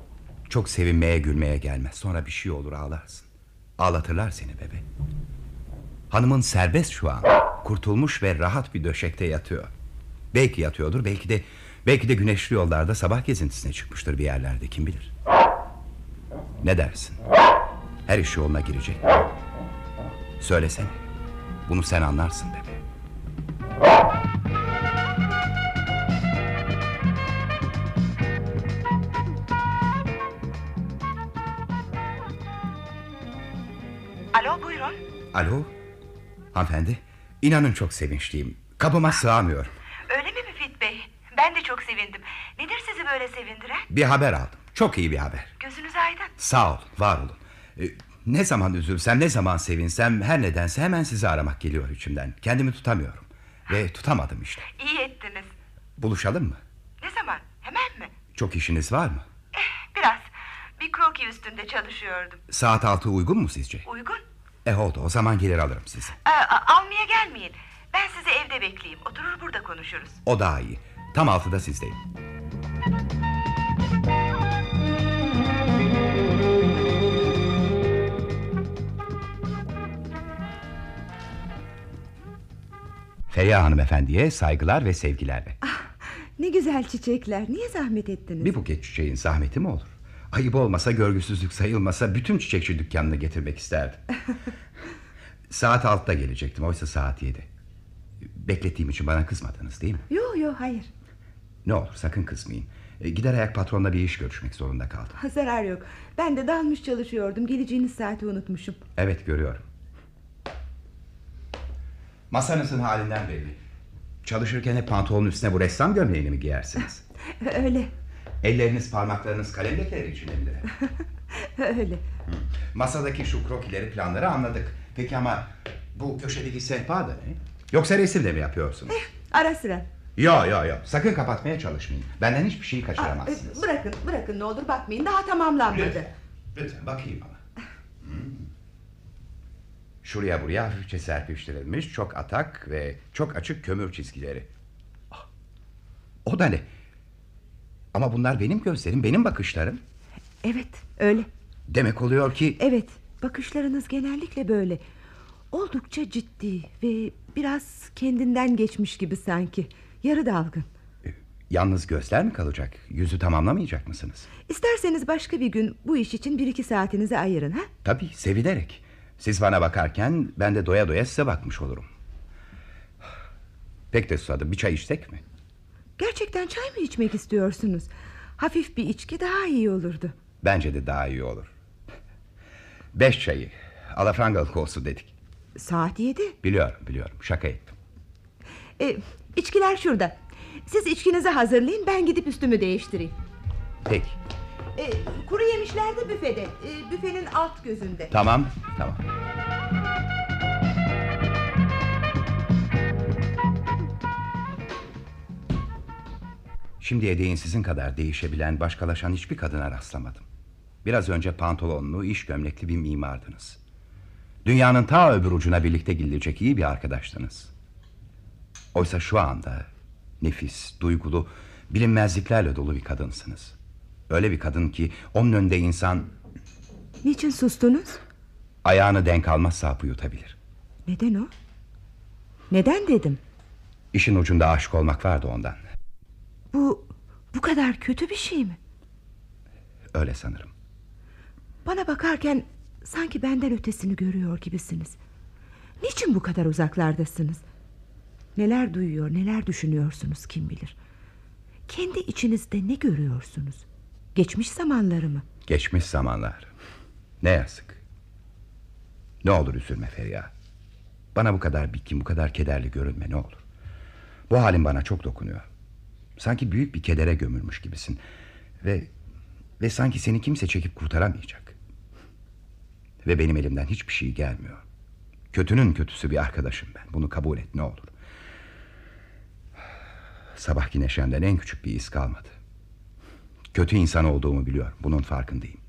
Çok sevinmeye gülmeye gelmez. Sonra bir şey olur ağlarsın. Ağlatırlar seni bebe. Hanımın serbest şu an. Kurtulmuş ve rahat bir döşekte yatıyor. Belki yatıyordur, belki de belki de güneşli yollarda sabah gezintisine çıkmıştır bir yerlerde kim bilir. Ne dersin? Her iş yoluna girecek. Söylesene. Bunu sen anlarsın bebe. Alo? Hanımefendi, inanın çok sevinçliyim. Kapıma sığamıyorum. Öyle mi Müfit Bey? Ben de çok sevindim. Nedir sizi böyle sevindiren? Bir haber aldım. Çok iyi bir haber. Gözünüz aydın. Sağ olun, var olun. Ee, ne zaman üzülsem, ne zaman sevinsem her nedense hemen sizi aramak geliyor içimden. Kendimi tutamıyorum. Ve tutamadım işte. İyi ettiniz. Buluşalım mı? Ne zaman? Hemen mi? Çok işiniz var mı? Biraz. Bir kroki üstünde çalışıyordum. Saat altı uygun mu sizce? Uygun. E oldu, o zaman gelir alırım sizi. Ee, a- almaya gelmeyin. Ben sizi evde bekleyeyim. Oturur burada konuşuruz. O daha iyi. Tam altıda sizdeyim. Feriha hanımefendiye saygılar ve sevgilerle. Ne güzel çiçekler. Niye zahmet ettiniz? Bir buket çiçeğin zahmeti mi olur? Ayıp olmasa görgüsüzlük sayılmasa bütün çiçekçi dükkanını getirmek isterdim. saat altıda gelecektim oysa saat yedi. Beklettiğim için bana kızmadınız değil mi? Yo yo hayır. Ne olur sakın kızmayın. E, Gider ayak patronla bir iş görüşmek zorunda kaldım. Zarar yok. Ben de dalmış çalışıyordum. Geleceğiniz saati unutmuşum. Evet görüyorum. Masanızın halinden belli. Çalışırken hep pantolonun üstüne bu ressam gömleğini mi giyersiniz? Öyle. Elleriniz parmaklarınız kalem lekeleri içinde midir? Öyle. Masadaki şu krokileri planları anladık. Peki ama bu köşedeki sehpa da ne? Yoksa resim de mi yapıyorsunuz? Ara sıra. Yo yo yo sakın kapatmaya çalışmayın. Benden hiçbir şeyi Aa, kaçıramazsınız. e, bırakın bırakın ne olur bakmayın. Daha tamamlanmadı. Lütfen, lütfen bakayım ama. Hmm. Şuraya buraya hafifçe serpiştirilmiş çok atak ve çok açık kömür çizgileri. Ah, O da ne? Ama bunlar benim gözlerim, benim bakışlarım. Evet öyle. Demek oluyor ki... Evet bakışlarınız genellikle böyle. Oldukça ciddi ve biraz kendinden geçmiş gibi sanki. Yarı dalgın. Yalnız gözler mi kalacak? Yüzü tamamlamayacak mısınız? İsterseniz başka bir gün bu iş için bir iki saatinizi ayırın ha? Tabii sevinerek. Siz bana bakarken ben de doya doya size bakmış olurum. Pek de susadım. Bir çay içsek mi? Gerçekten çay mı içmek istiyorsunuz? Hafif bir içki daha iyi olurdu. Bence de daha iyi olur. Beş çayı. Alafrangalık olsun dedik. Saat yedi. Biliyorum biliyorum. Şaka ettim. E, içkiler şurada. Siz içkinizi hazırlayın ben gidip üstümü değiştireyim. Peki. E, kuru yemişler de büfede. E, büfenin alt gözünde. Tamam. Tamam. Şimdiye değin sizin kadar değişebilen, başkalaşan hiçbir kadına rastlamadım. Biraz önce pantolonlu, iş gömlekli bir mimardınız. Dünyanın ta öbür ucuna birlikte gidilecek iyi bir arkadaştınız. Oysa şu anda nefis, duygulu, bilinmezliklerle dolu bir kadınsınız. Öyle bir kadın ki onun önünde insan Niçin sustunuz? ayağını denk almazsa hapı yutabilir. Neden o? Neden dedim? İşin ucunda aşık olmak vardı ondan. Bu bu kadar kötü bir şey mi? Öyle sanırım. Bana bakarken sanki benden ötesini görüyor gibisiniz. Niçin bu kadar uzaklardasınız? Neler duyuyor, neler düşünüyorsunuz kim bilir. Kendi içinizde ne görüyorsunuz? Geçmiş zamanları mı? Geçmiş zamanlar. Ne yazık. Ne olur üzülme Feriha. Bana bu kadar bitkin, bu kadar kederli görünme ne olur. Bu halin bana çok dokunuyor. Sanki büyük bir kedere gömülmüş gibisin. Ve ve sanki seni kimse çekip kurtaramayacak. Ve benim elimden hiçbir şey gelmiyor. Kötünün kötüsü bir arkadaşım ben. Bunu kabul et ne olur. Sabahki neşemden en küçük bir iz kalmadı. Kötü insan olduğumu biliyorum. Bunun farkındayım.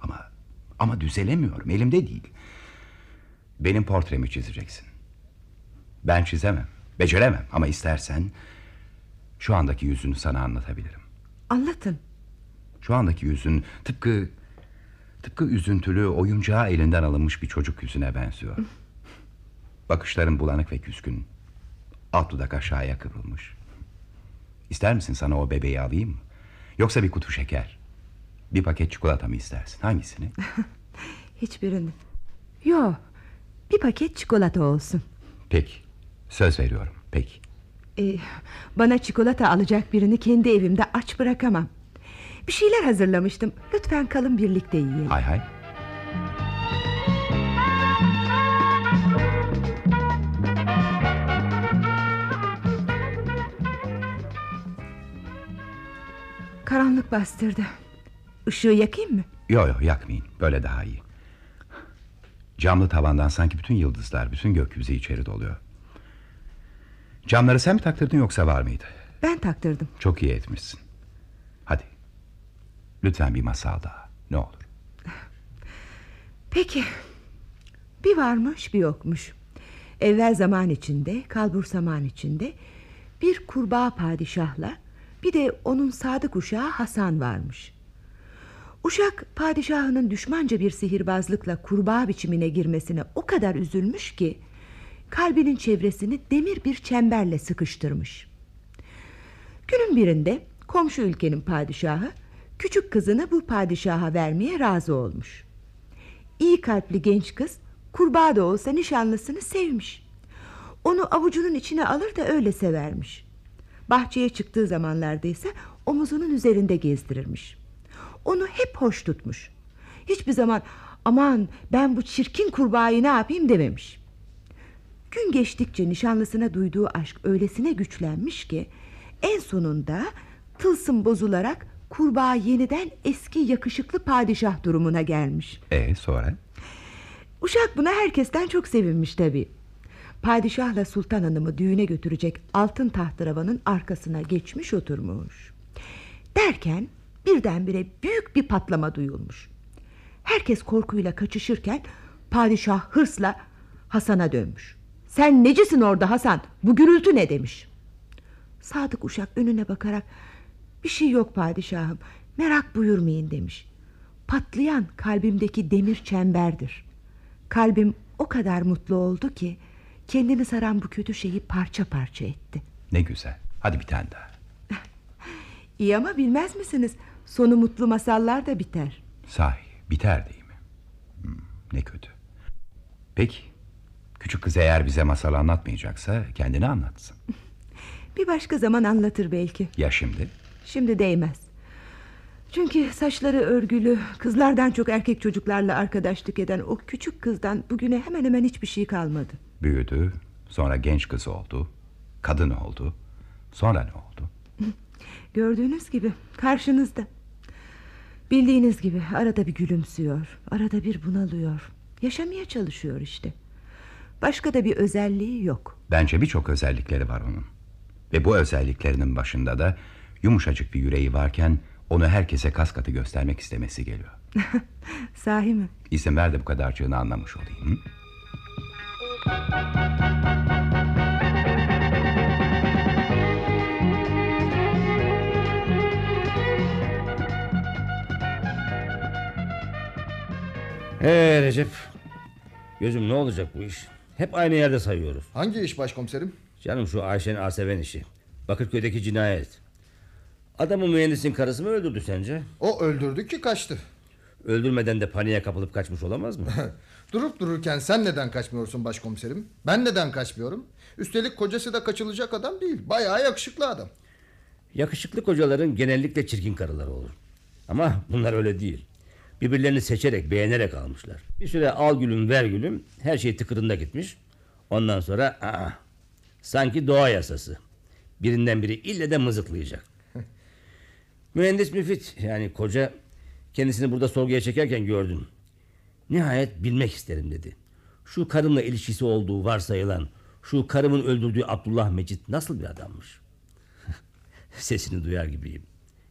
Ama ama düzelemiyorum. Elimde değil. Benim portremi çizeceksin. Ben çizemem. Beceremem ama istersen şu andaki yüzünü sana anlatabilirim. Anlatın. Şu andaki yüzün tıpkı tıpkı üzüntülü oyuncağı elinden alınmış bir çocuk yüzüne benziyor. Bakışların bulanık ve küskün. Alt dudak aşağıya kıvrılmış. İster misin sana o bebeği alayım mı? Yoksa bir kutu şeker. Bir paket çikolata mı istersin? Hangisini? Hiçbirini. Yo. Bir paket çikolata olsun. Peki. Söz veriyorum. Peki. Ee, bana çikolata alacak birini kendi evimde aç bırakamam. Bir şeyler hazırlamıştım. Lütfen kalın birlikte yiyelim. Hay hay. Karanlık bastırdı. Işığı yakayım mı? Yok yok yakmayın. Böyle daha iyi. Camlı tavandan sanki bütün yıldızlar, bütün gökyüzü içeri doluyor. Camları sen mi taktırdın yoksa var mıydı? Ben taktırdım. Çok iyi etmişsin. Hadi. Lütfen bir masal daha. Ne olur. Peki. Bir varmış bir yokmuş. Evvel zaman içinde, kalbur zaman içinde bir kurbağa padişahla bir de onun sadık uşağı Hasan varmış. Uşak padişahının düşmanca bir sihirbazlıkla kurbağa biçimine girmesine o kadar üzülmüş ki kalbinin çevresini demir bir çemberle sıkıştırmış. Günün birinde komşu ülkenin padişahı küçük kızını bu padişaha vermeye razı olmuş. İyi kalpli genç kız kurbağa da olsa nişanlısını sevmiş. Onu avucunun içine alır da öyle severmiş. Bahçeye çıktığı zamanlarda ise omuzunun üzerinde gezdirirmiş. Onu hep hoş tutmuş. Hiçbir zaman aman ben bu çirkin kurbağayı ne yapayım dememiş. Gün geçtikçe nişanlısına duyduğu aşk öylesine güçlenmiş ki en sonunda tılsım bozularak kurbağa yeniden eski yakışıklı padişah durumuna gelmiş. E sonra? Uşak buna herkesten çok sevinmiş tabii. Padişahla sultan hanımı düğüne götürecek altın tahtıravanın arkasına geçmiş oturmuş. Derken birdenbire büyük bir patlama duyulmuş. Herkes korkuyla kaçışırken padişah hırsla Hasan'a dönmüş. Sen necisin orada Hasan? Bu gürültü ne demiş. Sadık uşak önüne bakarak bir şey yok padişahım merak buyurmayın demiş. Patlayan kalbimdeki demir çemberdir. Kalbim o kadar mutlu oldu ki kendini saran bu kötü şeyi parça parça etti. Ne güzel. Hadi bir tane daha. İyi ama bilmez misiniz? Sonu mutlu masallar da biter. Sahi biter değil mi? Hmm, ne kötü. Peki. Küçük kız eğer bize masal anlatmayacaksa kendini anlatsın. Bir başka zaman anlatır belki. Ya şimdi? Şimdi değmez. Çünkü saçları örgülü, kızlardan çok erkek çocuklarla arkadaşlık eden o küçük kızdan bugüne hemen hemen hiçbir şey kalmadı. Büyüdü, sonra genç kız oldu, kadın oldu. Sonra ne oldu? Gördüğünüz gibi karşınızda. Bildiğiniz gibi arada bir gülümsüyor, arada bir bunalıyor. Yaşamaya çalışıyor işte. Başka da bir özelliği yok. Bence birçok özellikleri var onun. Ve bu özelliklerinin başında da yumuşacık bir yüreği varken onu herkese kas katı göstermek istemesi geliyor. Sahi mi? İzin ver de bu kadarcığını anlamış olayım. Ee Recep. Gözüm ne olacak bu iş? Hep aynı yerde sayıyoruz. Hangi iş başkomiserim? Canım şu Ayşe'nin Aseven işi. Bakırköy'deki cinayet. Adamı mühendisin karısı mı öldürdü sence? O öldürdü ki kaçtı. Öldürmeden de paniğe kapılıp kaçmış olamaz mı? Durup dururken sen neden kaçmıyorsun başkomiserim? Ben neden kaçmıyorum? Üstelik kocası da kaçılacak adam değil. Bayağı yakışıklı adam. Yakışıklı kocaların genellikle çirkin karıları olur. Ama bunlar öyle değil. Birbirlerini seçerek, beğenerek almışlar. Bir süre al gülüm ver gülüm her şey tıkırında gitmiş. Ondan sonra aa, sanki doğa yasası. Birinden biri ille de mızıklayacak. Mühendis Müfit yani koca kendisini burada sorguya çekerken gördüm. Nihayet bilmek isterim dedi. Şu karımla ilişkisi olduğu varsayılan şu karımın öldürdüğü Abdullah Mecit nasıl bir adammış? Sesini duyar gibiyim.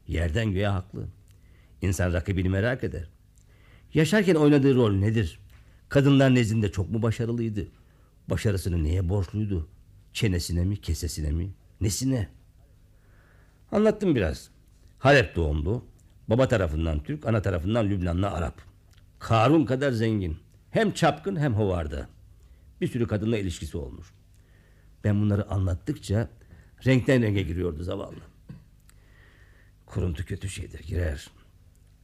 Yerden göğe haklı. İnsan rakibini merak eder. Yaşarken oynadığı rol nedir? Kadınlar nezdinde çok mu başarılıydı? Başarısını neye borçluydu? Çenesine mi kesesine mi nesine? Anlattım biraz. Halep doğumlu. Baba tarafından Türk ana tarafından Lübnanlı Arap. Karun kadar zengin. Hem çapkın hem hovarda. Bir sürü kadınla ilişkisi olmuş. Ben bunları anlattıkça renkten renge giriyordu zavallı. Kuruntu kötü şeydir girer.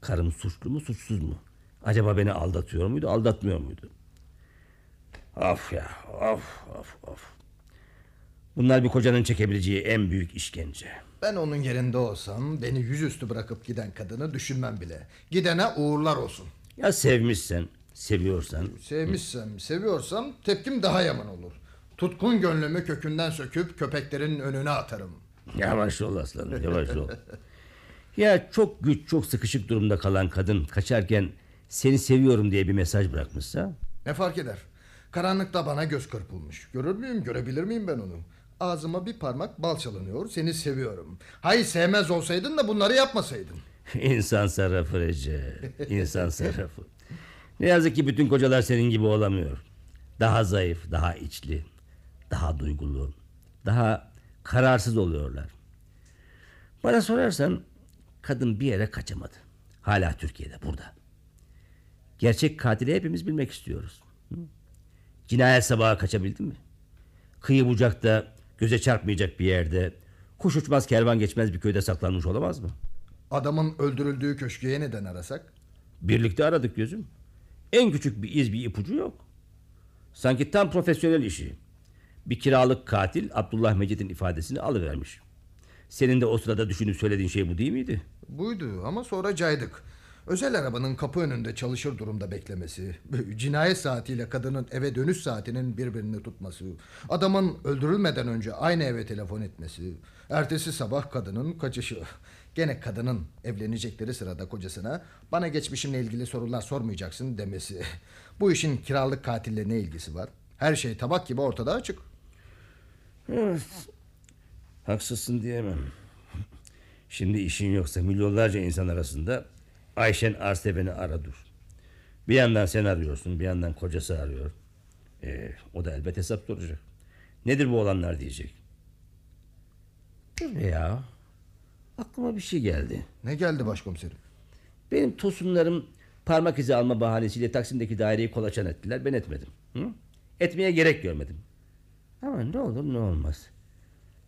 Karım suçlu mu suçsuz mu? Acaba beni aldatıyor muydu aldatmıyor muydu? Of ya of of of. Bunlar bir kocanın çekebileceği en büyük işkence. Ben onun yerinde olsam beni yüzüstü bırakıp giden kadını düşünmem bile. Gidene uğurlar olsun. Ya sevmişsen, seviyorsan. Sevmişsem, seviyorsam tepkim daha yaman olur. Tutkun gönlümü kökünden söküp köpeklerin önüne atarım. Yavaş ol aslanım yavaş ol. Ya çok güç çok sıkışık durumda kalan kadın kaçarken seni seviyorum diye bir mesaj bırakmışsa. Ne fark eder? Karanlıkta bana göz kırpılmış. Görür müyüm, görebilir miyim ben onu? Ağzıma bir parmak bal çalınıyor, seni seviyorum. Hay sevmez olsaydın da bunları yapmasaydın. İnsan sarrafı Recep. İnsan sarrafı. Ne yazık ki bütün kocalar senin gibi olamıyor. Daha zayıf, daha içli, daha duygulu, daha kararsız oluyorlar. Bana sorarsan kadın bir yere kaçamadı. Hala Türkiye'de, burada. Gerçek katili hepimiz bilmek istiyoruz. Cinayet sabahı kaçabildin mi? Kıyı bucakta, göze çarpmayacak bir yerde, kuş uçmaz kervan geçmez bir köyde saklanmış olamaz mı? Adamın öldürüldüğü köşkü yeniden arasak? Birlikte aradık gözüm. En küçük bir iz bir ipucu yok. Sanki tam profesyonel işi. Bir kiralık katil Abdullah Mecit'in ifadesini alıvermiş. Senin de o sırada düşünüp söylediğin şey bu değil miydi? Buydu ama sonra caydık. Özel arabanın kapı önünde çalışır durumda beklemesi, cinayet saatiyle kadının eve dönüş saatinin birbirini tutması, adamın öldürülmeden önce aynı eve telefon etmesi, ertesi sabah kadının kaçışı, gene kadının evlenecekleri sırada kocasına bana geçmişimle ilgili sorular sormayacaksın demesi. Bu işin kiralık katille ne ilgisi var? Her şey tabak gibi ortada açık. Evet. Haksızsın diyemem. Şimdi işin yoksa milyonlarca insan arasında Ayşen Arse beni ara dur. Bir yandan sen arıyorsun bir yandan kocası arıyor. Ee, o da elbet hesap soracak. Nedir bu olanlar diyecek. Dur ya. Aklıma bir şey geldi. Ne geldi başkomiserim? Benim tosunlarım parmak izi alma bahanesiyle Taksim'deki daireyi kolaçan ettiler. Ben etmedim. Hı? Etmeye gerek görmedim. Ama ne olur ne olmaz.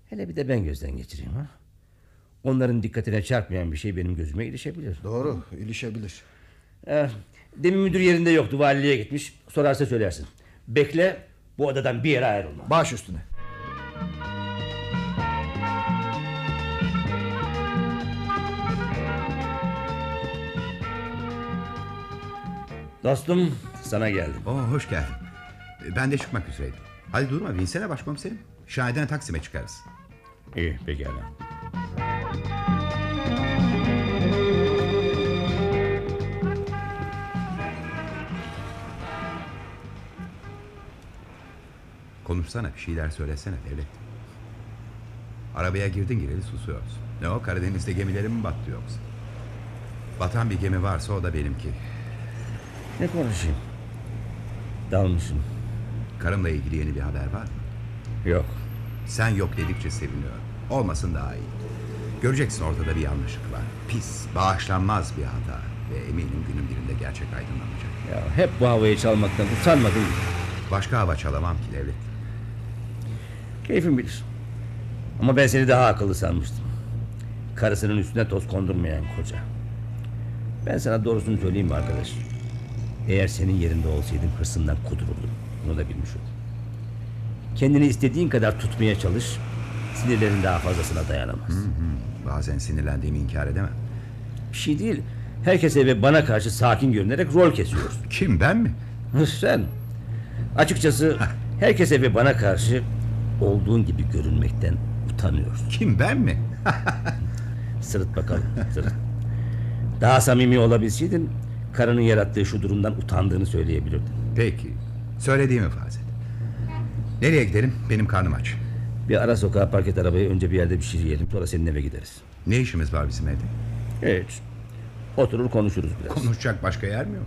Hele bir de ben gözden geçireyim ha. Onların dikkatine çarpmayan bir şey benim gözüme ilişebilir. Doğru, ilişebilir. Eh, demin müdür yerinde yoktu, valiliğe gitmiş. Sorarsa söylersin. Bekle, bu odadan bir yere ayrılma. Baş üstüne. Dostum, sana geldim. Oo, hoş geldin. Ben de çıkmak üzereydim. Hadi durma, binsene başkomiserim. Şahiden Taksim'e çıkarız. İyi, pekala. Konuşsana, bir şeyler söylesene devlet. Arabaya girdin gireli susuyorsun. Ne o, Karadeniz'de gemileri mi battı yoksa? Batan bir gemi varsa o da benimki. Ne konuşayım? Dalmışım. Karımla ilgili yeni bir haber var mı? Yok. Sen yok dedikçe seviniyorum. Olmasın daha iyi. Göreceksin ortada bir yanlışlık var. Pis, bağışlanmaz bir hata. Ve eminim günün birinde gerçek aydınlanacak. Ya hep bu havayı çalmaktan utanmadın? Başka hava çalamam ki devlet. Keyfin bilir. Ama ben seni daha akıllı sanmıştım. Karısının üstüne toz kondurmayan koca. Ben sana doğrusunu söyleyeyim mi arkadaş? Eğer senin yerinde olsaydım hırsından kudururdum. Bunu da bilmiş ol. Kendini istediğin kadar tutmaya çalış. Sinirlerin daha fazlasına dayanamaz. Hı hı. Bazen sinirlendiğimi inkar edemem. Bir şey değil. Herkese ve bana karşı sakin görünerek rol kesiyorsun. Kim ben mi? Sen. Açıkçası herkese ve bana karşı olduğun gibi görünmekten utanıyorsun. Kim ben mi? Sırıt bakalım. Sırıt. Daha samimi olabilseydin karının yarattığı şu durumdan utandığını söyleyebilirdin. Peki. Söylediğimi farz et. Nereye gidelim? Benim karnım aç. Bir ara sokağa park et arabayı önce bir yerde bir şey yiyelim sonra senin eve gideriz. Ne işimiz var bizim evde? Evet. Oturur konuşuruz biraz. Konuşacak başka yer mi yok?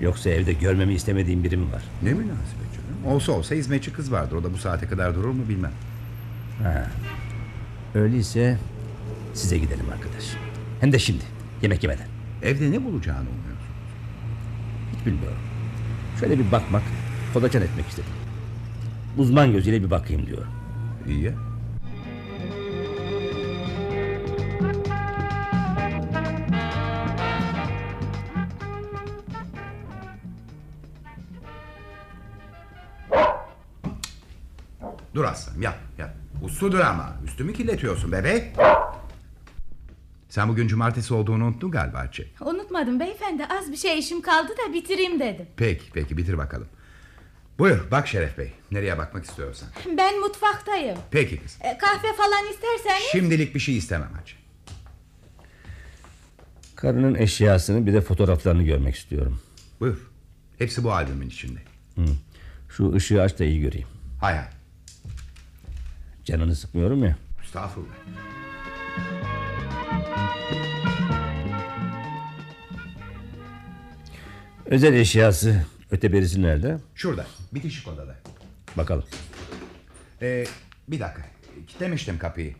Yoksa evde görmemi istemediğin biri mi var? Ne münasebet canım? Olsa olsa hizmetçi kız vardır. O da bu saate kadar durur mu bilmem. Ha. Öyleyse size gidelim arkadaş. Hem de şimdi. Yemek yemeden. Evde ne bulacağını umuyorsun? Hiç bilmiyorum. Şöyle bir bakmak, kolaçan etmek istedim. Uzman gözüyle bir bakayım diyor. İyi ya. Dur aslanım yap yap. Usludur ama üstümü kirletiyorsun bebek. Sen bugün cumartesi olduğunu unuttun galiba Hatice. Unutmadım beyefendi az bir şey işim kaldı da bitireyim dedim. Peki peki bitir bakalım. Buyur bak Şeref Bey. Nereye bakmak istiyorsan. Ben mutfaktayım. Peki kız. E, kahve falan isterseniz. Şimdilik bir şey istemem Hatice. Karının eşyasını bir de fotoğraflarını görmek istiyorum. Buyur. Hepsi bu albümün içinde. Hı. Şu ışığı aç da iyi göreyim. Hay hay. Canını sıkmıyorum ya. Estağfurullah. Özel eşyası öteberisi nerede? Şurada. Bitişik odada. Bakalım. Ee, bir dakika. Kitlemiştim kapıyı.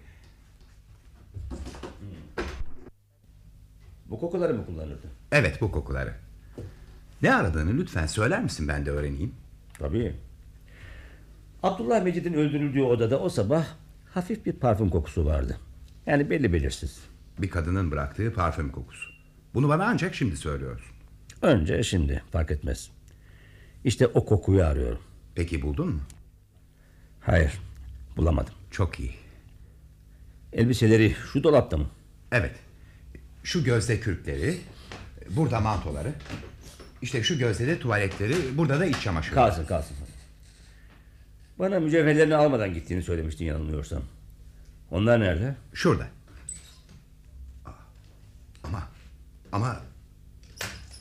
Bu kokuları mı kullanırdı? Evet bu kokuları. Ne aradığını lütfen söyler misin ben de öğreneyim. Tabii. Abdullah Mecid'in öldürüldüğü odada o sabah hafif bir parfüm kokusu vardı. Yani belli belirsiz. Bir kadının bıraktığı parfüm kokusu. Bunu bana ancak şimdi söylüyorsun. Önce şimdi fark etmez. İşte o kokuyu arıyorum. Peki buldun mu? Hayır bulamadım. Çok iyi. Elbiseleri şu dolapta mı? Evet. Şu gözde kürkleri, burada mantoları, işte şu gözde de tuvaletleri, burada da iç çamaşırı. Kalsın kalsın. Bana mücevherlerini almadan gittiğini söylemiştin yanılmıyorsam. Onlar nerede? Şurada. Ama, ama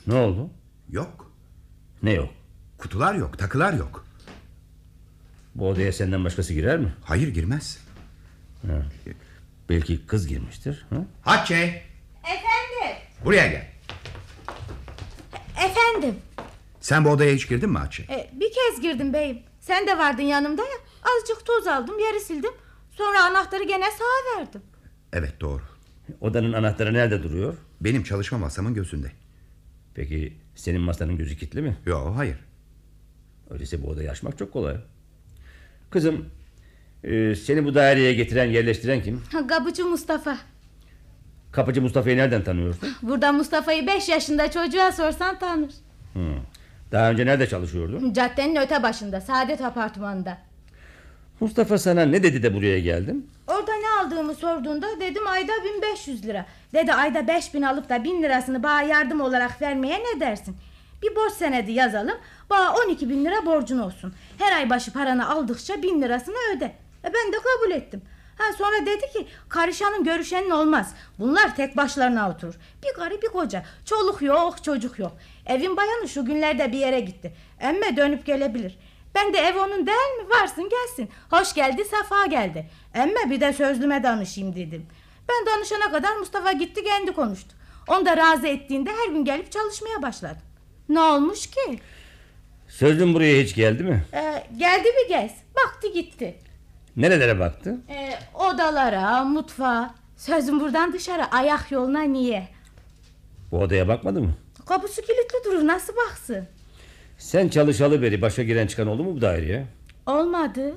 Ne oldu? yok. Ne yok? Kutular yok, takılar yok. Bu odaya senden başkası girer mi? Hayır girmez. Ha. Belki kız girmiştir. Ha? Hatice, Efendim. buraya gel. Efendim. Sen bu odaya hiç girdin mi Hatice? E, bir kez girdim beyim. Sen de vardın yanımda ya. Azıcık toz aldım yeri sildim. Sonra anahtarı gene sağa verdim. Evet doğru. Odanın anahtarı nerede duruyor? Benim çalışma masamın gözünde. Peki senin masanın gözü kilitli mi? Yok hayır. Öyleyse bu odayı açmak çok kolay. Kızım e, seni bu daireye getiren yerleştiren kim? Kapıcı Mustafa. Kapıcı Mustafa'yı nereden tanıyorsun? Burada Mustafa'yı 5 yaşında çocuğa sorsan tanır. Hı. Daha önce nerede çalışıyordun? Caddenin öte başında Saadet Apartmanı'nda. Mustafa sana ne dedi de buraya geldin? Orada ne aldığımı sorduğunda dedim ayda 1500 lira. Dedi ayda 5000 alıp da 1000 lirasını bana yardım olarak vermeye ne dersin? Bir borç senedi yazalım. Bana 12 bin lira borcun olsun. Her ay başı paranı aldıkça 1000 lirasını öde. E ben de kabul ettim. Ha sonra dedi ki karışanın görüşenin olmaz. Bunlar tek başlarına oturur. Bir karı bir koca. Çoluk yok çocuk yok. Evin bayanı şu günlerde bir yere gitti. Emme dönüp gelebilir. Ben de ev onun değil mi? Varsın gelsin. Hoş geldi safa geldi. Emme bir de sözlüme danışayım dedim. Ben danışana kadar Mustafa gitti kendi konuştu. Onu da razı ettiğinde her gün gelip çalışmaya başladım. Ne olmuş ki? Sözlüm buraya hiç geldi mi? Ee, geldi bir gez. Baktı gitti. Nerelere baktı? Ee, odalara, mutfağa. Sözüm buradan dışarı ayak yoluna niye? Bu odaya bakmadı mı? Kapısı kilitli durur nasıl baksın? Sen çalışalı beri başa giren çıkan oldu mu bu daireye? Olmadı.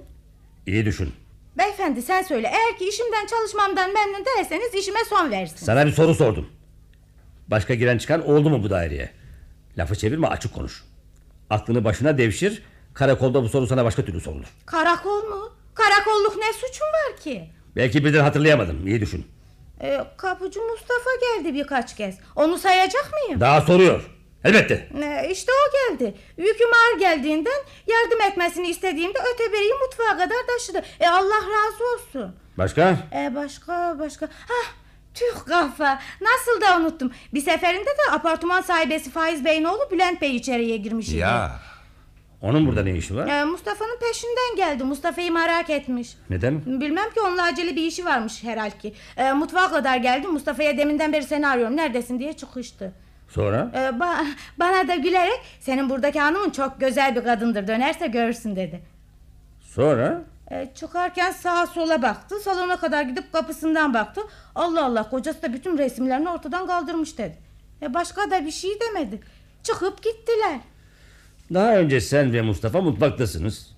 İyi düşün. Beyefendi sen söyle. Eğer ki işimden çalışmamdan memnun değilseniz işime son versin. Sana bir soru sordum. Başka giren çıkan oldu mu bu daireye? Lafı çevirme açık konuş. Aklını başına devşir. Karakolda bu soru sana başka türlü sorulur. Karakol mu? Karakolluk ne suçum var ki? Belki birden hatırlayamadım. İyi düşün. Ee, kapıcı Mustafa geldi birkaç kez. Onu sayacak mıyım? Daha soruyor. Elbette. Ee, işte o geldi. Yüküm ağır geldiğinden yardım etmesini istediğimde öteberiyi mutfağa kadar taşıdı. E Allah razı olsun. Başka? E başka başka. Hah tüh kafa. Nasıl da unuttum. Bir seferinde de apartman sahibesi Faiz Bey'in oğlu Bülent Bey içeriye girmiş. idi. Ya. Onun burada ne işi var? Ee, Mustafa'nın peşinden geldi. Mustafa'yı merak etmiş. Neden? Bilmem ki onunla acele bir işi varmış herhal ki. Ee, mutfağa kadar geldi. Mustafa'ya deminden beri seni arıyorum. Neredesin diye çıkıştı. Sonra? Ee, ba- bana da gülerek senin buradaki hanımın çok güzel bir kadındır dönerse görürsün dedi. Sonra? Ee, çıkarken sağa sola baktı salona kadar gidip kapısından baktı. Allah Allah kocası da bütün resimlerini ortadan kaldırmış dedi. E, başka da bir şey demedi. Çıkıp gittiler. Daha önce sen ve Mustafa mutfaktasınız.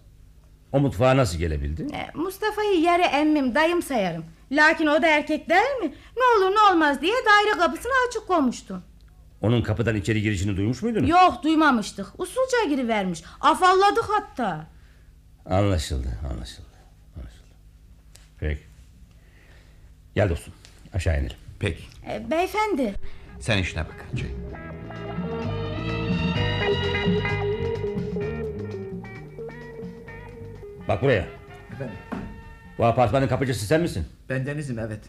O mutfağa nasıl gelebildi? E, Mustafa'yı yarı emmim dayım sayarım. Lakin o da erkek değil mi? Ne olur ne olmaz diye daire kapısını açık koymuştu. Onun kapıdan içeri girişini duymuş muydunuz? Yok duymamıştık. Usulca girivermiş. Afalladık hatta. Anlaşıldı, anlaşıldı. Anlaşıldı. Peki. Gel dostum. Aşağı inelim. Peki. E, beyefendi. Sen işine bak. Şey. Bak buraya. Efendim Bu apartmanın kapıcısı sen misin? ben Deniz'im evet.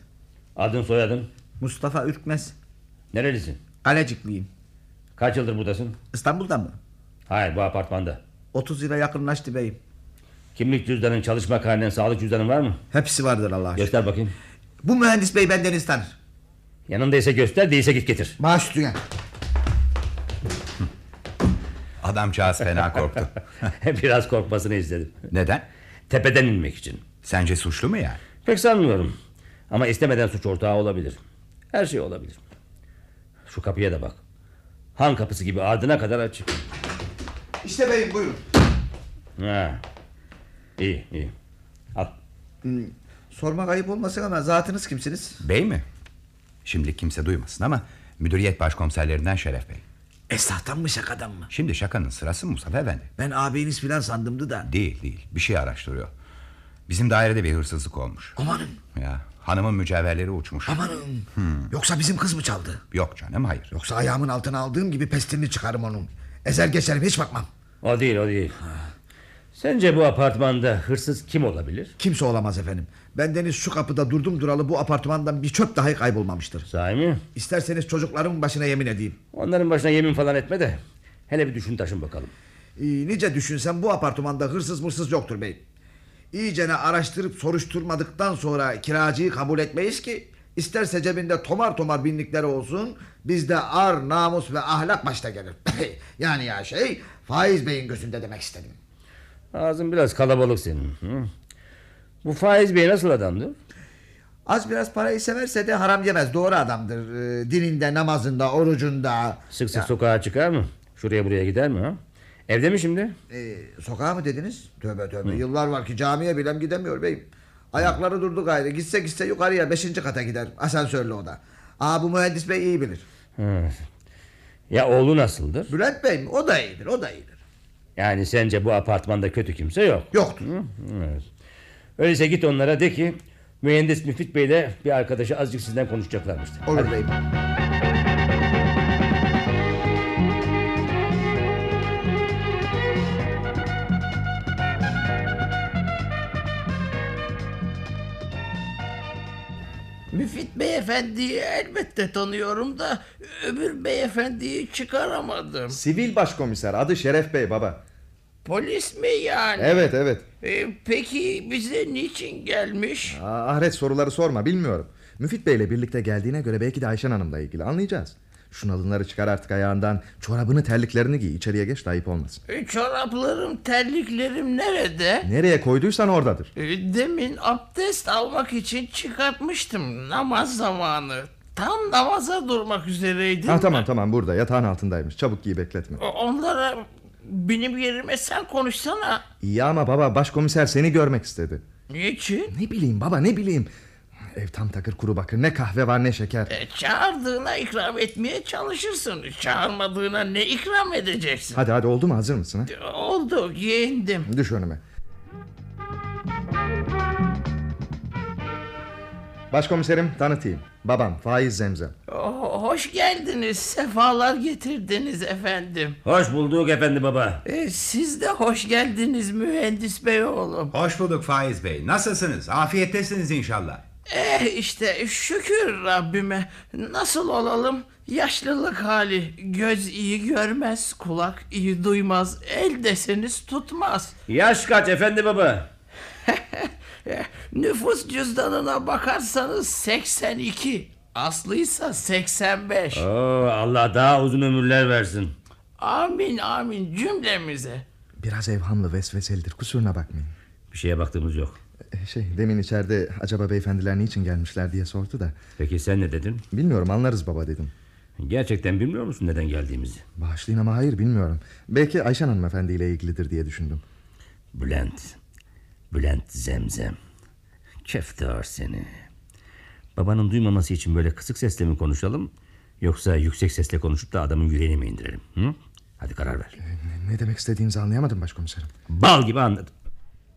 Adın soyadın? Mustafa Ürkmez. Nerelisin? Kalecikliyim. Kaç yıldır buradasın? İstanbul'da mı? Hayır bu apartmanda. 30 yıla yakınlaştı beyim. Kimlik cüzdanın, çalışma karnen, sağlık cüzdanın var mı? Hepsi vardır Allah aşkına. Göster bakayım. Bu mühendis bey ben Deniz tanır. Yanındaysa göster, değilse git getir. Baş üstüne. Adamcağız fena korktu. Biraz korkmasını istedim. Neden? Tepeden inmek için. Sence suçlu mu yani? Pek sanmıyorum. Ama istemeden suç ortağı olabilir. Her şey olabilir. Şu kapıya da bak. Han kapısı gibi ardına kadar açık. İşte beyim buyurun. Ha. İyi iyi. Al. Hmm, sormak ayıp olmasın ama zatınız kimsiniz? Bey mi? Şimdi kimse duymasın ama müdüriyet başkomiserlerinden Şeref Bey. Esnaftan mı şakadan mı? Şimdi şakanın sırası mı Mustafa Efendi? Ben ağabeyiniz filan sandımdı da. Değil değil bir şey araştırıyor. Bizim dairede bir hırsızlık olmuş. Amanın. Ya hanımın mücevherleri uçmuş. Amanın. Hmm. Yoksa bizim kız mı çaldı? Yok canım hayır. Yoksa ayağımın altına aldığım gibi pestilini çıkarım onun. Ezer geçerim hiç bakmam. O değil o değil. Sence bu apartmanda hırsız kim olabilir? Kimse olamaz efendim. Bendeniz şu kapıda durdum duralı bu apartmandan bir çöp dahi kaybolmamıştır. Sahi mi? İsterseniz çocuklarımın başına yemin edeyim. Onların başına yemin falan etme de. Hele bir düşün taşın bakalım. Ee, nice düşünsem bu apartmanda hırsız mırsız yoktur bey. İyicene araştırıp soruşturmadıktan sonra kiracıyı kabul etmeyiz ki... ...isterse cebinde tomar tomar binlikleri olsun... ...bizde ar, namus ve ahlak başta gelir. yani ya şey faiz beyin gözünde demek istedim. Ağzın biraz kalabalık senin. Hı? Bu Faiz Bey nasıl adamdır? Az biraz parayı severse de haram yemez doğru adamdır. Ee, dininde, namazında, orucunda. Sık sık Ya, sokağa çıkar mı? Şuraya buraya gider mi? Ha? Evde mi şimdi? e, sokağa mı dediniz? Tövbe tövbe yıllar var ki camiye bile gidemiyor beyim. Ayakları durdu gayrı. Gitse gitse yukarıya beşinci kata gider. Asansörlü o da. Aa bu mühendis bey iyi bilir. Hı. Ya oğlu nasıldır? Bülent bey mi? O da iyidir o da iyidir. Yani sence bu apartmanda kötü kimse yok. Yoktur. Hı? Evet. Öyleyse git onlara de ki mühendis Müfit Bey'le bir arkadaşı azıcık sizden konuşacaklarmış. Olur Hadi. beyim. Müfit beyefendiyi elbette tanıyorum da öbür beyefendiyi çıkaramadım. Sivil başkomiser adı Şeref Bey baba. Polis mi yani? Evet evet. E, peki bize niçin gelmiş? Aa, ahiret soruları sorma bilmiyorum. Müfit Bey'le birlikte geldiğine göre belki de Ayşen Hanım'la ilgili anlayacağız. Şunalınları çıkar artık ayağından. Çorabını terliklerini giy içeriye geç de ayıp olmasın. E, çoraplarım, terliklerim nerede? Nereye koyduysan oradadır. E, demin abdest almak için çıkartmıştım namaz zamanı. Tam namaza durmak üzereydim. Ha, tamam tamam burada yatağın altındaymış. Çabuk giy bekletme. Onlara benim yerime sen konuşsana. İyi ama baba başkomiser seni görmek istedi. Niçin? Ne bileyim baba ne bileyim. Ev tam takır kuru bakır ne kahve var ne şeker. E, çağırdığına ikram etmeye çalışırsın. Çağırmadığına ne ikram edeceksin? Hadi hadi oldu mu hazır mısın? Ha? Oldu giyindim. Düş önüme. Başkomiserim tanıtayım. Babam Faiz Zemzem. Oh, hoş geldiniz. Sefalar getirdiniz efendim. Hoş bulduk efendi baba. E, siz de hoş geldiniz mühendis bey oğlum. Hoş bulduk Faiz Bey. Nasılsınız? Afiyettesiniz inşallah. Eh işte şükür Rabbime. Nasıl olalım? Yaşlılık hali. Göz iyi görmez, kulak iyi duymaz. El deseniz tutmaz. Yaş kaç efendi baba? Eh, Nüfus cüzdanına bakarsanız 82. Aslıysa 85. Oo, Allah daha uzun ömürler versin. Amin amin cümlemize. Biraz evhamlı vesveselidir kusuruna bakmayın. Bir şeye baktığımız yok. E, Şey demin içeride acaba beyefendiler niçin gelmişler diye sordu da. Peki sen ne dedin? Bilmiyorum anlarız baba dedim. Gerçekten bilmiyor musun neden geldiğimizi? Bağışlayın ama hayır bilmiyorum. Belki Ayşen hanımefendi ile ilgilidir diye düşündüm. Bülent. Bülent Zemzem. Keftar seni. Babanın duymaması için böyle kısık sesle mi konuşalım? Yoksa yüksek sesle konuşup da adamın yüreğini mi indirelim? Hı? Hadi karar ver. Ne, ne demek istediğinizi anlayamadım başkomiserim. Bal gibi anladım.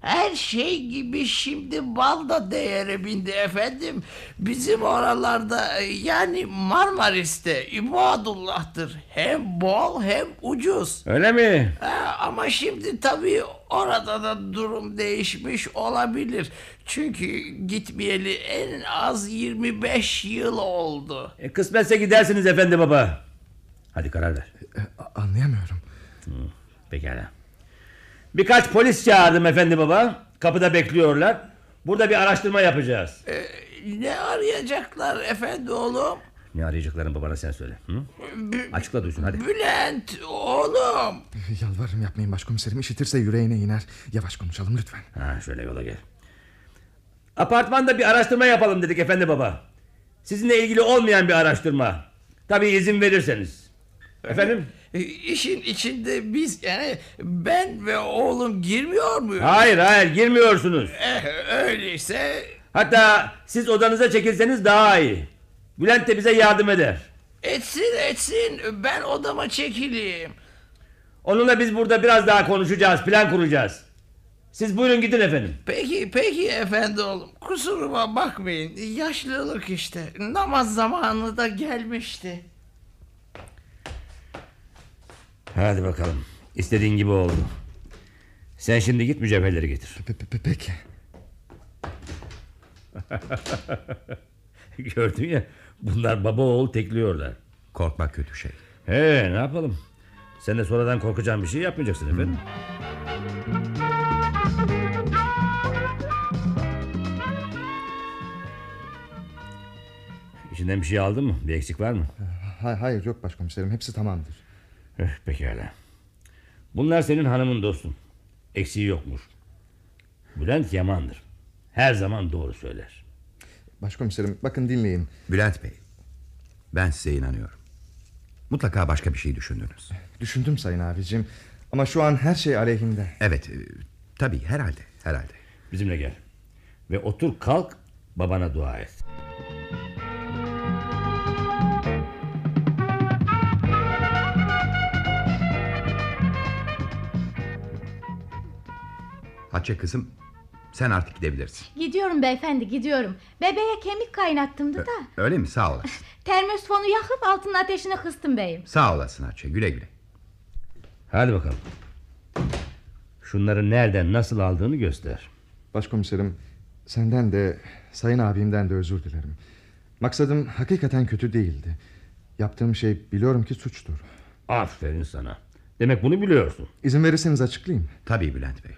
Her şey gibi şimdi bal da değere bindi efendim. Bizim oralarda e, yani Marmaris'te İbadullah'tır. Hem bol hem ucuz. Öyle mi? Ha, ama şimdi tabii orada da durum değişmiş olabilir. Çünkü gitmeyeli en az 25 yıl oldu. E, kısmetse gidersiniz efendi baba. Hadi karar ver. anlayamıyorum. Hı, pekala. Birkaç polis çağırdım efendi baba. Kapıda bekliyorlar. Burada bir araştırma yapacağız. E, ne arayacaklar efendi oğlum? Ne arayacaklarını babana sen söyle. Hı? Açıkla duysun hadi. Bülent oğlum. Yalvarırım yapmayın başkomiserim. İşitirse yüreğine iner. Yavaş konuşalım lütfen. Ha, şöyle yola gel. Apartmanda bir araştırma yapalım dedik efendi baba. Sizinle ilgili olmayan bir araştırma. Tabii izin verirseniz. Efendim? E, İşin içinde biz yani ben ve oğlum girmiyor muyuz? Hayır hayır girmiyorsunuz. Eh, öyleyse Hatta siz odanıza çekilseniz daha iyi. Bülent de bize yardım eder. etsin etsin ben odama çekileyim. Onunla biz burada biraz daha konuşacağız, plan kuracağız. Siz buyurun gidin efendim. Peki peki efendi oğlum kusuruma bakmayın yaşlılık işte namaz zamanı da gelmişti. Hadi bakalım. İstediğin gibi oldu. Sen şimdi git mücevherleri getir. Peki. Gördün ya bunlar baba oğul tekliyorlar. Korkmak kötü şey. He ne yapalım? Sen de sonradan korkacağın bir şey yapmayacaksın efendim. İçinden bir şey aldın mı? Bir eksik var mı? Hay- hayır yok başkomiserim. Hepsi tamamdır. Eh, pekala. Bunlar senin hanımın dostun. Eksiği yokmuş. Bülent Yaman'dır. Her zaman doğru söyler. Başkomiserim bakın dinleyin. Bülent Bey. Ben size inanıyorum. Mutlaka başka bir şey düşündünüz. Düşündüm sayın abicim. Ama şu an her şey aleyhimde. Evet. e, tabii herhalde. Herhalde. Bizimle gel. Ve otur kalk babana dua et. Hatice kızım sen artık gidebilirsin. Gidiyorum beyefendi gidiyorum. Bebeğe kemik kaynattımdı da. Öyle mi? Sağ olasın. Termosfonu yakıp altın ateşine kıstım beyim. Sağ olasın Hatice. Güle güle. Hadi bakalım. Şunları nereden nasıl aldığını göster. Başkomiserim senden de sayın abimden de özür dilerim. Maksadım hakikaten kötü değildi. Yaptığım şey biliyorum ki suçtur. Aferin sana. Demek bunu biliyorsun. İzin verirseniz açıklayayım. Tabii Bülent Bey.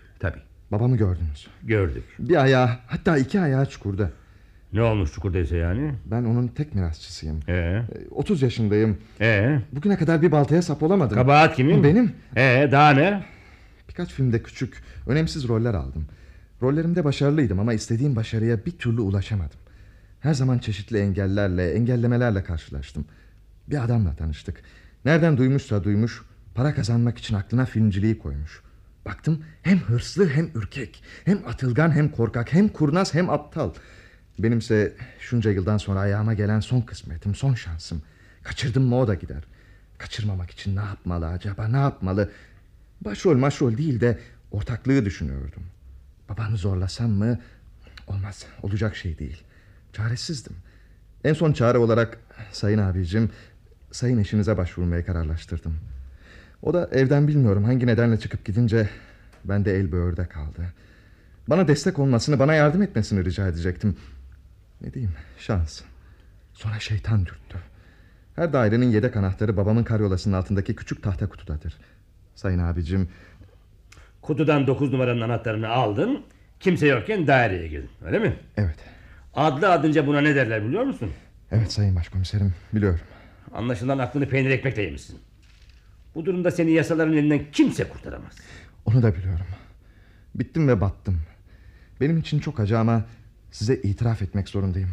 Babamı gördünüz. Gördük. Bir ayağı hatta iki ayağı çukurda. Ne olmuş çukurdaysa yani? Ben onun tek mirasçısıyım. Ee? 30 yaşındayım. Ee? Bugüne kadar bir baltaya sap olamadım. Kabahat kimin? Benim. Ee daha ne? Birkaç filmde küçük, önemsiz roller aldım. Rollerimde başarılıydım ama istediğim başarıya bir türlü ulaşamadım. Her zaman çeşitli engellerle, engellemelerle karşılaştım. Bir adamla tanıştık. Nereden duymuşsa duymuş, para kazanmak için aklına filmciliği koymuş. Baktım hem hırslı hem ürkek, hem atılgan hem korkak, hem kurnaz hem aptal. Benimse şunca yıldan sonra ayağıma gelen son kısmetim, son şansım. Kaçırdım mı o da gider. Kaçırmamak için ne yapmalı acaba, ne yapmalı? Başrol maşrol değil de ortaklığı düşünüyordum. Babanı zorlasam mı? Olmaz, olacak şey değil. Çaresizdim. En son çare olarak sayın abicim, sayın eşinize başvurmaya kararlaştırdım. O da evden bilmiyorum hangi nedenle çıkıp gidince ben de el böğürde kaldı. Bana destek olmasını, bana yardım etmesini rica edecektim. Ne diyeyim, şans. Sonra şeytan dürttü. Her dairenin yedek anahtarı babamın karyolasının altındaki küçük tahta kutudadır. Sayın abicim... Kutudan 9 numaranın anahtarını aldın. Kimse yokken daireye girdin. Öyle mi? Evet. Adlı adınca buna ne derler biliyor musun? Evet sayın başkomiserim biliyorum. Anlaşılan aklını peynir ekmekle yemişsin. Bu durumda seni yasaların elinden kimse kurtaramaz. Onu da biliyorum. Bittim ve battım. Benim için çok acı ama size itiraf etmek zorundayım.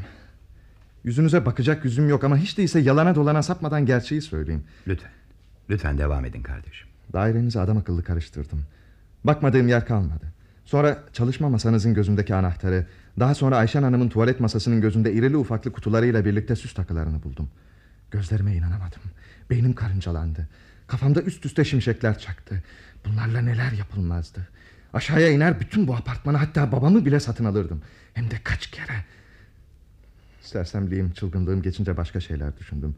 Yüzünüze bakacak yüzüm yok ama hiç değilse yalana dolana sapmadan gerçeği söyleyeyim. Lütfen. Lütfen devam edin kardeşim. Dairenizi adam akıllı karıştırdım. Bakmadığım yer kalmadı. Sonra çalışma masanızın gözündeki anahtarı, daha sonra Ayşen Hanım'ın tuvalet masasının gözünde irili ufaklı kutularıyla birlikte süs takılarını buldum. Gözlerime inanamadım. Beynim karıncalandı. Kafamda üst üste şimşekler çaktı. Bunlarla neler yapılmazdı. Aşağıya iner bütün bu apartmanı hatta babamı bile satın alırdım. Hem de kaç kere. Sersemliğim, çılgınlığım geçince başka şeyler düşündüm.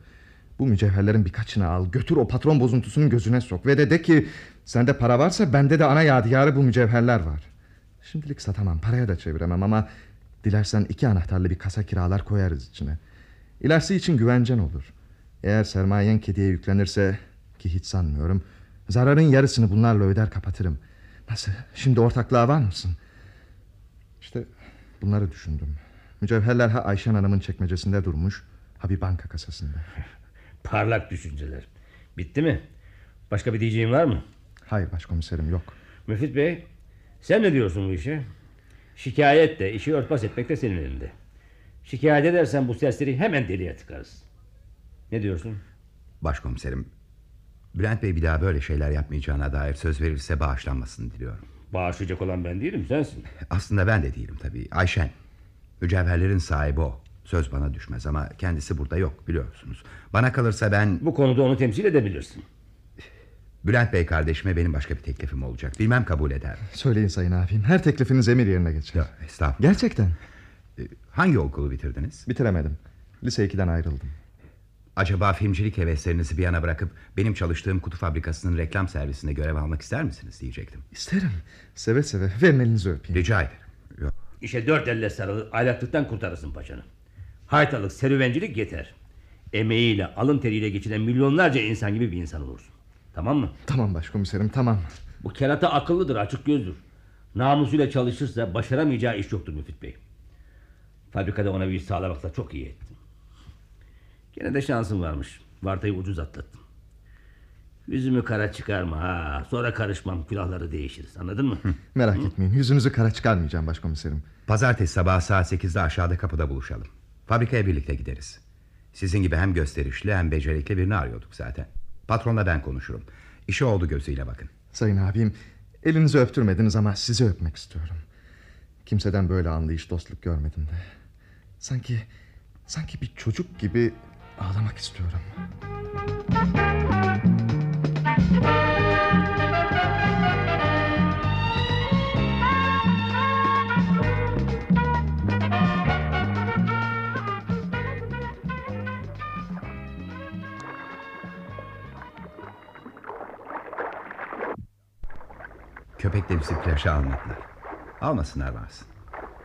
Bu mücevherlerin birkaçını al götür o patron bozuntusunun gözüne sok ve de de ki sende para varsa bende de ana yadigarı bu mücevherler var. Şimdilik satamam paraya da çeviremem ama dilersen iki anahtarlı bir kasa kiralar koyarız içine. İlerisi için güvencen olur. Eğer sermayen kediye yüklenirse ki hiç sanmıyorum zararın yarısını bunlarla öder kapatırım. Nasıl şimdi ortaklığa var mısın? İşte bunları düşündüm. Mücevherler ha Ayşen Hanım'ın çekmecesinde durmuş ha bir banka kasasında. Parlak düşünceler. Bitti mi? Başka bir diyeceğin var mı? Hayır başkomiserim yok. Müfit Bey sen ne diyorsun bu işe? Şikayet de işi örtbas etmek de senin elinde. Şikayet edersen bu serseri hemen deliye tıkarız. Ne diyorsun? Başkomiserim Bülent Bey bir daha böyle şeyler yapmayacağına dair söz verirse bağışlanmasını diliyorum. Bağışlayacak olan ben değilim sensin. Aslında ben de değilim tabii. Ayşen. Mücevherlerin sahibi o. Söz bana düşmez ama kendisi burada yok biliyorsunuz. Bana kalırsa ben... Bu konuda onu temsil edebilirsin. Bülent Bey kardeşime benim başka bir teklifim olacak. Bilmem kabul eder. Söyleyin sayın abim her teklifiniz emir yerine geçer. Yok estağfurullah. Gerçekten. Hangi okulu bitirdiniz? Bitiremedim. Lise 2'den ayrıldım. Acaba filmcilik heveslerinizi bir yana bırakıp benim çalıştığım kutu fabrikasının reklam servisinde görev almak ister misiniz diyecektim. İsterim. Seve seve. Verin elinizi öpeyim. Rica ederim. Yok. İşe dört elle sarılı aylaklıktan kurtarırsın paçanı. Haytalık, serüvencilik yeter. Emeğiyle, alın teriyle geçinen milyonlarca insan gibi bir insan olursun. Tamam mı? Tamam başkomiserim tamam. Bu kerata akıllıdır, açık gözdür. Namusuyla çalışırsa başaramayacağı iş yoktur Müfit Bey. Fabrikada ona bir iş sağlamakla çok iyi ettin. Gene de şansın varmış. Vartayı ucuz atlattın. Yüzümü kara çıkarma ha. Sonra karışmam. Külahları değişiriz. Anladın mı? Merak etmeyin. Yüzünüzü kara çıkarmayacağım başkomiserim. Pazartesi sabah saat 8'de aşağıda kapıda buluşalım. Fabrikaya birlikte gideriz. Sizin gibi hem gösterişli hem becerikli birini arıyorduk zaten. Patronla ben konuşurum. İşi oldu gözüyle bakın. Sayın abim elinizi öptürmediniz ama sizi öpmek istiyorum. Kimseden böyle anlayış dostluk görmedim de. Sanki sanki bir çocuk gibi ağlamak istiyorum. Köpekle bizi plaja almadılar. Almasınlar varsın.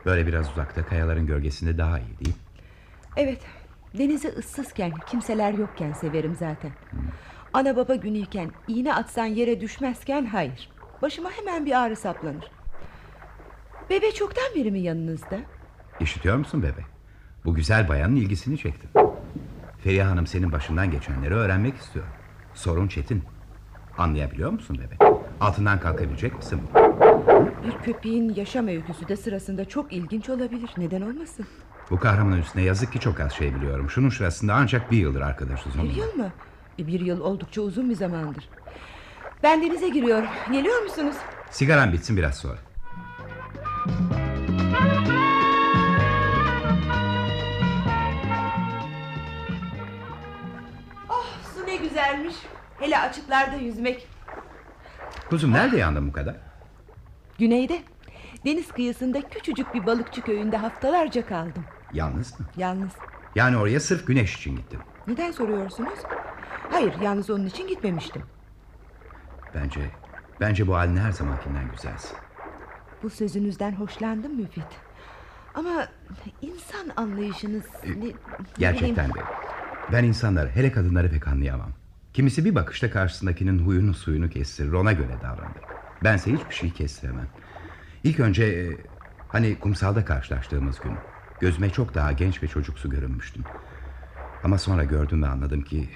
Böyle biraz uzakta kayaların gölgesinde daha iyi değil. Evet denizi ıssızken kimseler yokken severim zaten. Ana baba günüyken iğne atsan yere düşmezken hayır. Başıma hemen bir ağrı saplanır. Bebe çoktan beri mi yanınızda? İşitiyor musun bebe? Bu güzel bayanın ilgisini çektim. Feriha Hanım senin başından geçenleri öğrenmek istiyor. Sorun çetin. Anlayabiliyor musun bebe? Altından kalkabilecek misin? Bir köpeğin yaşam öyküsü de sırasında çok ilginç olabilir. Neden olmasın? Bu kahramanın üstüne yazık ki çok az şey biliyorum. Şunun şurasında ancak bir yıldır arkadaşız Bir onunla. yıl mı? E, Bir yıl oldukça uzun bir zamandır. Ben denize giriyorum. Geliyor musunuz? Sigaran bitsin biraz sonra. Oh su ne güzelmiş. Hele açıklarda yüzmek. Kuzum nerede yandın bu kadar? Güneyde. Deniz kıyısında küçücük bir balıkçı köyünde haftalarca kaldım. Yalnız mı? Yalnız. Yani oraya sırf güneş için gittim. Neden soruyorsunuz? Hayır yalnız onun için gitmemiştim. Bence bence bu halin her zamankinden güzelsin. Bu sözünüzden hoşlandım Müfit. Ama insan anlayışınız... ne bileyim- Gerçekten de. Ben insanları hele kadınları pek anlayamam. Kimisi bir bakışta karşısındakinin huyunu suyunu kestirir ona göre davranır. Bense hiçbir şey kestiremem. İlk önce e, hani kumsalda karşılaştığımız gün gözüme çok daha genç ve çocuksu görünmüştün. Ama sonra gördüm ve anladım ki...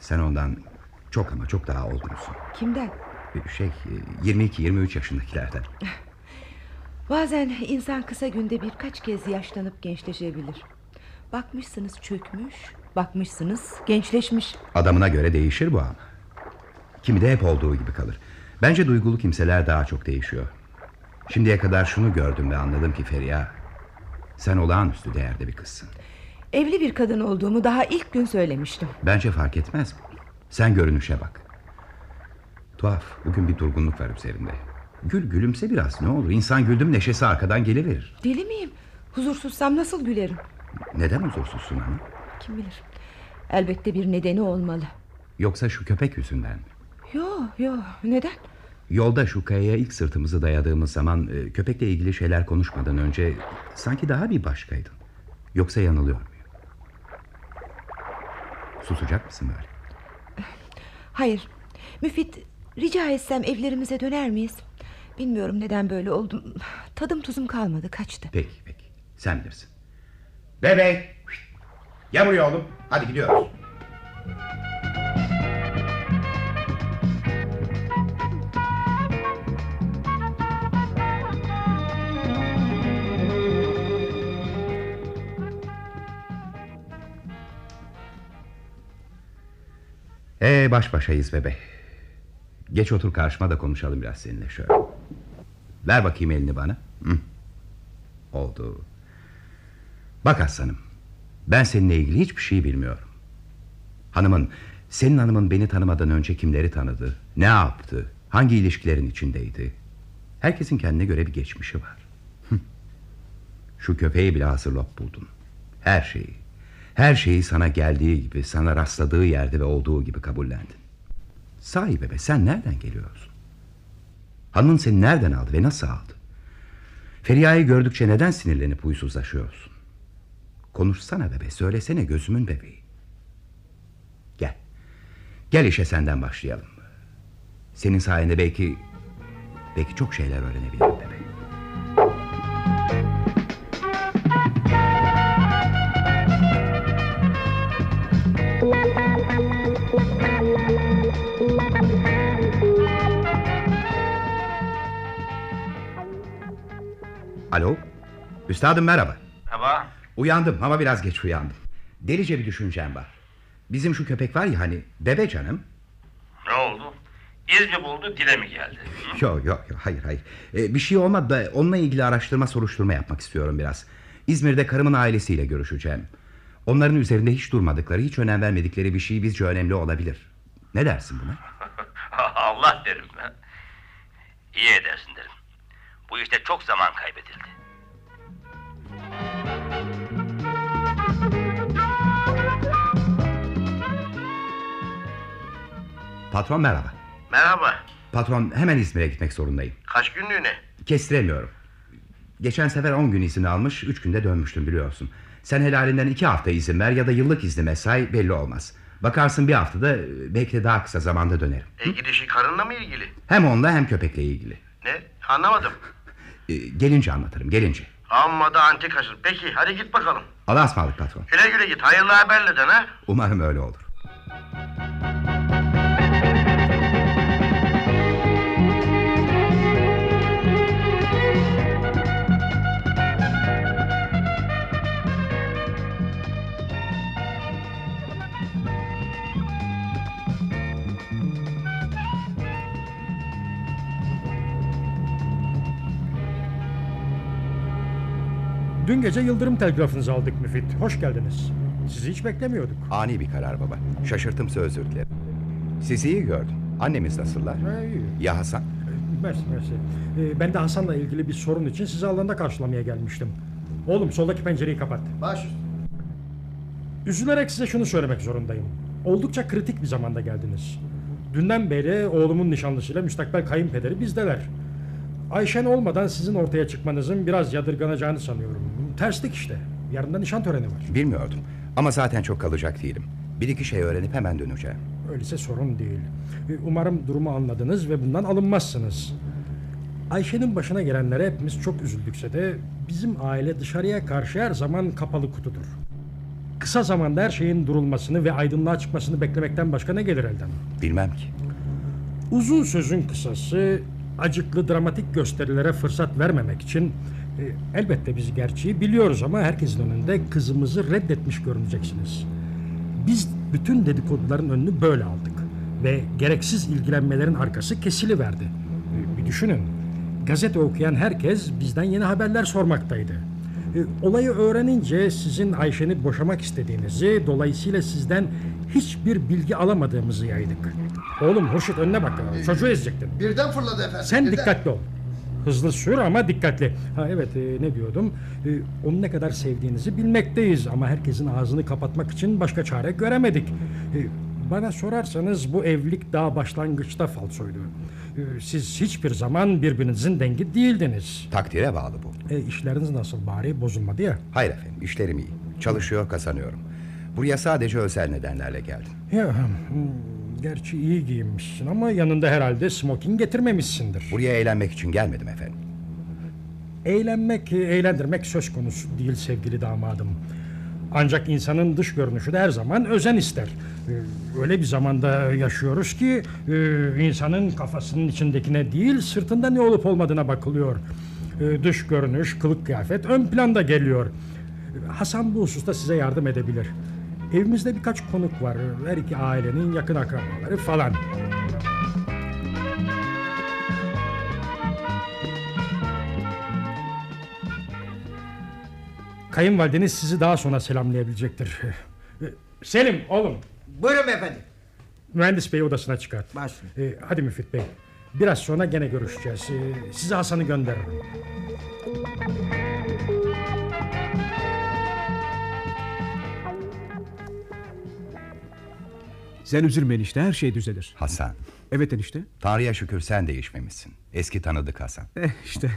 ...sen ondan çok ama çok daha olgunsun. Kimden? Şey 22-23 yaşındakilerden. Bazen insan kısa günde birkaç kez yaşlanıp gençleşebilir. Bakmışsınız çökmüş, bakmışsınız gençleşmiş. Adamına göre değişir bu ama. Kimi de hep olduğu gibi kalır. Bence duygulu kimseler daha çok değişiyor. Şimdiye kadar şunu gördüm ve anladım ki Feriha... ...sen olağanüstü değerde bir kızsın. Evli bir kadın olduğumu daha ilk gün söylemiştim. Bence fark etmez. Sen görünüşe bak. Tuhaf. Bugün bir durgunluk var üzerinde. Gül gülümse biraz ne olur. İnsan güldüm neşesi arkadan geliverir. Deli miyim? Huzursuzsam nasıl gülerim? Neden huzursuzsun ama? Kim bilir. Elbette bir nedeni olmalı. Yoksa şu köpek yüzünden mi? Yo yo neden? Yolda şu kayaya ilk sırtımızı dayadığımız zaman e, köpekle ilgili şeyler konuşmadan önce sanki daha bir başkaydın. Yoksa yanılıyor muyum? Susacak mısın böyle? Hayır. Müfit rica etsem evlerimize döner miyiz? Bilmiyorum neden böyle oldum. Tadım tuzum kalmadı kaçtı. Peki peki sen bilirsin. Bebek. Gel buraya oğlum. Hadi gidiyoruz. Ee, baş başayız bebe. Geç otur karşıma da konuşalım biraz seninle şöyle. Ver bakayım elini bana. Hı. Oldu. Bak aslanım. Ben seninle ilgili hiçbir şey bilmiyorum. Hanımın, senin hanımın beni tanımadan önce kimleri tanıdı? Ne yaptı? Hangi ilişkilerin içindeydi? Herkesin kendine göre bir geçmişi var. Şu köpeği bile hazır lop buldun. Her şeyi. Her şeyi sana geldiği gibi, sana rastladığı yerde ve olduğu gibi kabullendin. Sahi bebe sen nereden geliyorsun? Hanımın seni nereden aldı ve nasıl aldı? Feriha'yı gördükçe neden sinirlenip huysuzlaşıyorsun? Konuşsana bebe, söylesene gözümün bebeği. Gel. Gel işe senden başlayalım. Senin sayende belki... Belki çok şeyler öğrenebilirim Alo. Üstadım merhaba. Merhaba. Uyandım ama biraz geç uyandım. Delice bir düşüncem var. Bizim şu köpek var ya hani bebe canım. Ne oldu? İz mi buldu dile mi geldi? Yok yok yo, hayır hayır. Ee, bir şey olmadı da onunla ilgili araştırma soruşturma yapmak istiyorum biraz. İzmir'de karımın ailesiyle görüşeceğim. Onların üzerinde hiç durmadıkları, hiç önem vermedikleri bir şey bizce önemli olabilir. Ne dersin buna? Allah derim ben. İyi edersin derim. Bu işte çok zaman kaybedildi. Patron merhaba. Merhaba. Patron hemen İzmir'e gitmek zorundayım. Kaç günlüğüne? Kestiremiyorum. Geçen sefer 10 gün izin almış 3 günde dönmüştüm biliyorsun. Sen helalinden 2 hafta izin ver ya da yıllık izni mesai belli olmaz. Bakarsın bir haftada belki de daha kısa zamanda dönerim. E gidişi karınla mı ilgili? Hem onunla hem köpekle ilgili. Ne? Anlamadım. Ee, gelince anlatırım gelince. Amma da antikasın. Peki hadi git bakalım. Allah'a ısmarladık patron. Güle güle git. Hayırlı haberle de ha. Umarım öyle olur. Dün gece Yıldırım telgrafınızı aldık Müfit. Hoş geldiniz. Sizi hiç beklemiyorduk. Ani bir karar baba. Şaşırtımsa özür dilerim. Sizi iyi gördüm. Annemiz nasıllar? Ha, iyi. Ya Hasan? Mersi mersi. Ee, ben de Hasan'la ilgili bir sorun için sizi alanda karşılamaya gelmiştim. Oğlum soldaki pencereyi kapat. Baş Üzülerek size şunu söylemek zorundayım. Oldukça kritik bir zamanda geldiniz. Dünden beri oğlumun nişanlısıyla müstakbel kayınpederi bizdeler. Ayşen olmadan sizin ortaya çıkmanızın biraz yadırganacağını sanıyorum. Terslik işte. Yarın da nişan töreni var. Bilmiyordum. Ama zaten çok kalacak değilim. Bir iki şey öğrenip hemen döneceğim. Öyleyse sorun değil. Ee, Umarım durumu anladınız ve bundan alınmazsınız. Ayşe'nin başına gelenlere hepimiz çok üzüldükse de bizim aile dışarıya karşı her zaman kapalı kutudur. kısa zamanda her şeyin durulmasını ve aydınlığa çıkmasını beklemekten başka ne gelir elden? Bilmem ki. Uzun sözün kısası acıklı dramatik gösterilere fırsat vermemek için e, elbette biz gerçeği biliyoruz ama herkesin önünde kızımızı reddetmiş görüneceksiniz. Biz bütün dedikoduların önünü böyle aldık ve gereksiz ilgilenmelerin arkası kesiliverdi. E, Bir düşünün. Gazete okuyan herkes bizden yeni haberler sormaktaydı. E, Olayı öğrenince sizin Ayşe'ni boşamak istediğinizi, dolayısıyla sizden hiçbir bilgi alamadığımızı yaydık. Oğlum Hurşit önüne bak. Çocuğu ezecektin. Birden fırladı efendim. Sen birden. dikkatli ol. Hızlı sür ama dikkatli. Ha evet e, ne diyordum? E, onu ne kadar sevdiğinizi bilmekteyiz ama herkesin ağzını kapatmak için başka çare göremedik. E, bana sorarsanız bu evlilik daha başlangıçta falsoydu. E, siz hiçbir zaman birbirinizin dengi değildiniz. Takdire bağlı bu. E, işleriniz nasıl bari bozulmadı ya. Hayır efendim işlerim iyi. Çalışıyor kazanıyorum. Buraya sadece özel nedenlerle geldim. Ya gerçi iyi giyinmişsin ama yanında herhalde smoking getirmemişsindir. Buraya eğlenmek için gelmedim efendim. Eğlenmek, eğlendirmek söz konusu değil sevgili damadım. Ancak insanın dış görünüşü de her zaman özen ister. Ee, Öyle bir zamanda yaşıyoruz ki e, insanın kafasının içindekine değil sırtında ne olup olmadığına bakılıyor. Ee, Dış görünüş, kılık kıyafet ön planda geliyor. Ee, Hasan bu hususta size yardım edebilir. Evimizde birkaç konuk var. Her iki ailenin yakın akrabaları falan. Kayınvalideniz sizi daha sonra selamlayabilecektir. Selim oğlum. Buyurun efendim. Mühendis Bey odasına çıkart. Başlayın. Ee, hadi Müfit Bey. Biraz sonra gene görüşeceğiz. Ee, size Hasan'ı gönderirim. Sen üzülme enişte her şey düzelir. Hasan. Evet enişte. Tanrı'ya şükür sen değişmemişsin. Eski tanıdık Hasan. Eh işte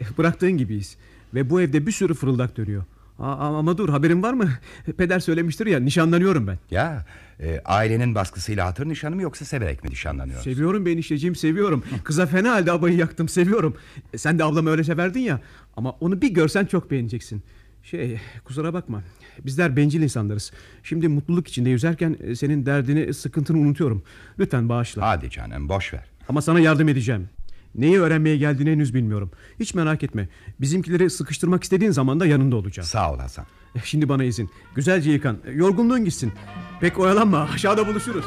eh, bıraktığın gibiyiz. Ve bu evde bir sürü fırıldak dönüyor. Aa, ama dur haberin var mı? Peder söylemiştir ya nişanlanıyorum ben. Ya e, ailenin baskısıyla hatır nişanı mı yoksa severek mi nişanlanıyorsun? Seviyorum ben enişteciğim seviyorum. Kıza fena halde abayı yaktım seviyorum. E, Sen de ablamı öyle severdin ya. Ama onu bir görsen çok beğeneceksin. Şey kusura bakma. Bizler bencil insanlarız. Şimdi mutluluk içinde yüzerken e, senin derdini sıkıntını unutuyorum. Lütfen bağışla. Hadi canım boş ver. Ama sana yardım edeceğim. Neyi öğrenmeye geldiğini henüz bilmiyorum. Hiç merak etme. Bizimkileri sıkıştırmak istediğin zaman da yanında olacağım. Sağ ol Hasan. Şimdi bana izin. Güzelce yıkan. Yorgunluğun gitsin. Pek oyalanma. Aşağıda buluşuruz.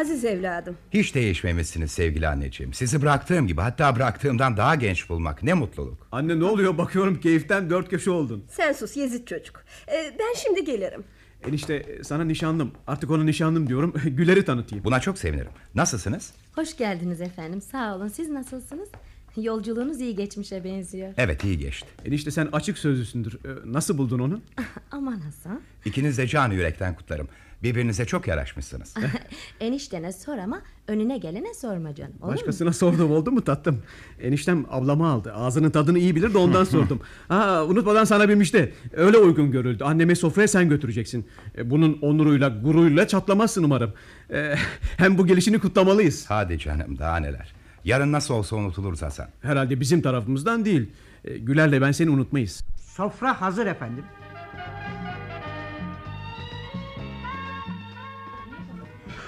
Aziz evladım. Hiç değişmemişsiniz sevgili anneciğim. Sizi bıraktığım gibi hatta bıraktığımdan daha genç bulmak ne mutluluk. Anne ne oluyor bakıyorum keyiften dört köşe oldun. Sen sus Yezid çocuk. Ee, ben şimdi gelirim. Enişte sana nişanlım. Artık ona nişanlım diyorum. Güler'i tanıtayım. Buna çok sevinirim. Nasılsınız? Hoş geldiniz efendim. Sağ olun. Siz nasılsınız? Yolculuğunuz iyi geçmişe benziyor. Evet iyi geçti. Enişte sen açık sözlüsündür. Ee, Nasıl buldun onu? Aman Hasan. İkiniz de canı yürekten kutlarım. Birbirinize çok yaraşmışsınız. Eniştene sor ama önüne gelene sorma canım. Olur mu? Başkasına sordum oldu mu tatlım? Eniştem ablamı aldı. Ağzının tadını iyi bilir de ondan sordum. Ha, unutmadan sana bir müjde. Öyle uygun görüldü. Anneme sofraya sen götüreceksin. E, Bunun onuruyla, gururuyla çatlamazsın umarım. E, hem bu gelişini kutlamalıyız. Hadi canım daha neler. Yarın nasıl olsa unutuluruz Hasan. Herhalde bizim tarafımızdan değil. E, Güler'le ben seni unutmayız. Sofra hazır efendim.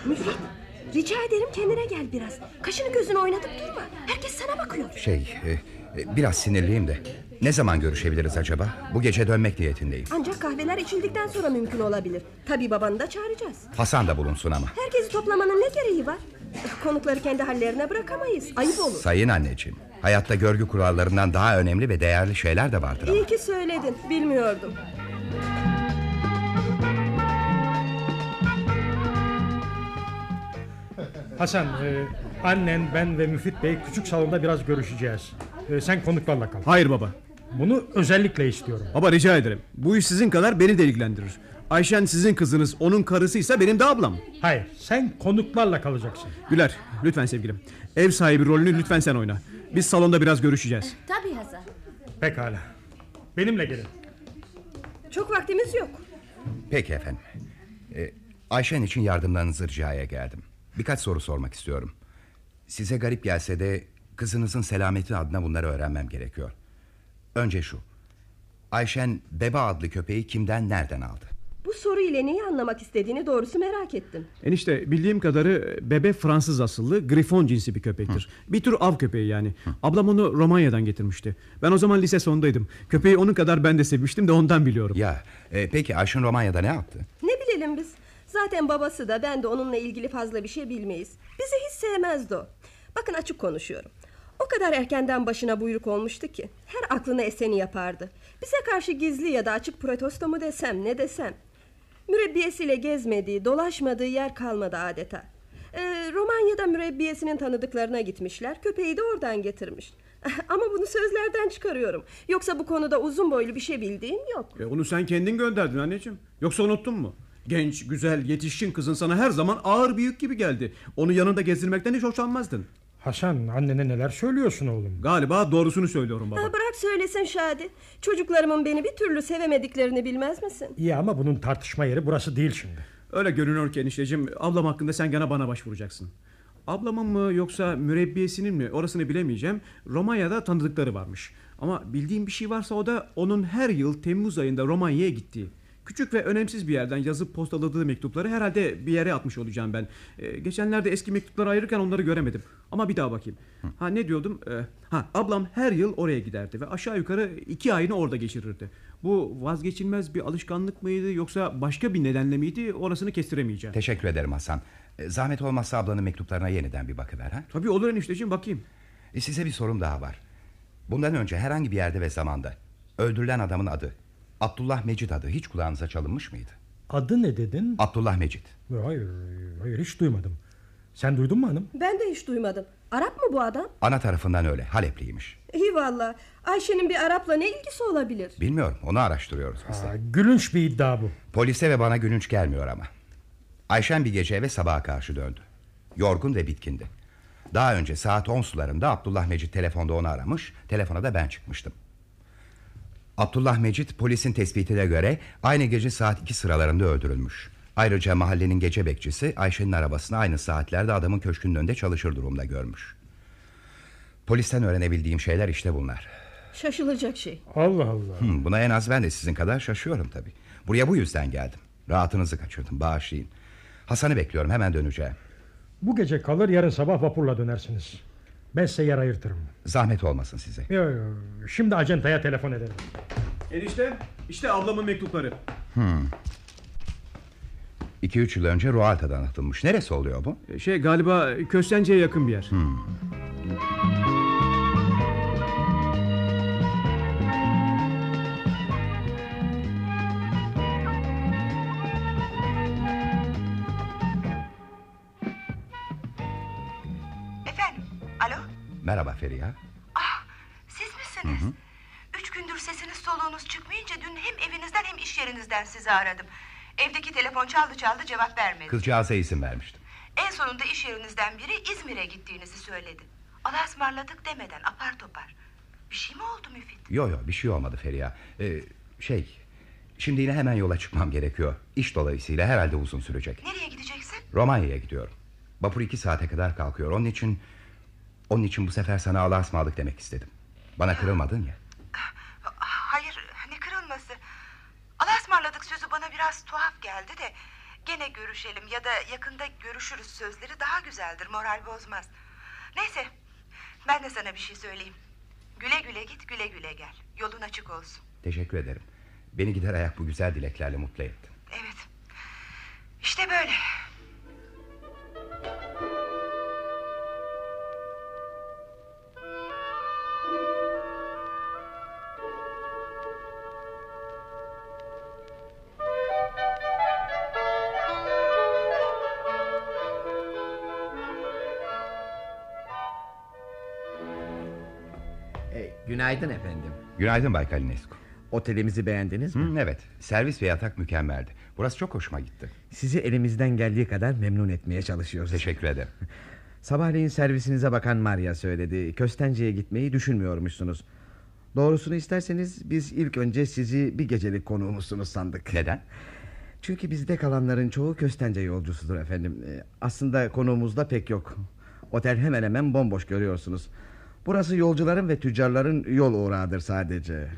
Müfit rica ederim kendine gel biraz. Kaşını gözünü oynatıp durma. Herkes sana bakıyor. Şey e, e, biraz sinirliyim de. Ne zaman görüşebiliriz acaba? Bu gece dönmek niyetindeyim. Ancak kahveler içildikten sonra mümkün olabilir. Tabii babanı da çağıracağız. Hasan da bulunsun ama. Herkesi toplamanın ne gereği var? Konukları kendi hallerine bırakamayız. Ayıp olur. Sayın anneciğim. Hayatta görgü kurallarından daha önemli ve değerli şeyler de vardır ama. İyi ki söyledin. Bilmiyordum. Hasan, e, annen, ben ve Müfit Bey küçük salonda biraz görüşeceğiz. E, sen konuklarla kal. Hayır baba. Bunu özellikle istiyorum. Baba rica ederim. Bu iş sizin kadar beni de ilgilendirir. Ayşen sizin kızınız, onun karısıysa benim de ablam. Hayır, sen konuklarla kalacaksın. Güler, lütfen sevgilim. Ev sahibi rolünü lütfen sen oyna. Biz salonda biraz görüşeceğiz. Tabii Hasan. Pekala. Benimle gelin. Çok vaktimiz yok. Peki efendim. E, Ayşen için yardımlarınızı ricaya geldim. Birkaç soru sormak istiyorum. Size garip gelse de kızınızın selameti adına bunları öğrenmem gerekiyor. Önce şu. Ayşen Beba adlı köpeği kimden nereden aldı? Bu soru ile neyi anlamak istediğini doğrusu merak ettim. Enişte bildiğim kadarı bebe Fransız asıllı Griffon cinsi bir köpektir. Bir tür av köpeği yani. Ablam onu Romanya'dan getirmişti. Ben o zaman lise sondaydım. Köpeği onun kadar ben de sevmiştim de ondan biliyorum. Ya e, peki Ayşen Romanya'da ne yaptı? Ne bilelim biz. Zaten babası da ben de onunla ilgili fazla bir şey bilmeyiz. Bizi hiç sevmezdi o. Bakın açık konuşuyorum. O kadar erkenden başına buyruk olmuştu ki her aklına eseni yapardı. Bize karşı gizli ya da açık protesto mu desem ne desem. Mürebbiyesiyle gezmediği, dolaşmadığı yer kalmadı adeta. Ee, Romanya'da mürebbiyesinin tanıdıklarına gitmişler. Köpeği de oradan getirmiş. Ama bunu sözlerden çıkarıyorum. Yoksa bu konuda uzun boylu bir şey bildiğim yok. E, onu sen kendin gönderdin anneciğim. Yoksa unuttun mu? Genç, güzel, yetişkin kızın sana her zaman ağır bir yük gibi geldi. Onu yanında gezdirmekten hiç hoşlanmazdın. Hasan annene neler söylüyorsun oğlum? Galiba doğrusunu söylüyorum baba. Ha, bırak söylesin Şadi. Çocuklarımın beni bir türlü sevemediklerini bilmez misin? İyi ama bunun tartışma yeri burası değil şimdi. Öyle görünüyor ki enişteciğim ablam hakkında sen gene bana başvuracaksın. Ablamın mı yoksa mürebbiyesinin mi orasını bilemeyeceğim. Romanya'da tanıdıkları varmış. Ama bildiğim bir şey varsa o da onun her yıl Temmuz ayında Romanya'ya gittiği. Küçük ve önemsiz bir yerden yazıp postaladığı mektupları herhalde bir yere atmış olacağım ben. Ee, geçenlerde eski mektupları ayırırken onları göremedim. Ama bir daha bakayım. Ha ne diyordum? Ee, ha ablam her yıl oraya giderdi ve aşağı yukarı iki ayını orada geçirirdi. Bu vazgeçilmez bir alışkanlık mıydı yoksa başka bir nedenle miydi orasını kestiremeyeceğim. Teşekkür ederim Hasan. E, Zahmet olmazsa ablanın mektuplarına yeniden bir bakıver ha. Tabii olur enişteciğim bakayım. E, size bir sorum daha var. Bundan önce herhangi bir yerde ve zamanda öldürülen adamın adı Abdullah Mecid adı hiç kulağınıza çalınmış mıydı? Adı ne dedin? Abdullah Mecid. Hayır, hayır hiç duymadım. Sen duydun mu hanım? Ben de hiç duymadım. Arap mı bu adam? Ana tarafından öyle Halepliymiş. İyi valla. Ayşe'nin bir Arap'la ne ilgisi olabilir? Bilmiyorum onu araştırıyoruz biz de. Aa, gülünç bir iddia bu. Polise ve bana gülünç gelmiyor ama. Ayşen bir gece eve sabaha karşı döndü. Yorgun ve bitkindi. Daha önce saat 10 sularında Abdullah Mecid telefonda onu aramış. Telefona da ben çıkmıştım. Abdullah Mecid polisin tespitine göre aynı gece saat 2 sıralarında öldürülmüş. Ayrıca mahallenin gece bekçisi Ayşe'nin arabasını aynı saatlerde adamın köşkünün önünde çalışır durumda görmüş. Polisten öğrenebildiğim şeyler işte bunlar. Şaşılacak şey. Allah Allah. Hmm, buna en az ben de sizin kadar şaşıyorum tabii. Buraya bu yüzden geldim. Rahatınızı kaçırdım bağışlayın. Hasan'ı bekliyorum hemen döneceğim. Bu gece kalır yarın sabah vapurla dönersiniz. Ben size yer ayırtırım. Zahmet olmasın size. Yo, yo. Şimdi acentaya telefon ederim. Enişte işte ablamın mektupları. Hmm. 2-3 yıl önce Rualta'dan atılmış. Neresi oluyor bu? Şey galiba Köstence'ye yakın bir yer. Hmm. Feriha. Ah, siz misiniz? Üç gündür sesiniz soluğunuz çıkmayınca dün hem evinizden hem iş yerinizden sizi aradım. Evdeki telefon çaldı çaldı cevap vermedi. Kızcağıza isim vermiştim. En sonunda iş yerinizden biri İzmir'e gittiğinizi söyledi. Allah'a ısmarladık demeden apar topar. Bir şey mi oldu Müfit? Yo yo bir şey olmadı Feriha. Ee, şey şimdi yine hemen yola çıkmam gerekiyor. İş dolayısıyla herhalde uzun sürecek. Nereye gideceksin? Romanya'ya gidiyorum. Vapur iki saate kadar kalkıyor. Onun için onun için bu sefer sana Allah'a ısmarladık demek istedim. Bana kırılmadın ya. Hayır, ne kırılması. Allah'a ısmarladık sözü bana biraz tuhaf geldi de... ...gene görüşelim ya da yakında görüşürüz sözleri daha güzeldir, moral bozmaz. Neyse, ben de sana bir şey söyleyeyim. Güle güle git, güle güle gel. Yolun açık olsun. Teşekkür ederim. Beni gider ayak bu güzel dileklerle mutlu ettin. Evet. İşte böyle. Günaydın efendim. Günaydın Bay Kalinescu. Otelimizi beğendiniz mi? Hı, evet. Servis ve yatak mükemmeldi. Burası çok hoşuma gitti. Sizi elimizden geldiği kadar memnun etmeye çalışıyoruz. Teşekkür ederim. Sabahleyin servisinize bakan Maria söyledi. Köstence'ye gitmeyi düşünmüyormuşsunuz. Doğrusunu isterseniz biz ilk önce sizi bir gecelik konuğumuzsunuz sandık. Neden? Çünkü bizde kalanların çoğu Köstence yolcusudur efendim. E, Aslında konuğumuz da pek yok. Otel hemen hemen bomboş görüyorsunuz. Burası yolcuların ve tüccarların yol uğrağıdır sadece.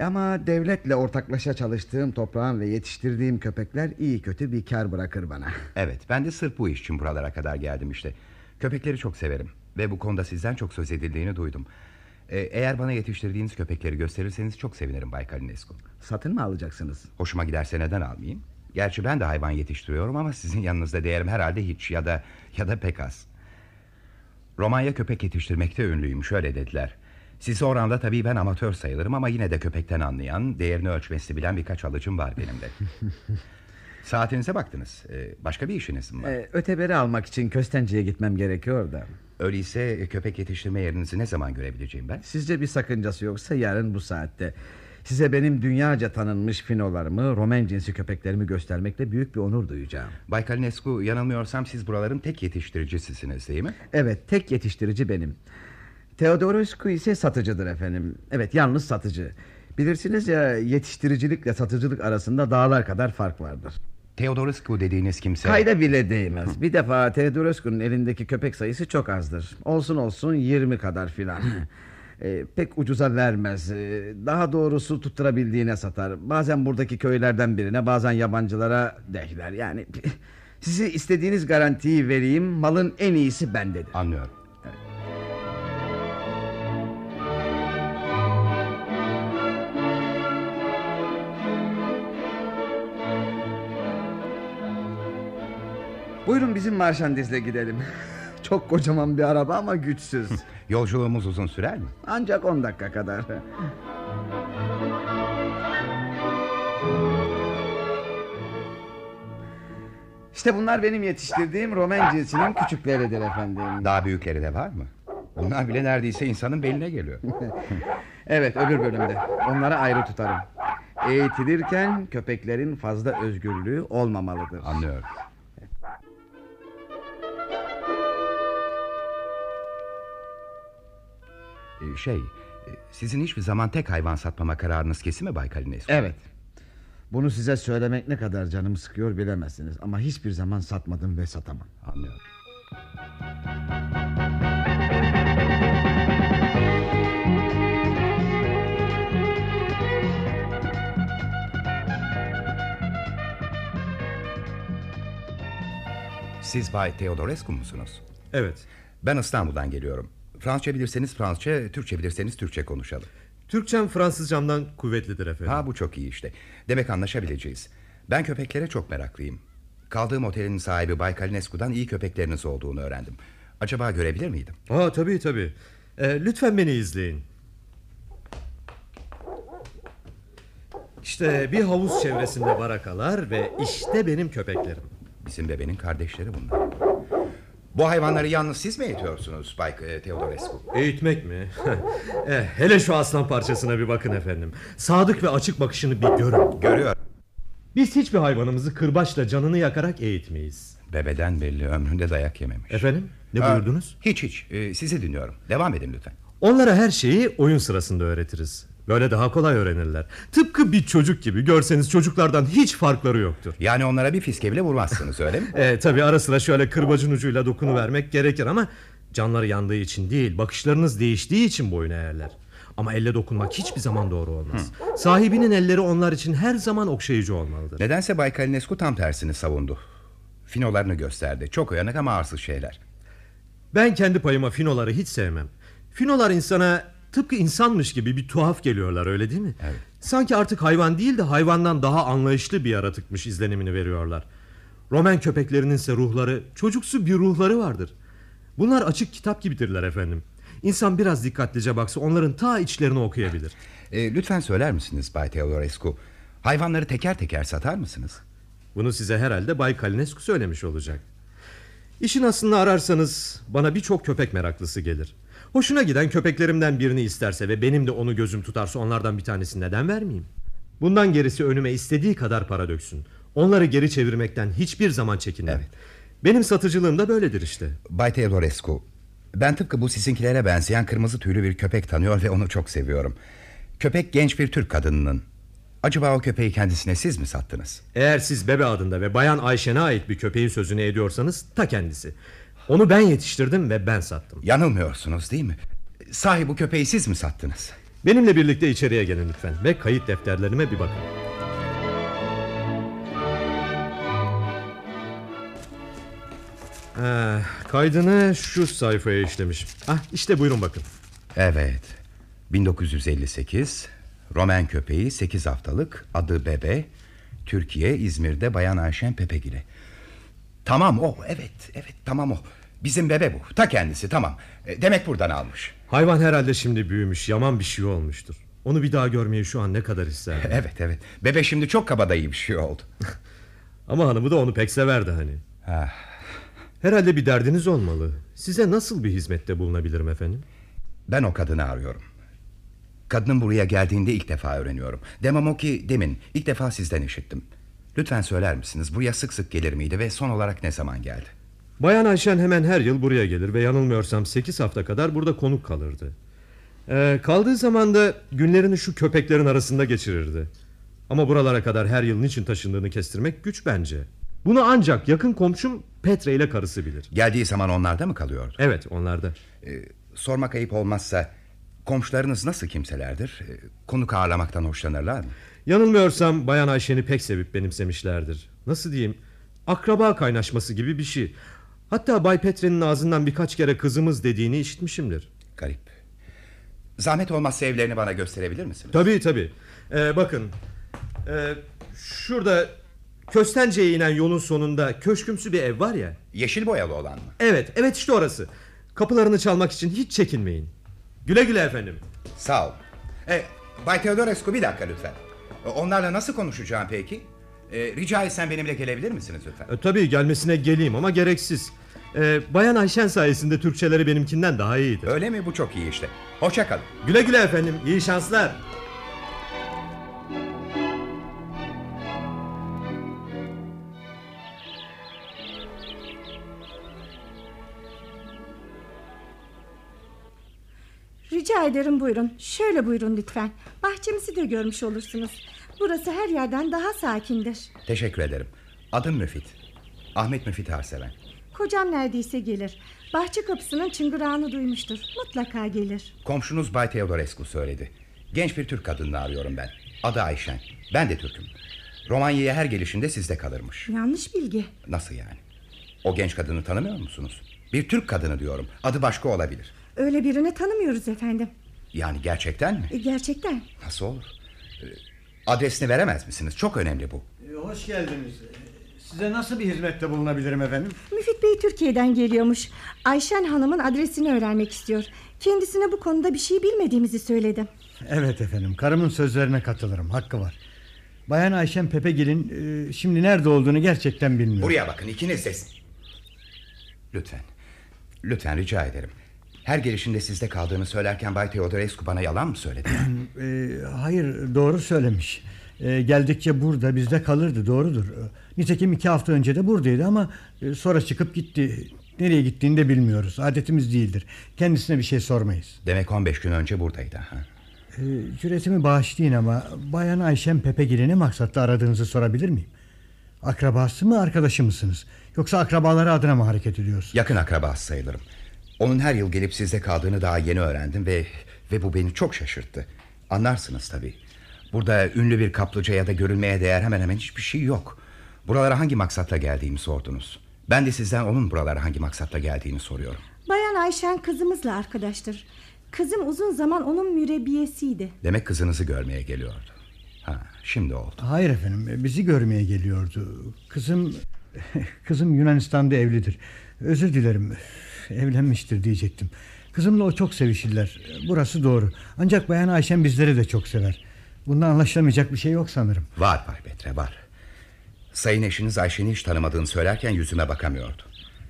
Ama devletle ortaklaşa çalıştığım toprağım ve yetiştirdiğim köpekler iyi kötü bir kar bırakır bana. Evet ben de sırf bu iş için buralara kadar geldim işte. Köpekleri çok severim. Ve bu konuda sizden çok söz edildiğini duydum. Ee, eğer bana yetiştirdiğiniz köpekleri gösterirseniz çok sevinirim Bay Kalinescu. Satın mı alacaksınız? Hoşuma giderse neden almayayım? Gerçi ben de hayvan yetiştiriyorum ama sizin yanınızda değerim herhalde hiç ya da ya da pek az. Romanya köpek yetiştirmekte ünlüyüm şöyle dediler. Sizi oranda tabii ben amatör sayılırım ama yine de köpekten anlayan, değerini ölçmesini bilen birkaç alıcım var benim de. Saatinize baktınız. Ee, başka bir işiniz mi var? Ee, öteberi almak için Köstence'ye gitmem gerekiyor da. Öyleyse köpek yetiştirme yerinizi ne zaman görebileceğim ben? Sizce bir sakıncası yoksa yarın bu saatte. Size benim dünyaca tanınmış finolarımı, Romen cinsi köpeklerimi göstermekle büyük bir onur duyacağım. Bay Kalinescu yanılmıyorsam siz buraların tek yetiştiricisisiniz değil mi? Evet, tek yetiştirici benim. Teodorescu ise satıcıdır efendim. Evet, yalnız satıcı. Bilirsiniz ya yetiştiricilikle satıcılık arasında dağlar kadar fark vardır. Teodorescu dediğiniz kimse... Kayda bile değmez. Bir defa Teodorescu'nun elindeki köpek sayısı çok azdır. Olsun olsun 20 kadar filan. Ee, pek ucuza vermez. Ee, daha doğrusu tutturabildiğine satar. Bazen buradaki köylerden birine, bazen yabancılara dehler. Yani sizi istediğiniz garantiyi vereyim. Malın en iyisi bendedir. Anlıyorum. Buyurun bizim marşandizle gidelim. Çok kocaman bir araba ama güçsüz. Yolculuğumuz uzun sürer mi? Ancak 10 dakika kadar. İşte bunlar benim yetiştirdiğim Romen cinsinin küçükleridir efendim. Daha büyükleri de var mı? Bunlar bile neredeyse insanın beline geliyor. evet öbür bölümde. Onları ayrı tutarım. Eğitilirken köpeklerin fazla özgürlüğü olmamalıdır. Anlıyorum. Şey, e, sizin hiçbir zaman tek hayvan satmama kararınız kesin mi Bay Kalinescu? Evet. Bunu size söylemek ne kadar canımı sıkıyor bilemezsiniz. Ama hiçbir zaman satmadım ve satamam. Anlıyorum. Siz Bay Teodorescu musunuz? Evet. Ben İstanbul'dan geliyorum. Fransızca bilirseniz Fransızca, Türkçe bilirseniz Türkçe konuşalım. Türkçem Fransızcamdan kuvvetlidir efendim. Ha bu çok iyi işte. Demek anlaşabileceğiz. Ben köpeklere çok meraklıyım. Kaldığım otelin sahibi Bay Kalinescu'dan iyi köpekleriniz olduğunu öğrendim. Acaba görebilir miydim? Aa tabii tabii. Ee, lütfen beni izleyin. İşte bir havuz çevresinde barakalar ve işte benim köpeklerim. Bizim bebenin kardeşleri bunlar. Bu hayvanları yalnız siz mi eğitiyorsunuz Bay Teodorescu? Eğitmek mi? eh, hele şu aslan parçasına bir bakın efendim. Sadık ve açık bakışını bir görün. Görüyor. Biz hiçbir hayvanımızı kırbaçla canını yakarak eğitmeyiz. Bebeden belli ömründe dayak yememiş. Efendim? Ne Ha, buyurdunuz? Hiç hiç. Ee, sizi dinliyorum. Devam edin lütfen. Onlara her şeyi oyun sırasında öğretiriz. Böyle daha kolay öğrenirler. Tıpkı bir çocuk gibi görseniz çocuklardan hiç farkları yoktur. Yani onlara bir fiske bile vurmazsınız öyle mi? e, tabii ara sıra şöyle kırbacın ucuyla dokunuvermek gerekir ama... ...canları yandığı için değil bakışlarınız değiştiği için boyun eğerler. Ama elle dokunmak hiçbir zaman doğru olmaz. Sahibinin elleri onlar için her zaman okşayıcı olmalıdır. Nedense Bay Kalinescu tam tersini savundu. Finolarını gösterdi. Çok uyanık ama arsız şeyler. Ben kendi payıma finoları hiç sevmem. Finolar insana tıpkı insanmış gibi bir tuhaf geliyorlar öyle değil mi? Evet. Sanki artık hayvan değil de hayvandan daha anlayışlı bir yaratıkmış izlenimini veriyorlar. Roman köpeklerinin ise ruhları çocuksu bir ruhları vardır. Bunlar açık kitap gibidirler efendim. İnsan biraz dikkatlice baksa onların ta içlerini okuyabilir. E, lütfen söyler misiniz Bay Teodorescu? Hayvanları teker teker satar mısınız? Bunu size herhalde Bay Kalinescu söylemiş olacak. İşin aslını ararsanız bana birçok köpek meraklısı gelir. Hoşuna giden köpeklerimden birini isterse ve benim de onu gözüm tutarsa onlardan bir tanesini neden vermeyeyim? Bundan gerisi önüme istediği kadar para döksün. Onları geri çevirmekten hiçbir zaman çekinmem. Evet. Benim satıcılığım da böyledir işte. Bay Teodorescu, ben tıpkı bu sizinkilere benzeyen kırmızı tüylü bir köpek tanıyor ve onu çok seviyorum. Köpek genç bir Türk kadınının. Acaba o köpeği kendisine siz mi sattınız? Eğer siz Bebe adında ve Bayan Ayşen'e ait bir köpeğin sözünü ediyorsanız ta kendisi. Onu ben yetiştirdim ve ben sattım. Yanılmıyorsunuz değil mi? Sahi bu köpeği siz mi sattınız? Benimle birlikte içeriye gelin lütfen ve kayıt defterlerime bir bakın. Ee, kaydını şu sayfaya işlemiş. Ah işte buyurun bakın. Evet. 1958 Roman köpeği 8 haftalık adı Bebe Türkiye İzmir'de Bayan Ayşen Pepegil'e. Tamam o evet evet tamam o. Bizim bebe bu ta kendisi tamam. E, Demek buradan almış. Hayvan herhalde şimdi büyümüş yaman bir şey olmuştur. Onu bir daha görmeyi şu an ne kadar isterdim. Evet evet. Bebe şimdi çok kabadayı bir şey oldu. Ama hanımı da onu pek severdi hani. Herhalde bir derdiniz olmalı. Size nasıl bir hizmette bulunabilirim efendim? Ben o kadını arıyorum. Kadının buraya geldiğinde ilk defa öğreniyorum. Demem o ki demin ilk defa sizden işittim. Lütfen söyler misiniz buraya sık sık gelir miydi ve son olarak ne zaman geldi? Bayan Ayşen hemen her yıl buraya gelir ve yanılmıyorsam 8 hafta kadar burada konuk kalırdı. Ee, kaldığı zaman da günlerini şu köpeklerin arasında geçirirdi. Ama buralara kadar her yıl niçin taşındığını kestirmek güç bence. Bunu ancak yakın komşum Petre ile karısı bilir. Geldiği zaman onlarda mı kalıyordu? Evet onlarda. Ee, sormak ayıp olmazsa komşularınız nasıl kimselerdir? Ee, konuk ağırlamaktan hoşlanırlar mı? Yanılmıyorsam Bayan Ayşen'i pek sevip benimsemişlerdir. Nasıl diyeyim? Akraba kaynaşması gibi bir şey. Hatta Bay Petre'nin ağzından birkaç kere kızımız dediğini işitmişimdir. Garip. Zahmet olmazsa evlerini bana gösterebilir misiniz? Tabii tabii. Ee, bakın. Ee, şurada Köstence'ye inen yolun sonunda köşkümsü bir ev var ya. Yeşil boyalı olan mı? Evet, evet işte orası. Kapılarını çalmak için hiç çekinmeyin. Güle güle efendim. Sağ ol. E, Bay Teodorescu bir dakika lütfen. E, Onlarla nasıl konuşacağım peki? E, rica etsem benimle gelebilir misiniz lütfen? E, tabii gelmesine geleyim ama gereksiz. E, Bayan Ayşen sayesinde Türkçeleri benimkinden daha iyidir. Öyle mi? Bu çok iyi işte. Hoşça kalın. Güle güle efendim. İyi şanslar. Rica ederim buyurun. Şöyle buyurun lütfen. Bahçemizi de görmüş olursunuz. Burası her yerden daha sakindir. Teşekkür ederim. Adım Müfit. Ahmet Müfit Arseven. Kocam neredeyse gelir. Bahçe kapısının çıngırağını duymuştur. Mutlaka gelir. Komşunuz Bay Teodorescu söyledi. Genç bir Türk kadını arıyorum ben. Adı Ayşen. Ben de Türk'üm. Romanya'ya her gelişinde sizde kalırmış. Yanlış bilgi. Nasıl yani? O genç kadını tanımıyor musunuz? Bir Türk kadını diyorum. Adı başka olabilir. Öyle birini tanımıyoruz efendim. Yani gerçekten mi? E, gerçekten. Nasıl olur? Ee, Adresini veremez misiniz? Çok önemli bu. Ee, Hoş geldiniz. Size nasıl bir hizmette bulunabilirim efendim? Müfit Bey Türkiye'den geliyormuş. Ayşen Hanım'ın adresini öğrenmek istiyor. Kendisine bu konuda bir şey bilmediğimizi söyledim. Evet efendim. Karımın sözlerine katılırım. Hakkı var. Bayan Ayşen Pepegil'in e, şimdi nerede olduğunu gerçekten bilmiyorum. Buraya bakın ikiniz de. Lütfen. Lütfen rica ederim. Her gelişinde sizde kaldığını söylerken Bay Teodorescu bana yalan mı söyledi? E, hayır doğru söylemiş. E, geldikçe burada bizde kalırdı doğrudur. E, Nitekim iki hafta önce de buradaydı ama e, sonra çıkıp gitti. Nereye gittiğini de bilmiyoruz. Adetimiz değildir. Kendisine bir şey sormayız. Demek 15 gün önce buradaydı. Ha? E, cüretimi bağışlayın ama Bayan Ayşen Pepegil'i ne maksatla aradığınızı sorabilir miyim? Akrabası mı arkadaşı mısınız? Yoksa akrabaları adına mı hareket ediyorsunuz? Yakın akrabası sayılırım. Onun her yıl gelip sizde kaldığını daha yeni öğrendim ve ve bu beni çok şaşırttı. Anlarsınız tabii. Burada ünlü bir kaplıca ya da görülmeye değer hemen hemen hiçbir şey yok. Buralara hangi maksatla geldiğimi sordunuz. Ben de sizden onun buralara hangi maksatla geldiğini soruyorum. Bayan Ayşen kızımızla arkadaştır. Kızım uzun zaman onun mürebbiyesiydi. Demek kızınızı görmeye geliyordu. Ha, şimdi oldu. Hayır efendim bizi görmeye geliyordu. Kızım kızım Yunanistan'da evlidir. Özür dilerim. Evlenmiştir diyecektim. Kızımla o çok sevişirler. Burası doğru. Ancak Bayan Ayşen bizleri de çok sever. Bunda anlaşılamayacak bir şey yok sanırım. Var Bay Petre var. Sayın eşiniz Ayşe'ni hiç tanımadığını söylerken yüzüme bakamıyordu.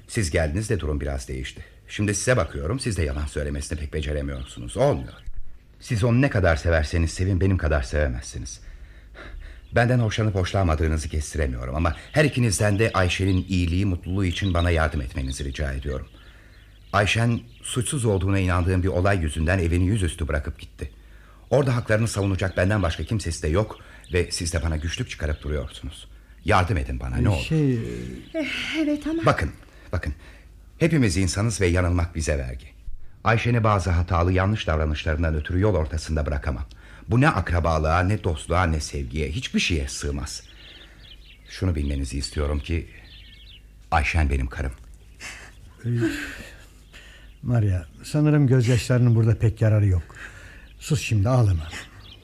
Siz geldiniz de durum biraz değişti. Şimdi size bakıyorum siz de yalan söylemesini pek beceremiyorsunuz. Olmuyor. Siz onu ne kadar severseniz sevin benim kadar sevemezsiniz. Benden hoşlanıp hoşlanmadığınızı kestiremiyorum ama her ikinizden de Ayşe'nin iyiliği mutluluğu için bana yardım etmenizi rica ediyorum. Ayşen suçsuz olduğuna inandığım bir olay yüzünden evini yüzüstü bırakıp gitti. Orada haklarını savunacak benden başka kimsesi de yok ve siz de bana güçlük çıkarıp duruyorsunuz. Yardım edin bana ne olur. Şey Eh, evet ama... Bakın, bakın. Hepimiz insanız ve yanılmak bize vergi. Ayşe'ni bazı hatalı yanlış davranışlarından ötürü yol ortasında bırakamam. Bu ne akrabalığa ne dostluğa ne sevgiye hiçbir şeye sığmaz. Şunu bilmenizi istiyorum ki Ayşen benim karım. Maria sanırım gözyaşlarının burada pek yararı yok. Sus şimdi ağlama.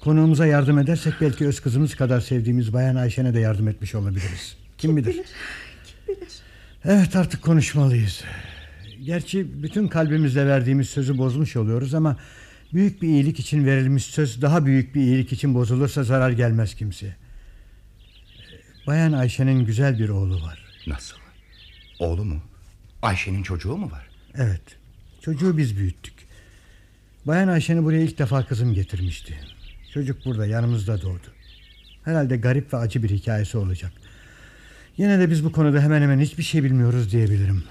Konuğumuza yardım edersek belki öz kızımız kadar sevdiğimiz Bayan Ayşen'e de yardım etmiş olabiliriz. Kim bilir? Evet artık konuşmalıyız. Gerçi bütün kalbimizle verdiğimiz sözü bozmuş oluyoruz ama büyük bir iyilik için verilmiş söz daha büyük bir iyilik için bozulursa zarar gelmez kimseye. Bayan Ayşe'nin güzel bir oğlu var. Nasıl? Oğlu mu? Ayşe'nin çocuğu mu var? Evet. Çocuğu biz büyüttük. Bayan Ayşe'ni buraya ilk defa kızım getirmişti. Çocuk burada yanımızda doğdu. Herhalde garip ve acı bir hikayesi olacak. Yine de biz bu konuda hemen hemen hiçbir şey bilmiyoruz diyebilirim.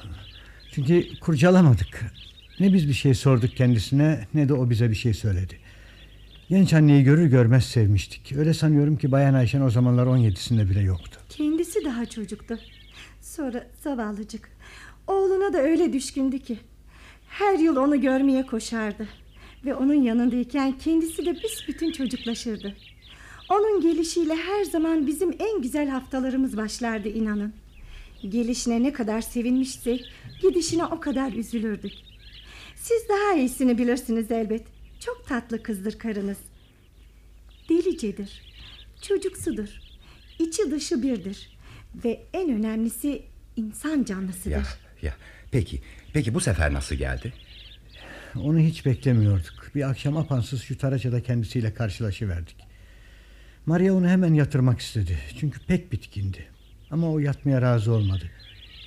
Çünkü kurcalamadık. Ne biz bir şey sorduk kendisine ne de o bize bir şey söyledi. Genç anneyi görür görmez sevmiştik. Öyle sanıyorum ki Bayan Ayşen o zamanlar 17'sinde bile yoktu. Kendisi daha çocuktu. Sonra zavallıcık. Oğluna da öyle düşkündü ki. Her yıl onu görmeye koşardı. Ve onun yanındayken kendisi de büsbütün çocuklaşırdı. Onun gelişiyle her zaman bizim en güzel haftalarımız başlardı inanın. Gelişine ne kadar sevinmişsek gidişine o kadar üzülürdük. Siz daha iyisini bilirsiniz elbet. Çok tatlı kızdır karınız. Delicedir. Çocuksudur. İçi dışı birdir. Ve en önemlisi insan canlısıdır. Ya, ya. Peki, peki bu sefer nasıl geldi? Onu hiç beklemiyorduk. Bir akşam apansız şu Taraça'da kendisiyle karşılaşıverdik. Maria onu hemen yatırmak istedi. Çünkü pek bitkindi. Ama o yatmaya razı olmadı.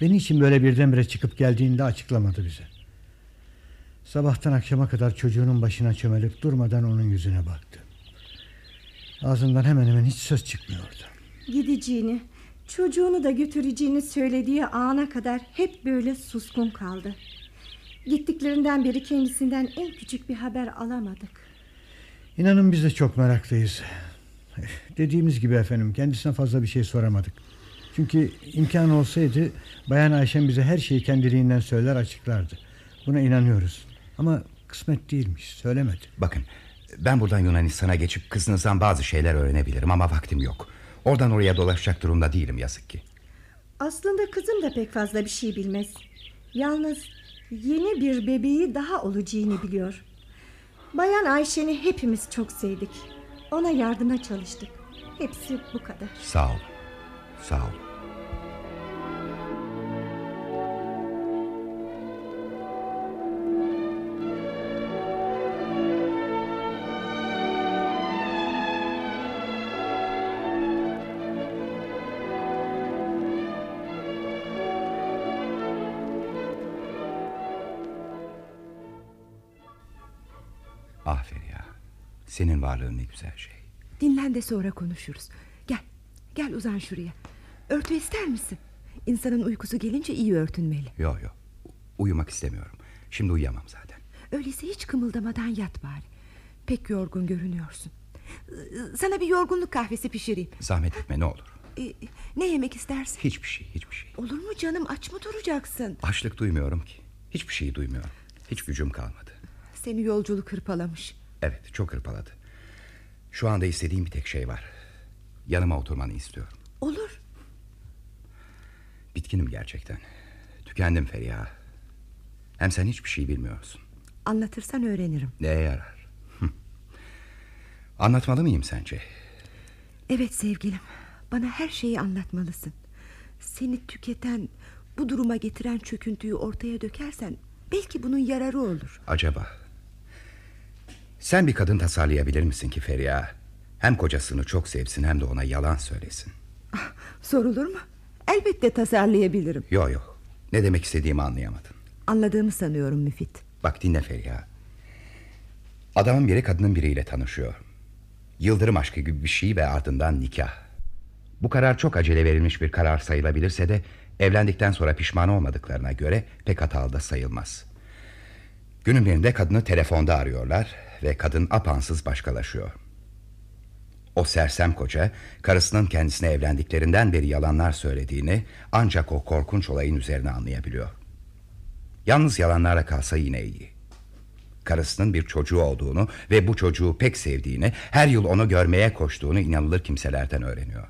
Beni için böyle birdenbire çıkıp geldiğinde açıklamadı bize. Sabahtan akşama kadar çocuğunun başına çömelip durmadan onun yüzüne baktı. Ağzından hemen hemen hiç söz çıkmıyordu. Gideceğini, çocuğunu da götüreceğini söylediği ana kadar hep böyle suskun kaldı. Gittiklerinden beri kendisinden en küçük bir haber alamadık. İnanın biz de çok meraklıyız. Dediğimiz gibi efendim kendisine fazla bir şey soramadık. Çünkü imkan olsaydı Bayan Ayşen bize her şeyi kendiliğinden söyler açıklardı. Buna inanıyoruz. Ama kısmet değilmiş söylemedi. Bakın ben buradan Yunanistan'a geçip kızınızdan bazı şeyler öğrenebilirim ama vaktim yok. Oradan oraya dolaşacak durumda değilim yazık ki. Aslında kızım da pek fazla bir şey bilmez. Yalnız yeni bir bebeği daha olacağını biliyor. Bayan Ayşe'ni hepimiz çok sevdik. Ona yardıma çalıştık. Hepsi bu kadar. Sağ ol. Sağ ol. Senin varlığın ne güzel şey. Dinlen de sonra konuşuruz. Gel, gel uzan şuraya. Örtü ister misin? İnsanın uykusu gelince iyi örtünmeli. Yok yok. Uyumak istemiyorum. Şimdi uyuyamam zaten. Öyleyse hiç kımıldamadan yat bari. Pek yorgun görünüyorsun. Sana bir yorgunluk kahvesi pişireyim. Zahmet etme ne olur. Ee, ne yemek istersin? Hiçbir şey, hiçbir şey. Olur mu canım aç mı duracaksın? Açlık duymuyorum ki. Hiçbir şeyi duymuyorum. Hiç gücüm kalmadı. Seni yolculuk hırpalamış. Evet, çok hırpaladı. Şu anda istediğim bir tek şey var. Yanıma oturmanı istiyorum. Olur. Bitkinim gerçekten. Tükendim Feriha. Hem sen hiçbir şey bilmiyorsun. Anlatırsan öğrenirim. Neye yarar? Anlatmalı mıyım sence? Evet sevgilim. Bana her şeyi anlatmalısın. Seni tüketen, bu duruma getiren çöküntüyü ortaya dökersen belki bunun yararı olur. Acaba? Sen bir kadın tasarlayabilir misin ki Feriha? Hem kocasını çok sevsin hem de ona yalan söylesin. Sorulur mu? Elbette tasarlayabilirim. Yok yok. Ne demek istediğimi anlayamadın. Anladığımı sanıyorum Müfit. Bak dinle Feriha. Adamın biri kadının biriyle tanışıyor. Yıldırım aşkı gibi bir şey ve ardından nikah. Bu karar çok acele verilmiş bir karar sayılabilirse de evlendikten sonra pişman olmadıklarına göre pek hatalı da sayılmaz. Günün birinde kadını telefonda arıyorlar ve kadın apansız başkalaşıyor. O sersem koca karısının kendisine evlendiklerinden beri yalanlar söylediğini ancak o korkunç olayın üzerine anlayabiliyor. Yalnız yalanlara kalsa yine iyi. Karısının bir çocuğu olduğunu ve bu çocuğu pek sevdiğini, her yıl onu görmeye koştuğunu inanılır kimselerden öğreniyor.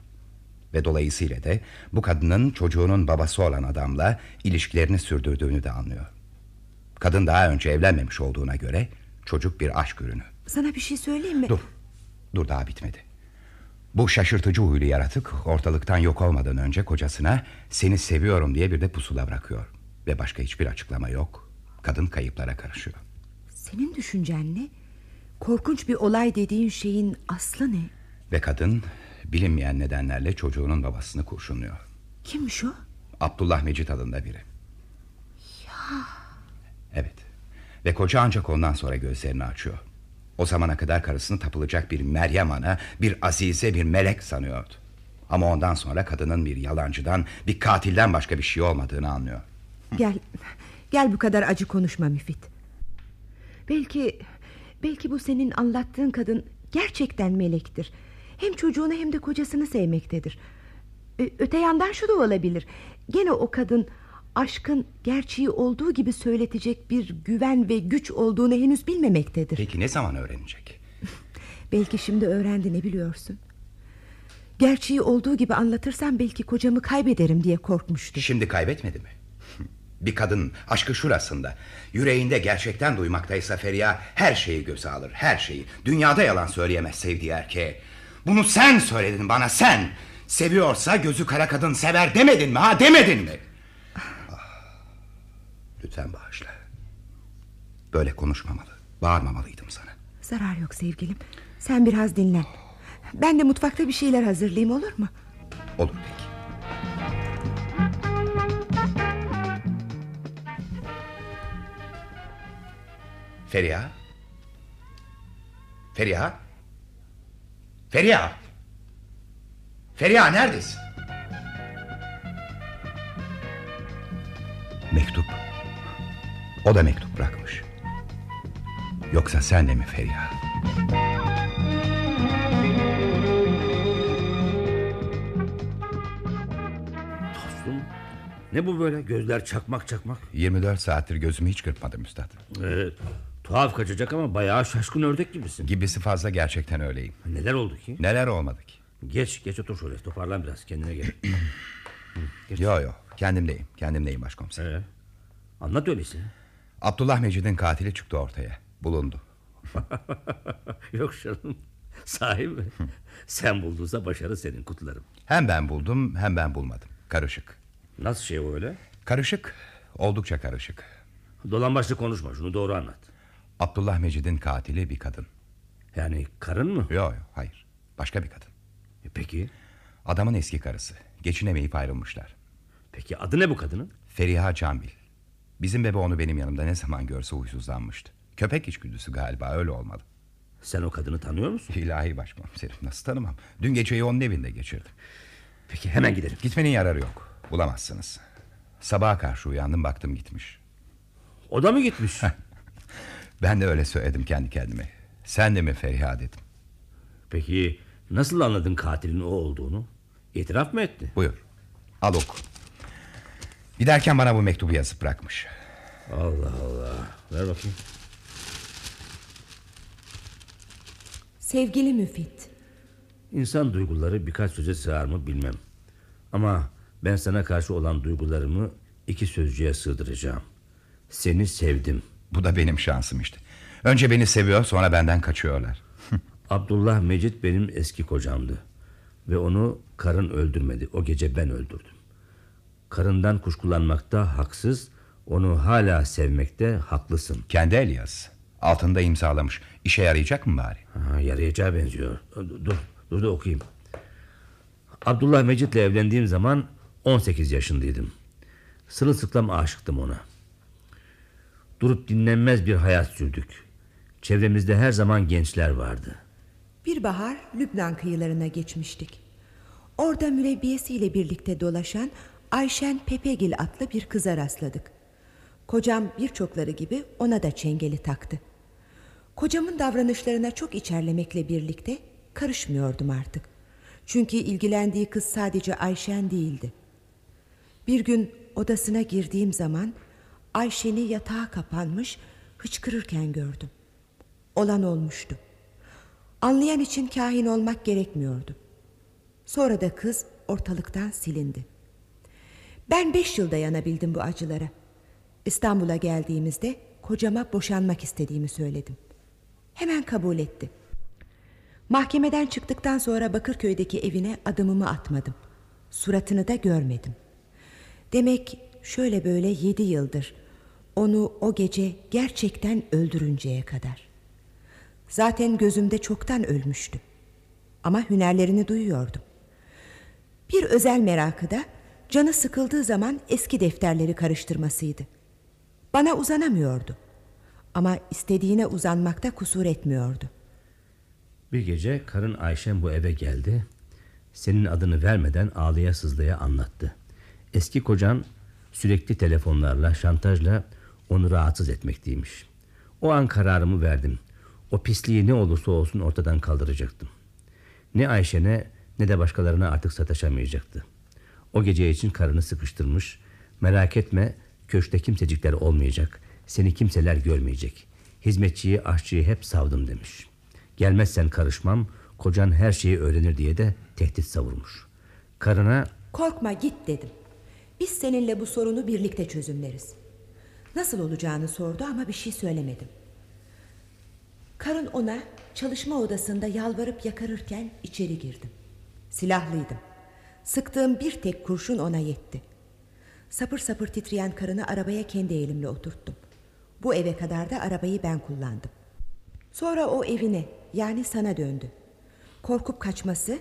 Ve dolayısıyla da bu kadının çocuğunun babası olan adamla ilişkilerini sürdürdüğünü de anlıyor. Kadın daha önce evlenmemiş olduğuna göre çocuk bir aşk ürünü. Sana bir şey söyleyeyim mi? Dur. Dur daha bitmedi. Bu şaşırtıcı huylu yaratık ortalıktan yok olmadan önce kocasına seni seviyorum diye bir de pusula bırakıyor. Ve başka hiçbir açıklama yok. Kadın kayıplara karışıyor. Senin düşüncen ne? Korkunç bir olay dediğin şeyin aslı ne? Ve kadın bilinmeyen nedenlerle çocuğunun babasını kurşunluyor. Kimmiş o? Abdullah Mecit adında biri. Evet. Ve koca ancak ondan sonra gözlerini açıyor. O zamana kadar karısını tapılacak bir Meryem ana, bir azize, bir melek sanıyordu. Ama ondan sonra kadının bir yalancıdan, bir katilden başka bir şey olmadığını anlıyor. Gel, gel bu kadar acı konuşma Müfit. Belki, belki bu senin anlattığın kadın gerçekten melektir. Hem çocuğunu hem de kocasını sevmektedir. Öte yandan şu da olabilir. Gene o kadın aşkın gerçeği olduğu gibi söyletecek bir güven ve güç olduğunu henüz bilmemektedir. Peki ne zaman öğrenecek? Belki şimdi öğrendi ne biliyorsun? Gerçeği olduğu gibi anlatırsam belki kocamı kaybederim diye korkmuştu. Şimdi kaybetmedi mi? Bir kadın aşkı şurasında. Yüreğinde gerçekten duymaktaysa Feriha her şeyi göze alır. Her şeyi. Dünyada yalan söyleyemez sevdiği erkeğe. Bunu sen söyledin bana sen. Seviyorsa gözü kara kadın sever demedin mi ha demedin mi? Lütfen bağışla. Böyle konuşmamalı. Bağırmamalıydım sana. Zarar yok sevgilim. Sen biraz dinlen. Ben de mutfakta bir şeyler hazırlayayım olur mu? Olur peki. Feriha? Feriha? Feriha? Feriha neredesin? Mektup. O da mektup bırakmış. Yoksa sen de mi Feriha? Dostum ne bu böyle gözler çakmak çakmak 24 saattir gözümü hiç kırpmadım üstad. Ee, Tuhaf kaçacak ama bayağı şaşkın ördek gibisin Gibisi fazla gerçekten öyleyim. Neler oldu ki? Neler olmadı ki? Geç geç otur şöyle toparlan biraz kendine gel Yo yo kendimdeyim kendimdeyim başkomiser. Ee, anlat öyleyse. Abdullah Mecid'in katili çıktı ortaya. Bulundu. Yok canım Sahi mi? Sen bulduysa başarı senin kutlarım Hem ben buldum hem ben bulmadım. Karışık. Nasıl şey o öyle? Karışık. Oldukça karışık. Dolan başlı konuşma şunu doğru anlat Abdullah Mecid'in katili bir kadın. Yani karın mı? Yok yok hayır. Başka bir kadın. E peki? Adamın eski karısı. Geçinemeyip ayrılmışlar. Peki adı ne bu kadının? Feriha Cambil. Bizim bebe onu benim yanımda ne zaman görse huysuzlanmıştı. Köpek içgüdüsü galiba öyle olmalı. Sen o kadını tanıyor musun? İlahi başkomiserim nasıl tanımam. Dün geceyi onun evinde geçirdim. Peki hemen gidelim. Gitmenin yararı yok. Bulamazsınız. Sabaha karşı uyandım baktım gitmiş. O da mı gitmiş? ben de öyle söyledim kendi kendime. Sen de mi Feriha dedim. Peki nasıl anladın katilin o olduğunu? İtiraf mı etti? Buyur. Al oku. Giderken bana bu mektubu yazıp bırakmış. Allah Allah. Ver bakayım. Sevgili Müfit. İnsan duyguları birkaç söze sığar mı bilmem. Ama ben sana karşı olan duygularımı iki sözcüğe sığdıracağım. Seni sevdim. Bu da benim şansım işte. Önce beni seviyor sonra benden kaçıyorlar. Abdullah Mecit benim eski kocamdı. Ve onu karın öldürmedi. O gece ben öldürdüm. Karından kuşkulanmakta haksız, onu hala sevmekte haklısın. Kendi el yaz. Altında imzalamış. İşe yarayacak mı bari? Ha, yarayacağı benziyor. Dur, dur da okuyayım. Abdullah Mecit'le evlendiğim zaman 18 yaşındaydım. Sırılsıklam aşıktım ona. Durup dinlenmez bir hayat sürdük. Çevremizde her zaman gençler vardı. Bir bahar Lübnan kıyılarına geçmiştik. Orada mürebbiyesiyle birlikte dolaşan Ayşen Pepegil adlı bir kıza rastladık. Kocam birçokları gibi ona da çengeli taktı. Kocamın davranışlarına çok içerlemekle birlikte karışmıyordum artık. Çünkü ilgilendiği kız sadece Ayşen değildi. Bir gün odasına girdiğim zaman Ayşen'i yatağa kapanmış hıçkırırken gördüm. Olan olmuştu. Anlayan için kahin olmak gerekmiyordu. Sonra da kız ortalıktan silindi. Ben beş yıl dayanabildim bu acılara. İstanbul'a geldiğimizde kocama boşanmak istediğimi söyledim. Hemen kabul etti. Mahkemeden çıktıktan sonra Bakırköy'deki evine adımımı atmadım. Suratını da görmedim. Demek şöyle böyle yedi yıldır onu o gece gerçekten öldürünceye kadar. Zaten gözümde çoktan ölmüştü. Ama hünerlerini duyuyordum. Bir özel merakı da canı sıkıldığı zaman eski defterleri karıştırmasıydı. Bana uzanamıyordu. Ama istediğine uzanmakta kusur etmiyordu. Bir gece karın Ayşen bu eve geldi. Senin adını vermeden ağlaya sızlaya anlattı. Eski kocan sürekli telefonlarla, şantajla onu rahatsız etmekteymiş. O an kararımı verdim. O pisliği ne olursa olsun ortadan kaldıracaktım. Ne Ayşen'e ne de başkalarına artık sataşamayacaktı. O gece için karını sıkıştırmış. Merak etme köşkte kimsecikler olmayacak. Seni kimseler görmeyecek. Hizmetçiyi aşçıyı hep savdım demiş. Gelmezsen karışmam kocan her şeyi öğrenir diye de tehdit savurmuş. Karına Korkma git dedim. Biz seninle bu sorunu birlikte çözümleriz. Nasıl olacağını sordu ama bir şey söylemedim. Karın ona çalışma odasında yalvarıp yakarırken içeri girdim. Silahlıydım. Sıktığım bir tek kurşun ona yetti. Sapır sapır titreyen karını arabaya kendi elimle oturttum. Bu eve kadar da arabayı ben kullandım. Sonra o evine yani sana döndü. Korkup kaçması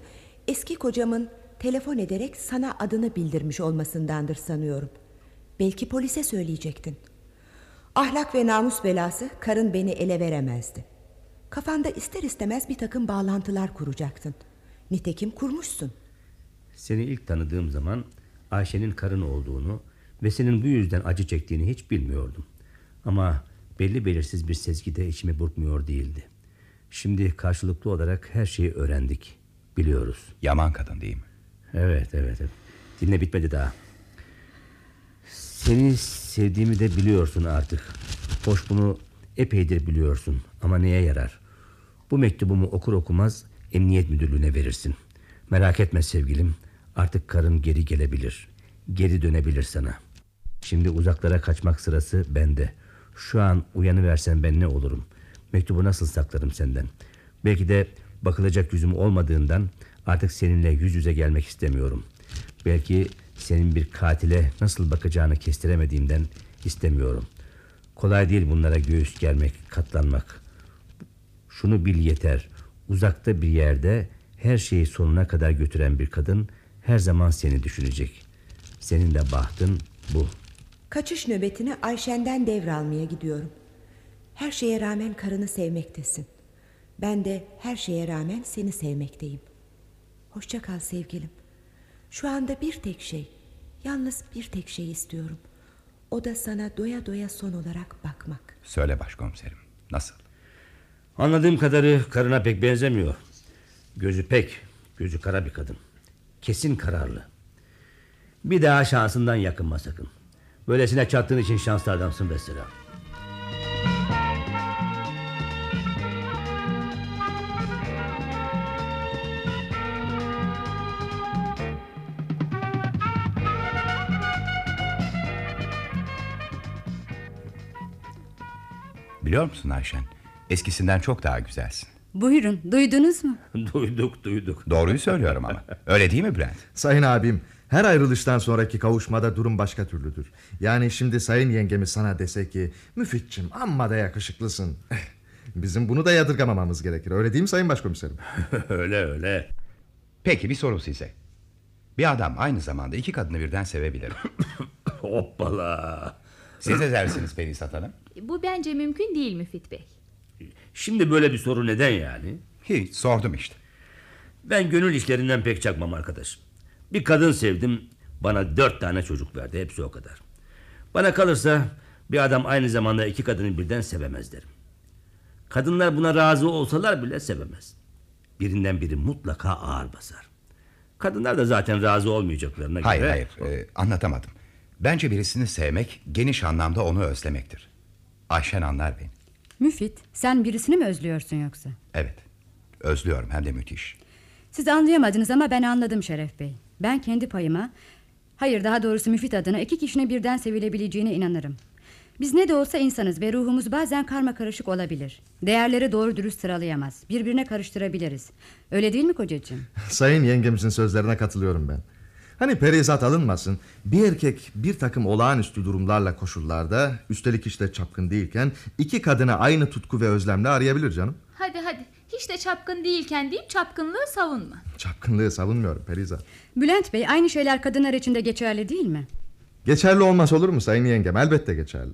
eski kocamın telefon ederek sana adını bildirmiş olmasındandır sanıyorum. Belki polise söyleyecektin. Ahlak ve namus belası karın beni ele veremezdi. Kafanda ister istemez bir takım bağlantılar kuracaktın. Nitekim kurmuşsun. Seni ilk tanıdığım zaman Ayşe'nin karın olduğunu ve senin bu yüzden acı çektiğini hiç bilmiyordum. Ama belli belirsiz bir sezgi de içimi burkmuyor değildi. Şimdi karşılıklı olarak her şeyi öğrendik. Biliyoruz. Yaman kadın değil mi? Evet, evet. evet. Dinle bitmedi daha. Seni sevdiğimi de biliyorsun artık. Hoş bunu epeydir biliyorsun ama neye yarar? Bu mektubumu okur okumaz emniyet müdürlüğüne verirsin. Merak etme sevgilim. Artık karın geri gelebilir. Geri dönebilir sana. Şimdi uzaklara kaçmak sırası bende. Şu an uyanıversen ben ne olurum? Mektubu nasıl saklarım senden? Belki de bakılacak yüzüm olmadığından artık seninle yüz yüze gelmek istemiyorum. Belki senin bir katile nasıl bakacağını kestiremediğimden istemiyorum. Kolay değil bunlara göğüs germek, katlanmak. Şunu bil yeter. Uzakta bir yerde her şeyi sonuna kadar götüren bir kadın her zaman seni düşünecek. Senin de bahtın bu. Kaçış nöbetini Ayşen'den devralmaya gidiyorum. Her şeye rağmen karını sevmektesin. Ben de her şeye rağmen seni sevmekteyim. Hoşça kal sevgilim. Şu anda bir tek şey, yalnız bir tek şey istiyorum. O da sana doya doya son olarak bakmak. Söyle başkomiserim. Nasıl? Anladığım kadarı karına pek benzemiyor. Gözü pek, gözü kara bir kadın. Kesin kararlı. Bir daha şansından yakınma sakın. Böylesine çattığın için şanslı adamsın mesela. Biliyor musun Ayşen? Eskisinden çok daha güzelsin. Buyurun duydunuz mu? duyduk duyduk. Doğruyu söylüyorum ama. Öyle değil mi Bülent? Sayın abim her ayrılıştan sonraki kavuşmada durum başka türlüdür. Yani şimdi sayın yengemiz sana dese ki Müfitçim amma da yakışıklısın. Bizim bunu da yadırgamamamız gerekir. Öyle değil mi sayın başkomiserim? öyle öyle. Peki bir soru size. Bir adam aynı zamanda iki kadını birden sevebilir. Hoppala. Siz ne dersiniz Perisat Hanım? Bu bence mümkün değil Müfit Bey. Şimdi böyle bir soru neden yani? Hiç sordum işte. Ben gönül işlerinden pek çakmam arkadaş. Bir kadın sevdim bana dört tane çocuk verdi hepsi o kadar. Bana kalırsa bir adam aynı zamanda iki kadını birden sevemez derim. Kadınlar buna razı olsalar bile sevemez. Birinden biri mutlaka ağır basar. Kadınlar da zaten razı olmayacaklarına Hayır göre... hayır e, anlatamadım. Bence birisini sevmek geniş anlamda onu özlemektir. Ayşen anlar beni. Müfit sen birisini mi özlüyorsun yoksa? Evet. Özlüyorum hem de müthiş. Siz anlayamadınız ama ben anladım Şeref Bey. Ben kendi payıma, hayır daha doğrusu Müfit adına iki kişinin birden sevilebileceğine inanırım. Biz ne de olsa insanız ve ruhumuz bazen karma karışık olabilir. Değerleri doğru dürüst sıralayamaz. Birbirine karıştırabiliriz. Öyle değil mi kocacığım? Sayın yengemizin sözlerine katılıyorum ben. Hani perizat alınmasın. Bir erkek bir takım olağanüstü durumlarla koşullarda üstelik işte çapkın değilken iki kadını aynı tutku ve özlemle arayabilir canım. Hadi hadi. Hiç de çapkın değilken deyip çapkınlığı savunma. Çapkınlığı savunmuyorum perizat. Bülent Bey aynı şeyler kadınlar için de geçerli değil mi? Geçerli olmaz olur mu sayın yengem? Elbette geçerli.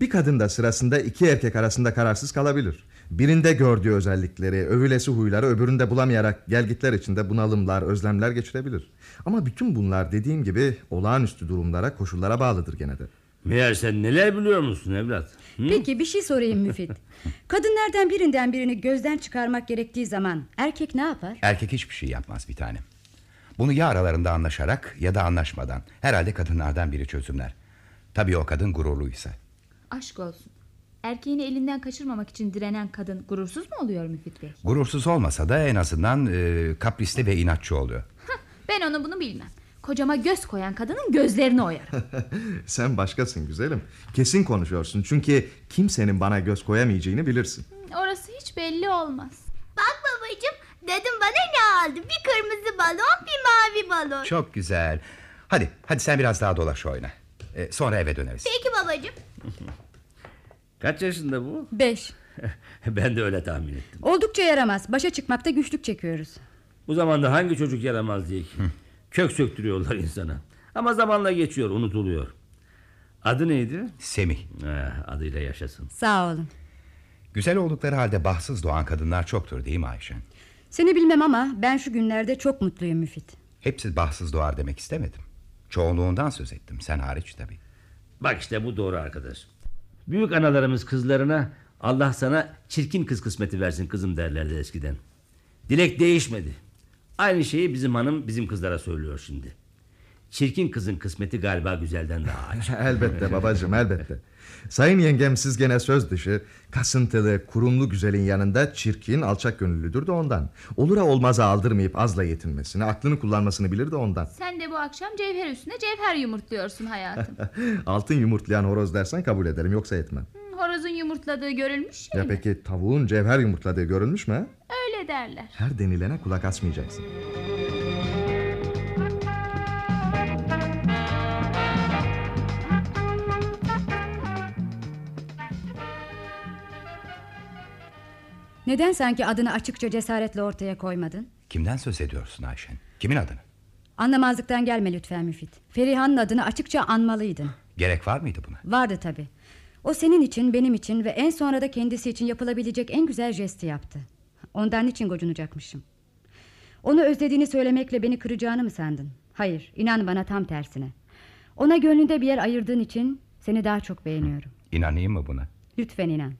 Bir kadın da sırasında iki erkek arasında kararsız kalabilir. Birinde gördüğü özellikleri, övülesi huyları öbüründe bulamayarak gelgitler içinde bunalımlar, özlemler geçirebilir. Ama bütün bunlar dediğim gibi olağanüstü durumlara, koşullara bağlıdır gene de. Meğer sen neler biliyor musun evlat? Hı? Peki bir şey sorayım Müfit. Kadınlardan birinden birini gözden çıkarmak gerektiği zaman erkek ne yapar? Erkek hiçbir şey yapmaz bir tanem. Bunu ya aralarında anlaşarak ya da anlaşmadan herhalde kadınlardan biri çözümler. Tabii o kadın gururluysa. Aşk olsun. Erkeğini elinden kaçırmamak için direnen kadın gurursuz mu oluyor Müfit Bey? Gurursuz olmasa da en azından e, kaprisli ve inatçı oluyor. Ben onu bunu bilmem. Kocama göz koyan kadının gözlerini oyarım. Sen başkasın güzelim. Kesin konuşuyorsun çünkü kimsenin bana göz koyamayacağını bilirsin. Orası hiç belli olmaz. Bak babacığım dedim bana ne aldı? Bir kırmızı balon bir mavi balon. Çok güzel. Hadi hadi sen biraz daha dolaş oyna. E, sonra eve döneriz. Peki babacığım. Kaç yaşında bu? Beş. ben de öyle tahmin ettim. Oldukça yaramaz. Başa çıkmakta güçlük çekiyoruz. Bu zamanda hangi çocuk yaramaz diye ki. Kök söktürüyorlar insana. Ama zamanla geçiyor, unutuluyor. Adı neydi? Semih. Eh, adıyla yaşasın. Sağ olun. Güzel oldukları halde bahtsız doğan kadınlar çoktur değil mi Ayşen? Seni bilmem ama ben şu günlerde çok mutluyum Müfit. Hepsi bahtsız doğar demek istemedim. Çoğunluğundan söz ettim. Sen hariç tabii. Bak işte bu doğru arkadaş. Büyük analarımız kızlarına Allah sana çirkin kız kısmeti versin kızım derlerdi eskiden. Dilek değişmedi. Aynı şeyi bizim hanım bizim kızlara söylüyor şimdi. Çirkin kızın kısmeti galiba güzelden daha aç. elbette babacığım elbette. Sayın yengem siz gene söz dışı, kasıntılı, kurumlu güzelin yanında çirkin, alçak gönüllüdür de ondan. Olura olmaza aldırmayıp azla yetinmesini, aklını kullanmasını bilir de ondan. Sen de bu akşam cevher üstüne cevher yumurtluyorsun hayatım. Altın yumurtlayan horoz dersen kabul ederim yoksa etmem. Hı, Horozun yumurtladığı görülmüş Ya mi? peki tavuğun cevher yumurtladığı görülmüş mü? Öyle derler. Her denilene kulak asmayacaksın. Neden sanki adını açıkça cesaretle ortaya koymadın? Kimden söz ediyorsun Ayşen? Kimin adını? Anlamazlıktan gelme lütfen Müfit. Feriha'nın adını açıkça anmalıydın. Gerek var mıydı buna? Vardı tabi. O senin için, benim için ve en sonra da kendisi için yapılabilecek en güzel jesti yaptı. Ondan için gocunacakmışım. Onu özlediğini söylemekle beni kıracağını mı sandın? Hayır, inan bana tam tersine. Ona gönlünde bir yer ayırdığın için seni daha çok beğeniyorum. İnanayım mı buna? Lütfen inan.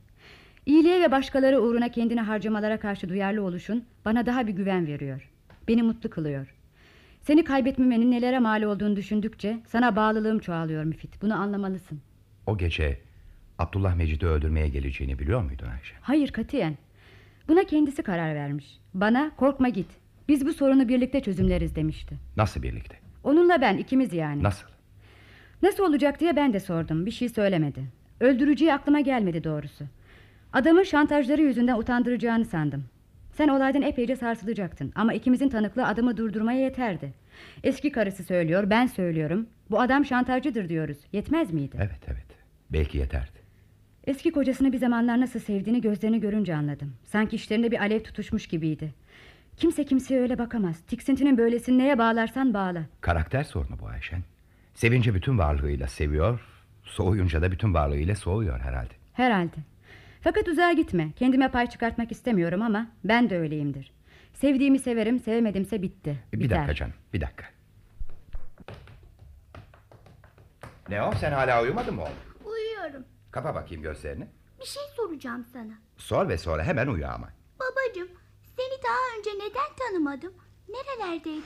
İyiliğe ve başkaları uğruna kendini harcamalara karşı duyarlı oluşun bana daha bir güven veriyor. Beni mutlu kılıyor. Seni kaybetmemenin nelere mal olduğunu düşündükçe sana bağlılığım çoğalıyor Müfit. Bunu anlamalısın. O gece Abdullah Mecid'i öldürmeye geleceğini biliyor muydun Ayşe? Hayır katiyen. Buna kendisi karar vermiş. Bana korkma git. Biz bu sorunu birlikte çözümleriz demişti. Nasıl birlikte? Onunla ben ikimiz yani. Nasıl? Nasıl olacak diye ben de sordum. Bir şey söylemedi. Öldüreceği aklıma gelmedi doğrusu. Adamın şantajları yüzünden utandıracağını sandım. Sen olaydan epeyce sarsılacaktın. Ama ikimizin tanıklığı adamı durdurmaya yeterdi. Eski karısı söylüyor, ben söylüyorum. Bu adam şantajcıdır diyoruz. Yetmez miydi? Evet evet. Belki yeterdi. Eski kocasını bir zamanlar nasıl sevdiğini gözlerini görünce anladım. Sanki işlerinde bir alev tutuşmuş gibiydi. Kimse kimseye öyle bakamaz. Tiksintinin böylesini neye bağlarsan bağla. Karakter sorunu bu Ayşen. Sevince bütün varlığıyla seviyor, soğuyunca da bütün varlığıyla soğuyor herhalde. Herhalde. Fakat uzağa gitme. Kendime pay çıkartmak istemiyorum ama ben de öyleyimdir. Sevdiğimi severim, sevmedimse bitti. Bir Biter. dakika canım, bir dakika. Ne o, sen hala uyumadın mı oğlum? Kapa bakayım gözlerini. Bir şey soracağım sana. Sor ve sonra hemen uyu ama. Babacığım seni daha önce neden tanımadım? Nerelerdeydin?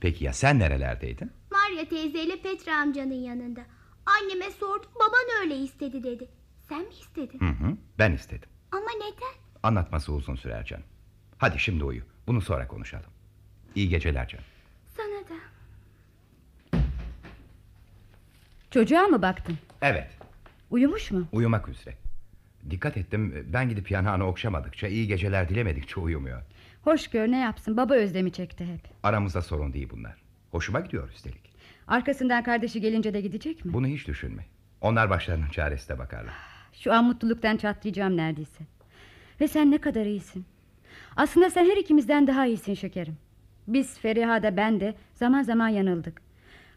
Peki ya sen nerelerdeydin? Maria teyzeyle Petra amcanın yanında. Anneme sordum baban öyle istedi dedi. Sen mi istedin? Hı hı, ben istedim. Ama neden? Anlatması uzun sürer canım. Hadi şimdi uyu. Bunu sonra konuşalım. İyi geceler canım. Sana da. Çocuğa mı baktın? Evet, Uyumuş mu? uyumak üzere. Dikkat ettim, ben gidip yanağını okşamadıkça, iyi geceler dilemedikçe uyumuyor. Hoş gör ne yapsın baba özlemi çekti hep. Aramızda sorun değil bunlar. Hoşuma gidiyor üstelik. Arkasından kardeşi gelince de gidecek mi? Bunu hiç düşünme. Onlar başlarının çaresine bakarlar. Şu an mutluluktan çatlayacağım neredeyse. Ve sen ne kadar iyisin. Aslında sen her ikimizden daha iyisin şekerim. Biz Feriha da ben de zaman zaman yanıldık.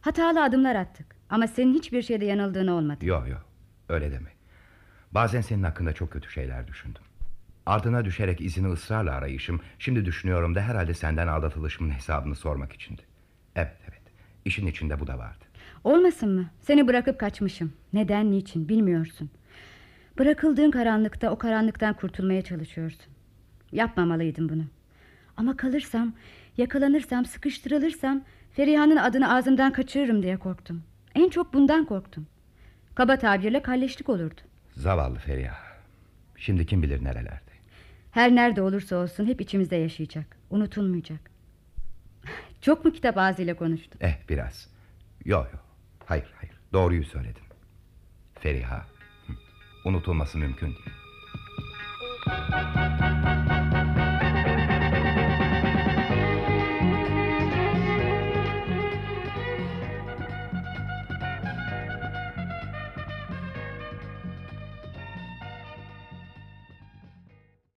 Hatalı adımlar attık. Ama senin hiçbir şeyde yanıldığın olmadı. Yok yok, öyle deme. Bazen senin hakkında çok kötü şeyler düşündüm. Ardına düşerek izini ısrarla arayışım... ...şimdi düşünüyorum da herhalde senden aldatılışımın hesabını sormak içindi. Evet evet, işin içinde bu da vardı. Olmasın mı? Seni bırakıp kaçmışım. Neden, niçin bilmiyorsun. Bırakıldığın karanlıkta o karanlıktan kurtulmaya çalışıyorsun. Yapmamalıydım bunu. Ama kalırsam, yakalanırsam, sıkıştırılırsam... ...Feriha'nın adını ağzımdan kaçırırım diye korktum. En çok bundan korktum. Kaba tabirle kalleşlik olurdu. Zavallı Feriha. Şimdi kim bilir nerelerde. Her nerede olursa olsun hep içimizde yaşayacak. Unutulmayacak. Çok mu kitap ağzıyla konuştun? Eh biraz. Yok yok. Hayır hayır. Doğruyu söyledim. Feriha. Unutulması mümkün değil.